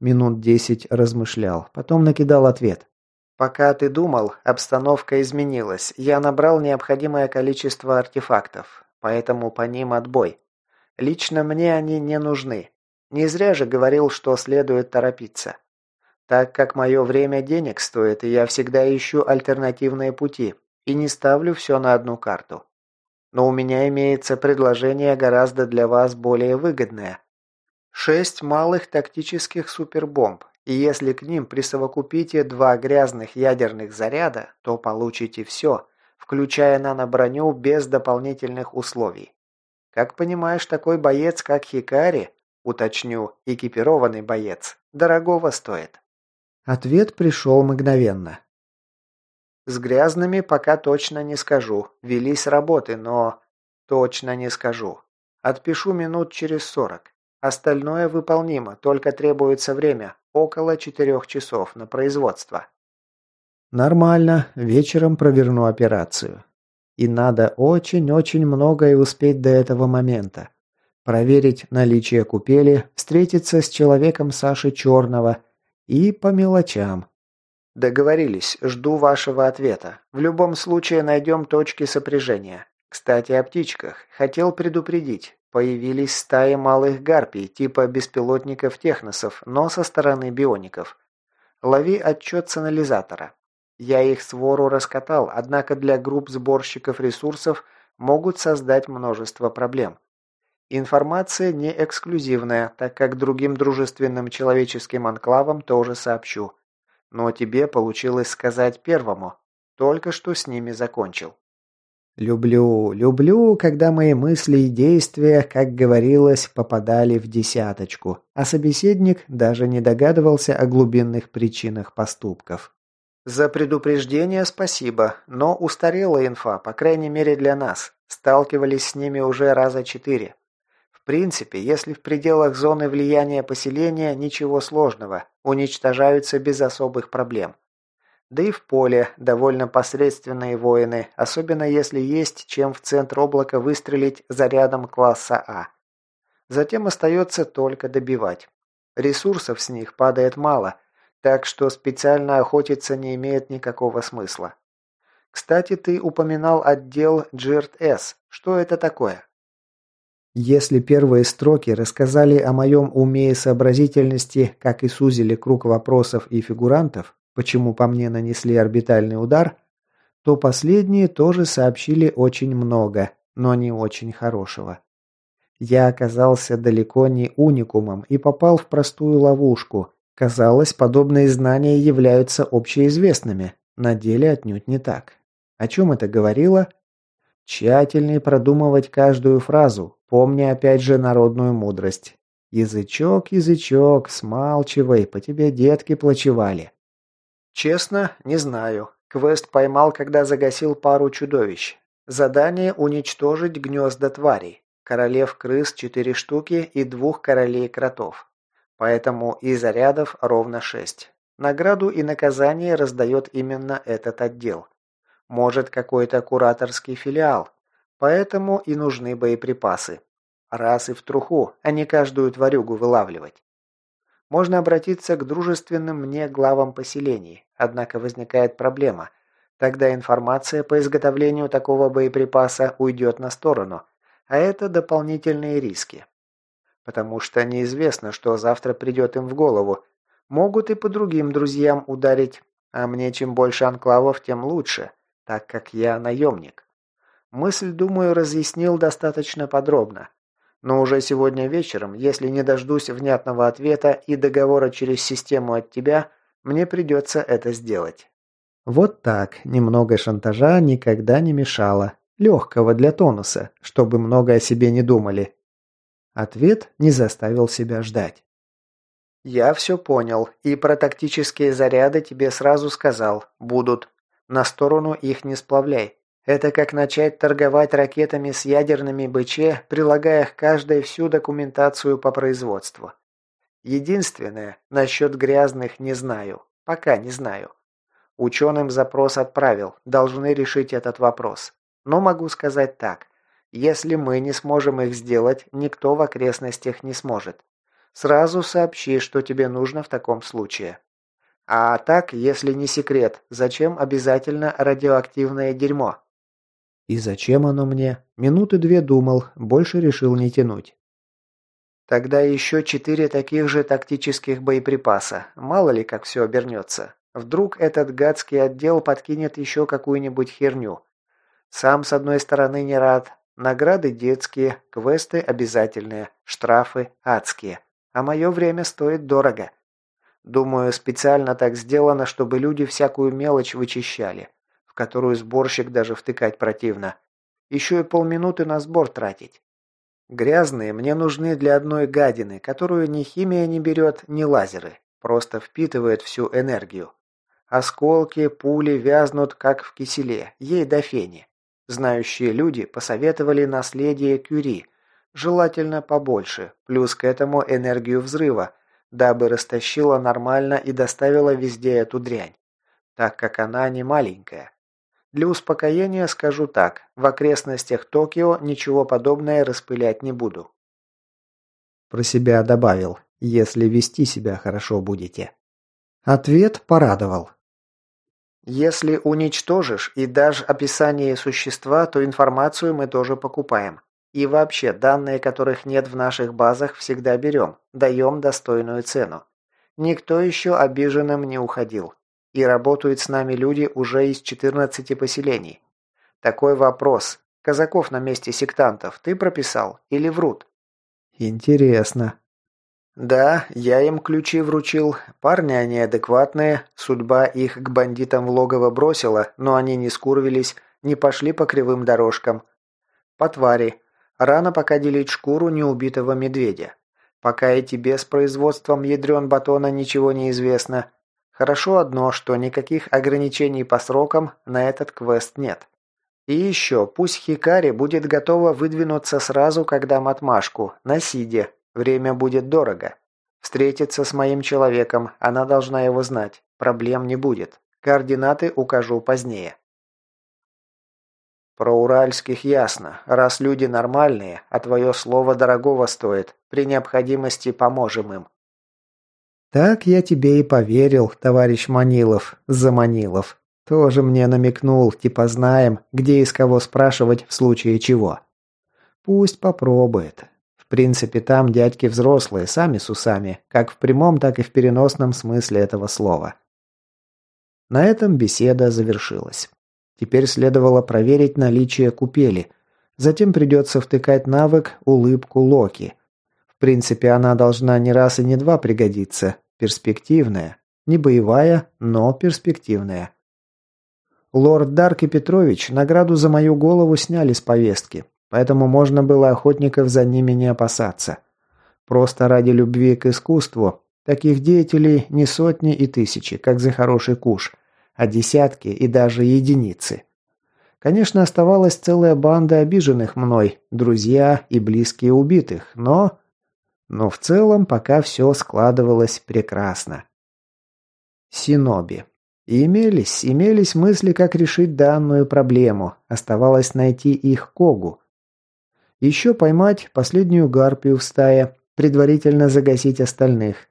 Минут десять размышлял, потом накидал ответ. Пока ты думал, обстановка изменилась. Я набрал необходимое количество артефактов, поэтому по ним отбой. Лично мне они не нужны. Не зря же говорил, что следует торопиться. Так как мое время денег стоит, и я всегда ищу альтернативные пути, и не ставлю все на одну карту. Но у меня имеется предложение гораздо для вас более выгодное. Шесть малых тактических супербомб, и если к ним присовокупите два грязных ядерных заряда, то получите все, включая наноброню без дополнительных условий. Как понимаешь, такой боец, как Хикари, уточню, экипированный боец, дорогого стоит. Ответ пришел мгновенно. С грязными пока точно не скажу. Велись работы, но... Точно не скажу. Отпишу минут через сорок. Остальное выполнимо, только требуется время. Около четырех часов на производство. Нормально. Вечером проверну операцию. И надо очень-очень многое успеть до этого момента. Проверить наличие купели, встретиться с человеком Саши Черного и по мелочам. Договорились, жду вашего ответа. В любом случае найдем точки сопряжения. Кстати, о птичках. Хотел предупредить. Появились стаи малых гарпий, типа беспилотников-техносов, но со стороны биоников. Лови отчет с анализатора. Я их свору раскатал, однако для групп сборщиков ресурсов могут создать множество проблем. Информация не эксклюзивная, так как другим дружественным человеческим анклавам тоже сообщу. Но тебе получилось сказать первому. Только что с ними закончил. Люблю, люблю, когда мои мысли и действия, как говорилось, попадали в десяточку, а собеседник даже не догадывался о глубинных причинах поступков. «За предупреждение спасибо, но устарела инфа, по крайней мере для нас. Сталкивались с ними уже раза четыре. Принципе, если в пределах зоны влияния поселения, ничего сложного, уничтожаются без особых проблем. Да и в поле довольно посредственные воины, особенно если есть чем в центр облака выстрелить зарядом класса А. Затем остается только добивать. Ресурсов с них падает мало, так что специально охотиться не имеет никакого смысла. Кстати, ты упоминал отдел GIRT-S. Что это такое? Если первые строки рассказали о моем уме и сообразительности, как и сузили круг вопросов и фигурантов, почему по мне нанесли орбитальный удар, то последние тоже сообщили очень много, но не очень хорошего. Я оказался далеко не уникумом и попал в простую ловушку. Казалось, подобные знания являются общеизвестными. На деле отнюдь не так. О чем это говорило? Тщательнее продумывать каждую фразу, помня опять же народную мудрость. Язычок, язычок, смалчивай, по тебе детки плачевали. Честно, не знаю. Квест поймал, когда загасил пару чудовищ. Задание уничтожить гнезда тварей. Королев крыс четыре штуки и двух королей кротов. Поэтому и зарядов ровно шесть. Награду и наказание раздает именно этот отдел. Может, какой-то кураторский филиал. Поэтому и нужны боеприпасы. Раз и в труху, а не каждую тварюгу вылавливать. Можно обратиться к дружественным мне главам поселений, однако возникает проблема. Тогда информация по изготовлению такого боеприпаса уйдет на сторону, а это дополнительные риски. Потому что неизвестно, что завтра придет им в голову. Могут и по другим друзьям ударить, а мне чем больше анклавов, тем лучше так как я наемник. Мысль, думаю, разъяснил достаточно подробно. Но уже сегодня вечером, если не дождусь внятного ответа и договора через систему от тебя, мне придется это сделать. Вот так, немного шантажа никогда не мешало. Легкого для тонуса, чтобы много о себе не думали. Ответ не заставил себя ждать. «Я все понял, и про тактические заряды тебе сразу сказал. Будут. На сторону их не сплавляй. Это как начать торговать ракетами с ядерными БЧ, прилагая к каждой всю документацию по производству. Единственное, насчет грязных не знаю. Пока не знаю. Ученым запрос отправил, должны решить этот вопрос. Но могу сказать так. Если мы не сможем их сделать, никто в окрестностях не сможет. Сразу сообщи, что тебе нужно в таком случае. А так, если не секрет, зачем обязательно радиоактивное дерьмо? И зачем оно мне? Минуты две думал, больше решил не тянуть. Тогда еще четыре таких же тактических боеприпаса. Мало ли, как все обернется. Вдруг этот гадский отдел подкинет еще какую-нибудь херню. Сам, с одной стороны, не рад. Награды детские, квесты обязательные, штрафы адские. А мое время стоит дорого. Думаю, специально так сделано, чтобы люди всякую мелочь вычищали, в которую сборщик даже втыкать противно. Еще и полминуты на сбор тратить. Грязные мне нужны для одной гадины, которую ни химия не берет, ни лазеры. Просто впитывает всю энергию. Осколки, пули вязнут, как в киселе, ей до фени. Знающие люди посоветовали наследие Кюри, желательно побольше, плюс к этому энергию взрыва, дабы растащила нормально и доставила везде эту дрянь, так как она не маленькая. Для успокоения скажу так, в окрестностях Токио ничего подобное распылять не буду. Про себя добавил, если вести себя хорошо будете. Ответ порадовал. Если уничтожишь и дашь описание существа, то информацию мы тоже покупаем. И вообще, данные которых нет в наших базах, всегда берем, даем достойную цену. Никто еще обиженным не уходил. И работают с нами люди уже из 14 поселений. Такой вопрос. Казаков на месте сектантов ты прописал или врут? Интересно. Да, я им ключи вручил. Парни они адекватные, судьба их к бандитам в логово бросила, но они не скурвились, не пошли по кривым дорожкам. По твари. Рано пока делить шкуру неубитого медведя. Пока и тебе производством ядрен батона ничего не известно. Хорошо одно, что никаких ограничений по срокам на этот квест нет. И еще, пусть Хикари будет готова выдвинуться сразу, когда матмашку, на Сиде. Время будет дорого. Встретиться с моим человеком, она должна его знать. Проблем не будет. Координаты укажу позднее. Про уральских ясно. Раз люди нормальные, а твое слово дорогого стоит. При необходимости поможем им. Так я тебе и поверил, товарищ Манилов, Заманилов. Тоже мне намекнул, типа знаем, где и с кого спрашивать в случае чего. Пусть попробует. В принципе, там дядьки взрослые, сами с усами, как в прямом, так и в переносном смысле этого слова. На этом беседа завершилась. Теперь следовало проверить наличие купели. Затем придется втыкать навык «Улыбку Локи». В принципе, она должна не раз и не два пригодиться. Перспективная. Не боевая, но перспективная. Лорд Дарк и Петрович награду за мою голову сняли с повестки, поэтому можно было охотников за ними не опасаться. Просто ради любви к искусству таких деятелей не сотни и тысячи, как за хороший куш, а десятки и даже единицы. Конечно, оставалась целая банда обиженных мной, друзья и близкие убитых, но... Но в целом пока все складывалось прекрасно. Синоби. И имелись, имелись мысли, как решить данную проблему. Оставалось найти их Когу. Еще поймать последнюю гарпию в стае, предварительно загасить остальных.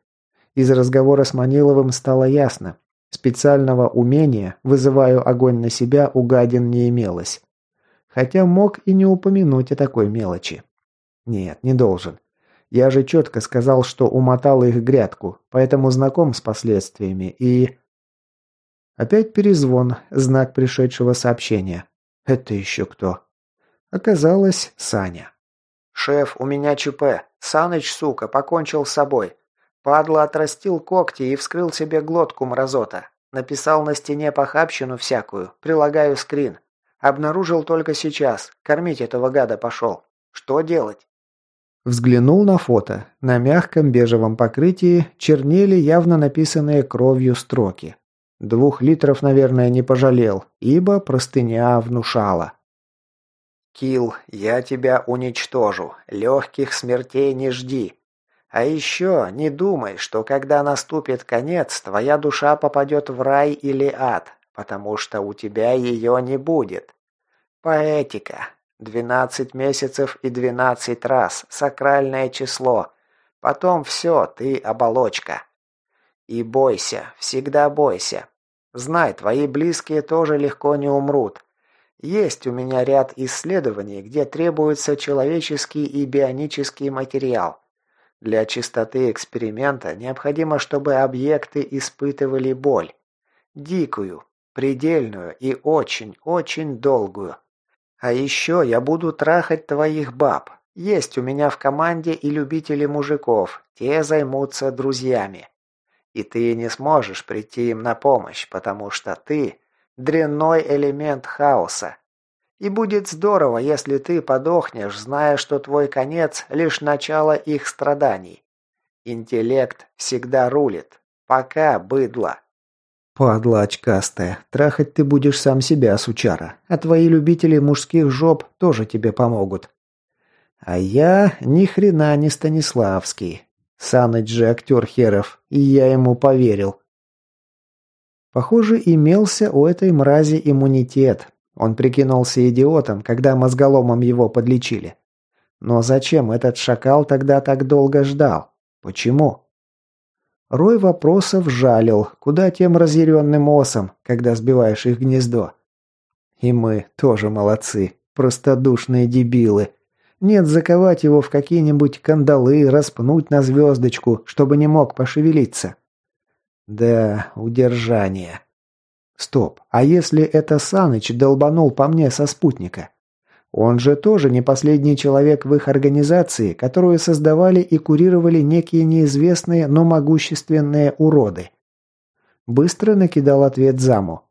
Из разговора с Маниловым стало ясно. Специального умения «вызываю огонь на себя» у гадин не имелось. Хотя мог и не упомянуть о такой мелочи. Нет, не должен. Я же четко сказал, что умотал их грядку, поэтому знаком с последствиями и... Опять перезвон, знак пришедшего сообщения. Это еще кто? Оказалось, Саня. «Шеф, у меня ЧП. Саныч, сука, покончил с собой. Падла отрастил когти и вскрыл себе глотку мразота. Написал на стене похабщину всякую. Прилагаю скрин. Обнаружил только сейчас. Кормить этого гада пошел. Что делать?» Взглянул на фото. На мягком бежевом покрытии чернели явно написанные кровью строки. Двух литров, наверное, не пожалел, ибо простыня внушала. «Килл, я тебя уничтожу. Легких смертей не жди. А еще не думай, что когда наступит конец, твоя душа попадет в рай или ад, потому что у тебя ее не будет. Поэтика. Двенадцать месяцев и двенадцать раз. Сакральное число. Потом все, ты оболочка. И бойся, всегда бойся. Знай, твои близкие тоже легко не умрут. Есть у меня ряд исследований, где требуется человеческий и бионический материал. Для чистоты эксперимента необходимо, чтобы объекты испытывали боль. Дикую, предельную и очень-очень долгую. А еще я буду трахать твоих баб. Есть у меня в команде и любители мужиков, те займутся друзьями. И ты не сможешь прийти им на помощь, потому что ты – дрянной элемент хаоса, и будет здорово, если ты подохнешь, зная, что твой конец – лишь начало их страданий. Интеллект всегда рулит. Пока, быдло. Падла очкастая, трахать ты будешь сам себя, сучара, а твои любители мужских жоп тоже тебе помогут. А я ни хрена не Станиславский. Саныч же актер херов, и я ему поверил. Похоже, имелся у этой мрази иммунитет, он прикинулся идиотом, когда мозголомом его подлечили. Но зачем этот шакал тогда так долго ждал? Почему? Рой вопросов жалил, куда тем разъяренным осам, когда сбиваешь их гнездо. И мы тоже молодцы, простодушные дебилы. Нет, заковать его в какие-нибудь кандалы, распнуть на звездочку, чтобы не мог пошевелиться. Да, удержание. Стоп, а если это Саныч долбанул по мне со спутника? Он же тоже не последний человек в их организации, которую создавали и курировали некие неизвестные, но могущественные уроды. Быстро накидал ответ заму.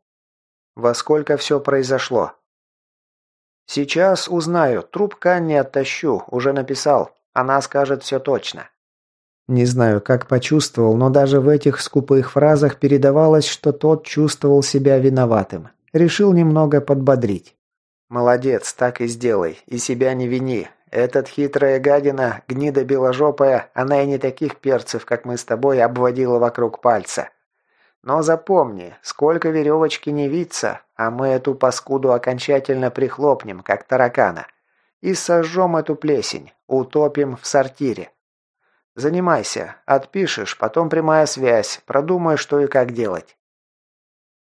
«Во сколько все произошло?» «Сейчас узнаю. Трубка не оттащу. Уже написал. Она скажет все точно». Не знаю, как почувствовал, но даже в этих скупых фразах передавалось, что тот чувствовал себя виноватым. Решил немного подбодрить. «Молодец, так и сделай. И себя не вини. Этот хитрая гадина, гнида беложопая, она и не таких перцев, как мы с тобой, обводила вокруг пальца. Но запомни, сколько веревочки не виться, а мы эту паскуду окончательно прихлопнем, как таракана. И сожжем эту плесень, утопим в сортире. Занимайся. Отпишешь, потом прямая связь. Продумай, что и как делать.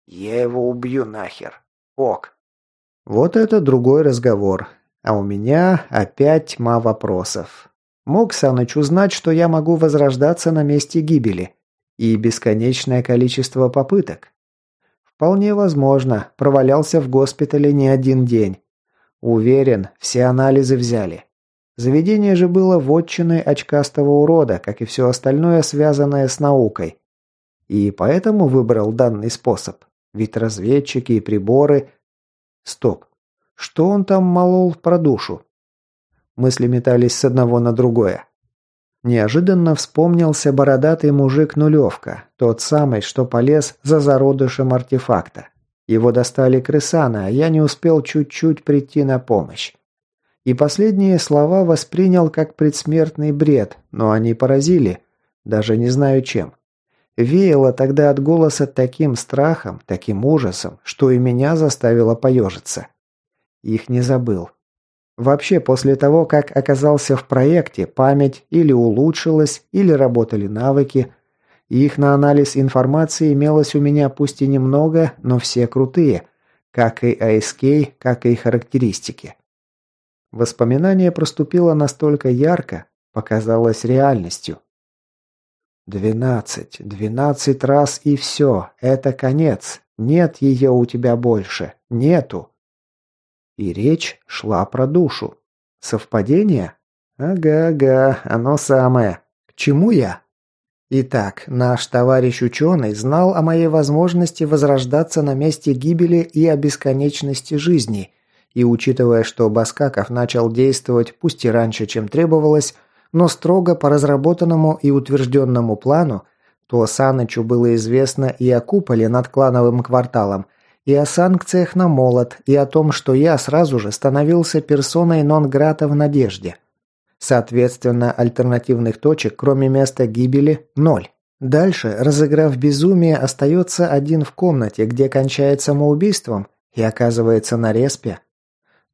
Я его убью нахер. Ок. Вот это другой разговор. А у меня опять тьма вопросов. Мог Саныч узнать, что я могу возрождаться на месте гибели? И бесконечное количество попыток? Вполне возможно, провалялся в госпитале не один день. Уверен, все анализы взяли. Заведение же было вотчиной очкастого урода, как и все остальное, связанное с наукой. И поэтому выбрал данный способ. Ведь разведчики и приборы... Стоп. Что он там молол про душу? Мысли метались с одного на другое. Неожиданно вспомнился бородатый мужик-нулевка, тот самый, что полез за зародышем артефакта. Его достали крысана, а я не успел чуть-чуть прийти на помощь. И последние слова воспринял как предсмертный бред, но они поразили, даже не знаю чем. Веяло тогда от голоса таким страхом, таким ужасом, что и меня заставило поежиться. Их не забыл. Вообще, после того, как оказался в проекте, память или улучшилась, или работали навыки. Их на анализ информации имелось у меня пусть и немного, но все крутые, как и АСК, как и характеристики. Воспоминание проступило настолько ярко, показалось реальностью. «Двенадцать, двенадцать раз и все, это конец, нет ее у тебя больше, нету». И речь шла про душу. Совпадение? Ага-ага, оно самое. К чему я? Итак, наш товарищ ученый знал о моей возможности возрождаться на месте гибели и о бесконечности жизни – и учитывая, что Баскаков начал действовать пусть и раньше, чем требовалось, но строго по разработанному и утвержденному плану, то Санычу было известно и о куполе над клановым кварталом, и о санкциях на молот, и о том, что я сразу же становился персоной нон-грата в надежде. Соответственно, альтернативных точек, кроме места гибели, ноль. Дальше, разыграв безумие, остается один в комнате, где кончает самоубийством и оказывается на респе.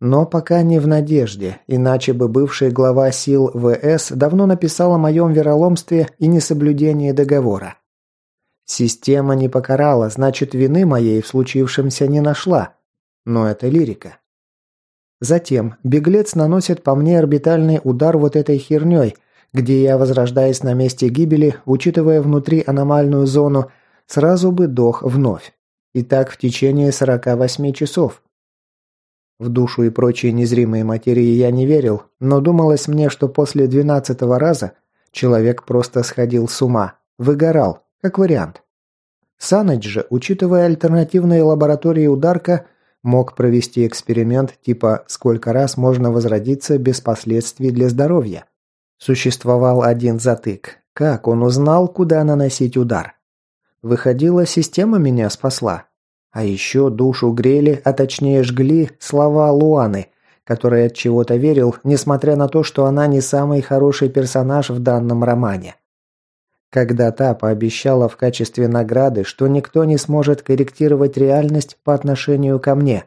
Но пока не в надежде, иначе бы бывший глава сил ВС давно написал о моем вероломстве и несоблюдении договора. Система не покарала, значит, вины моей в случившемся не нашла. Но это лирика. Затем беглец наносит по мне орбитальный удар вот этой херней, где я, возрождаясь на месте гибели, учитывая внутри аномальную зону, сразу бы дох вновь. И так в течение 48 часов. В душу и прочие незримые материи я не верил, но думалось мне, что после двенадцатого раза человек просто сходил с ума, выгорал, как вариант. Саныч же, учитывая альтернативные лаборатории ударка, мог провести эксперимент типа «сколько раз можно возродиться без последствий для здоровья». Существовал один затык. Как он узнал, куда наносить удар? Выходила, система меня спасла. А еще душу грели, а точнее жгли слова Луаны, которой от чего-то верил, несмотря на то, что она не самый хороший персонаж в данном романе. Когда та пообещала в качестве награды, что никто не сможет корректировать реальность по отношению ко мне.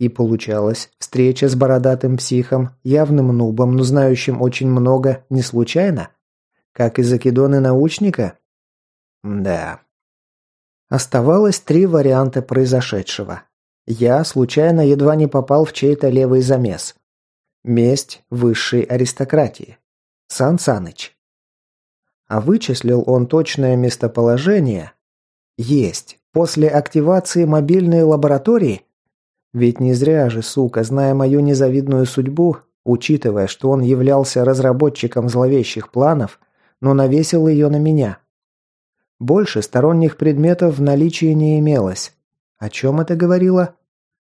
И получалось, встреча с бородатым психом, явным нубом, но знающим очень много, не случайно? Как и закидоны научника? Да, Оставалось три варианта произошедшего. Я случайно едва не попал в чей-то левый замес. Месть высшей аристократии. Сан Саныч. А вычислил он точное местоположение? Есть. После активации мобильной лаборатории? Ведь не зря же, сука, зная мою незавидную судьбу, учитывая, что он являлся разработчиком зловещих планов, но навесил ее на меня. Больше сторонних предметов в наличии не имелось. О чем это говорило?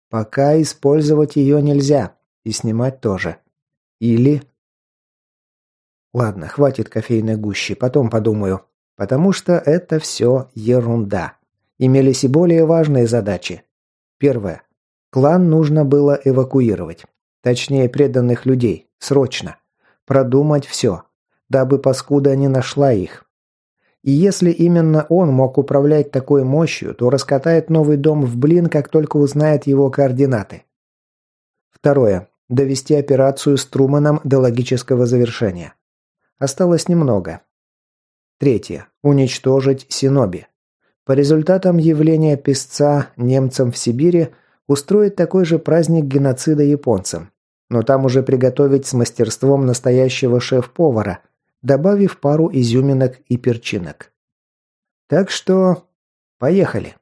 Пока использовать ее нельзя. И снимать тоже. Или... Ладно, хватит кофейной гущи, потом подумаю. Потому что это все ерунда. Имелись и более важные задачи. Первое. Клан нужно было эвакуировать. Точнее, преданных людей. Срочно. Продумать все. Дабы паскуда не нашла их. И если именно он мог управлять такой мощью, то раскатает новый дом в блин, как только узнает его координаты. Второе. Довести операцию с Труманом до логического завершения. Осталось немного. Третье. Уничтожить Синоби. По результатам явления песца немцам в Сибири устроить такой же праздник геноцида японцам. но там уже приготовить с мастерством настоящего шеф-повара, добавив пару изюминок и перчинок. Так что... Поехали.